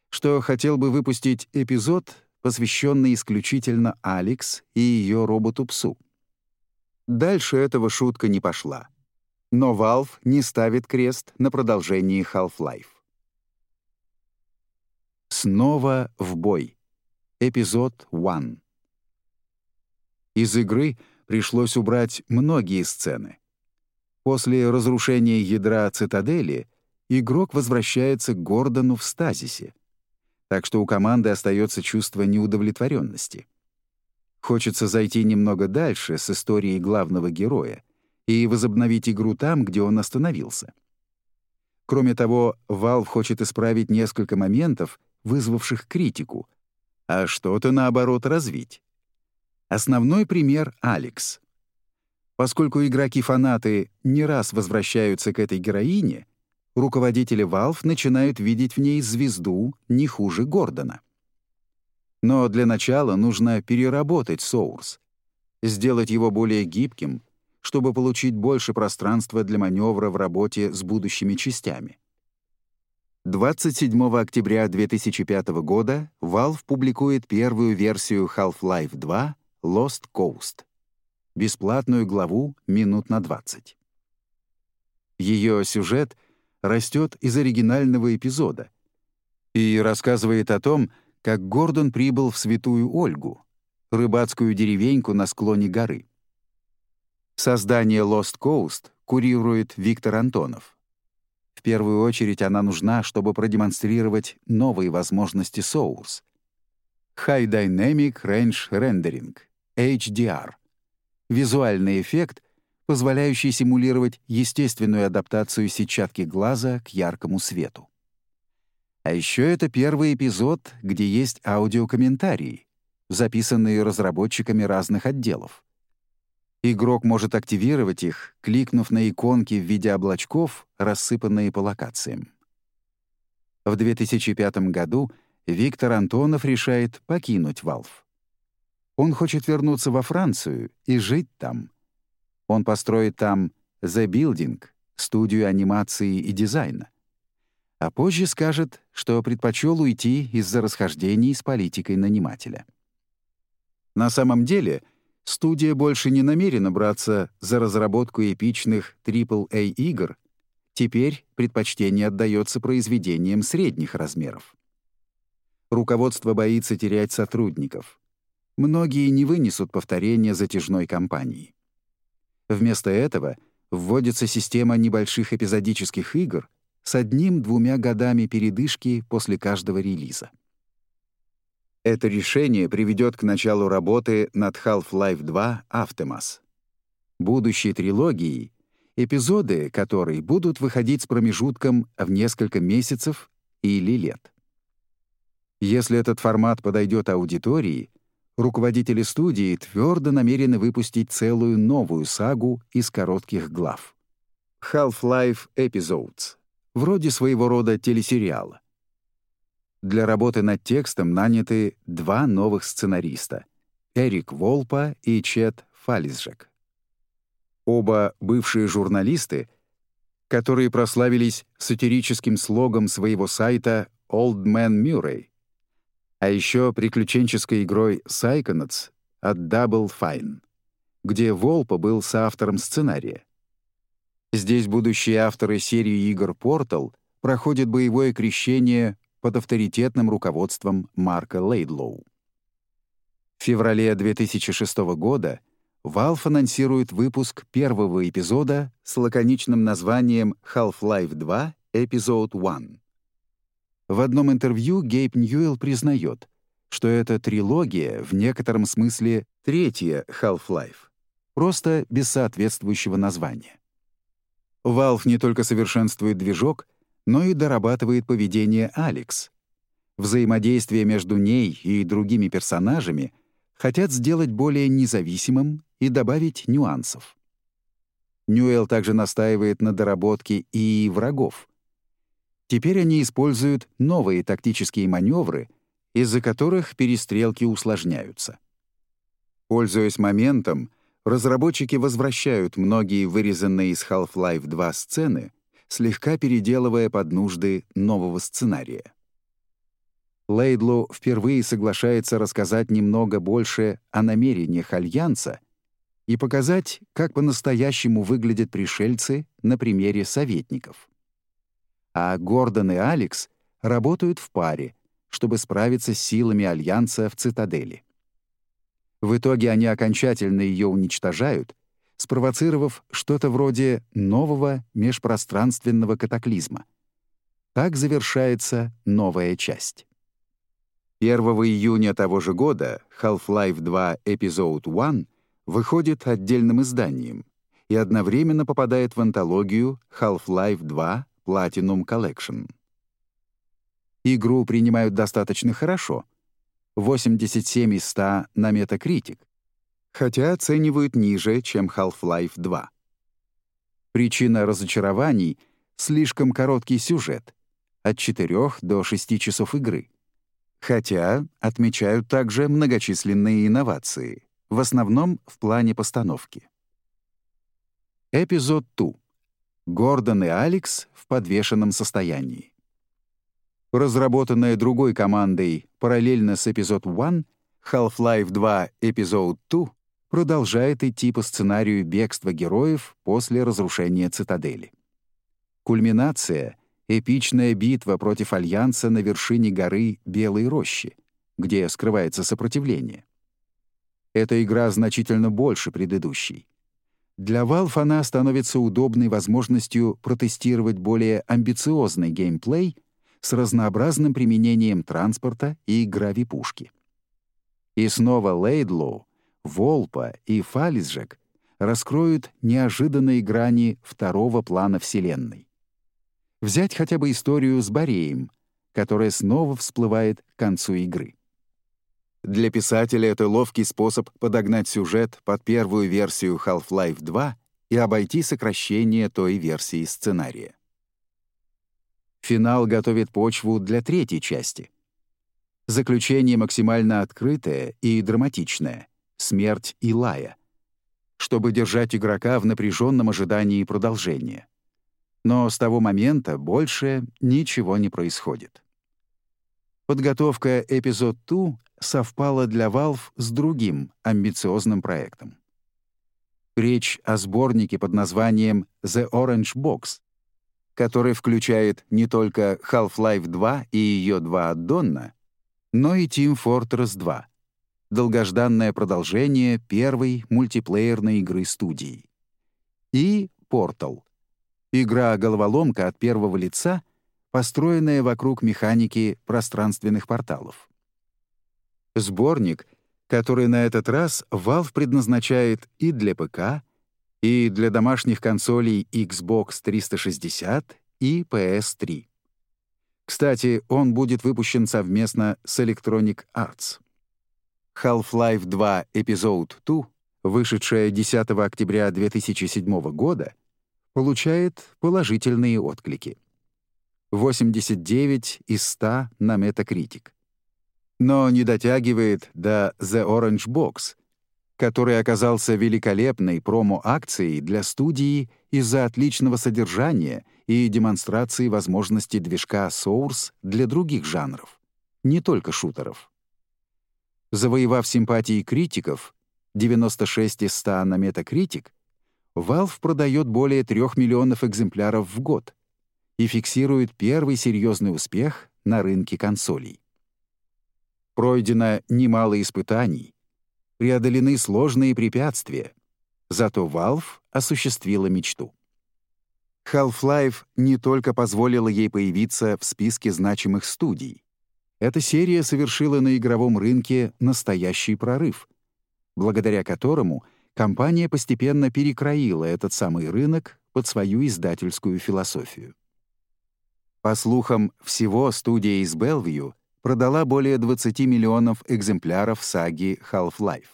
что хотел бы выпустить эпизод, посвященный исключительно Алекс и ее роботу-псу. Дальше этого шутка не пошла. Но Valve не ставит крест на продолжении Half-Life. Снова в бой. Эпизод 1. Из игры пришлось убрать многие сцены. После разрушения ядра цитадели игрок возвращается к Гордону в стазисе, так что у команды остается чувство неудовлетворенности. Хочется зайти немного дальше с историей главного героя и возобновить игру там, где он остановился. Кроме того, Valve хочет исправить несколько моментов, вызвавших критику, а что-то, наоборот, развить. Основной пример — Алекс. Поскольку игроки-фанаты не раз возвращаются к этой героине, руководители Valve начинают видеть в ней звезду не хуже Гордона. Но для начала нужно переработать Source, сделать его более гибким, чтобы получить больше пространства для маневра в работе с будущими частями. 27 октября 2005 года Valve публикует первую версию Half-Life 2 Lost Coast, бесплатную главу минут на 20. Ее сюжет растет из оригинального эпизода и рассказывает о том, как Гордон прибыл в Святую Ольгу, рыбацкую деревеньку на склоне горы. Создание Lost Coast курирует Виктор Антонов. В первую очередь она нужна, чтобы продемонстрировать новые возможности Source. High Dynamic Range Rendering, HDR. Визуальный эффект, позволяющий симулировать естественную адаптацию сетчатки глаза к яркому свету. А еще это первый эпизод, где есть аудиокомментарии, записанные разработчиками разных отделов. Игрок может активировать их, кликнув на иконки в виде облачков, рассыпанные по локациям. В 2005 году Виктор Антонов решает покинуть Valve. Он хочет вернуться во Францию и жить там. Он построит там The Building, студию анимации и дизайна а позже скажет, что предпочел уйти из-за расхождений с политикой нанимателя. На самом деле, студия больше не намерена браться за разработку эпичных AAA-игр, теперь предпочтение отдается произведениям средних размеров. Руководство боится терять сотрудников. Многие не вынесут повторения затяжной кампании. Вместо этого вводится система небольших эпизодических игр, с одним-двумя годами передышки после каждого релиза. Это решение приведет к началу работы над Half-Life 2 Aftemas. Будущей трилогией, эпизоды которой будут выходить с промежутком в несколько месяцев или лет. Если этот формат подойдет аудитории, руководители студии твердо намерены выпустить целую новую сагу из коротких глав. Half-Life Episodes вроде своего рода телесериала. Для работы над текстом наняты два новых сценариста — Эрик Волпа и Чет Фалисжек. Оба бывшие журналисты, которые прославились сатирическим слогом своего сайта «Old Man Murray», а еще приключенческой игрой «Psychonauts» от Double Fine, где Волпа был соавтором сценария. Здесь будущие авторы серии игр Portal проходят боевое крещение под авторитетным руководством Марка Лейдлоу. В феврале 2006 года Valve анонсирует выпуск первого эпизода с лаконичным названием Half-Life 2 Episode 1. В одном интервью Гейб Ньюэлл признает, что эта трилогия в некотором смысле третья Half-Life, просто без соответствующего названия. Valve не только совершенствует движок, но и дорабатывает поведение Алекс. Взаимодействие между ней и другими персонажами хотят сделать более независимым и добавить нюансов. Ньюэлл также настаивает на доработке и врагов. Теперь они используют новые тактические маневры, из-за которых перестрелки усложняются. Пользуясь моментом, разработчики возвращают многие вырезанные из Half-Life 2 сцены, слегка переделывая под нужды нового сценария. Лейдлу впервые соглашается рассказать немного больше о намерениях Альянса и показать, как по-настоящему выглядят пришельцы на примере советников. А Гордон и Алекс работают в паре, чтобы справиться с силами Альянса в цитадели. В итоге они окончательно ее уничтожают, спровоцировав что-то вроде нового межпространственного катаклизма. Так завершается новая часть. 1 июня того же года Half-Life 2 Episode 1 выходит отдельным изданием и одновременно попадает в антологию Half-Life 2 Platinum Collection. Игру принимают достаточно хорошо — 87 из 100 на Metacritic, хотя оценивают ниже, чем Half-Life 2. Причина разочарований — слишком короткий сюжет — от 4 до 6 часов игры — Хотя отмечают также многочисленные инновации, в основном в плане постановки. Эпизод 2. Гордон и Алекс в подвешенном состоянии. Разработанная другой командой параллельно с эпизод 1, Half-Life 2 Эпизод 2 продолжает идти по сценарию бегства героев после разрушения цитадели. Кульминация — эпичная битва против Альянса на вершине горы Белой Рощи, где скрывается сопротивление. Эта игра значительно больше предыдущей. Для Valve она становится удобной возможностью протестировать более амбициозный геймплей с разнообразным применением транспорта и гравипушки. И снова Лейдлоу, Волпа и Фалисжек раскроют неожиданные грани второго плана Вселенной. Взять хотя бы историю с Бореем, которая снова всплывает к концу игры. Для писателя это ловкий способ подогнать сюжет под первую версию Half-Life 2 и обойти сокращение той версии сценария. Финал готовит почву для третьей части. Заключение максимально открытое и драматичное — смерть Илая, чтобы держать игрока в напряженном ожидании продолжения. Но с того момента больше ничего не происходит. Подготовка эпизод 2 совпала для Valve с другим амбициозным проектом. Речь о сборнике под названием The Orange Box, который включает не только Half-Life 2 и ее два аддона, но и Team Fortress 2, долгожданное продолжение первой мультиплеерной игры студии, и Portal, Игра-головоломка от первого лица, построенная вокруг механики пространственных порталов. Сборник, который на этот раз Valve предназначает и для ПК, и для домашних консолей Xbox 360 и PS3. Кстати, он будет выпущен совместно с Electronic Arts. Half-Life 2 Episode 2, вышедшая 10 октября 2007 года, получает положительные отклики. 89 из 100 на Metacritic. Но не дотягивает до The Orange Box, который оказался великолепной промо-акцией для студии из-за отличного содержания и демонстрации возможностей движка Source для других жанров, не только шутеров. Завоевав симпатии критиков, 96 из 100 на Metacritic, Valve продает более 3 миллионов экземпляров в год и фиксирует первый серьезный успех на рынке консолей. Пройдено немало испытаний, преодолены сложные препятствия, зато Valve осуществила мечту. Half-Life не только позволила ей появиться в списке значимых студий. Эта серия совершила на игровом рынке настоящий прорыв, благодаря которому — компания постепенно перекроила этот самый рынок под свою издательскую философию. По слухам, всего студия из Белвью продала более 20 миллионов экземпляров саги Half-Life.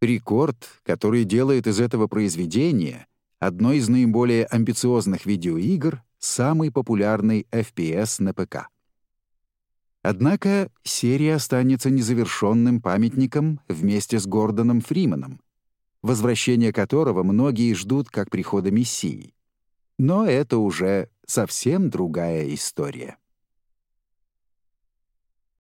Рекорд, который делает из этого произведения одно из наиболее амбициозных видеоигр, самый популярный FPS на ПК. Однако серия останется незавершенным памятником вместе с Гордоном Фриманом, возвращение которого многие ждут как прихода Мессии. Но это уже совсем другая история.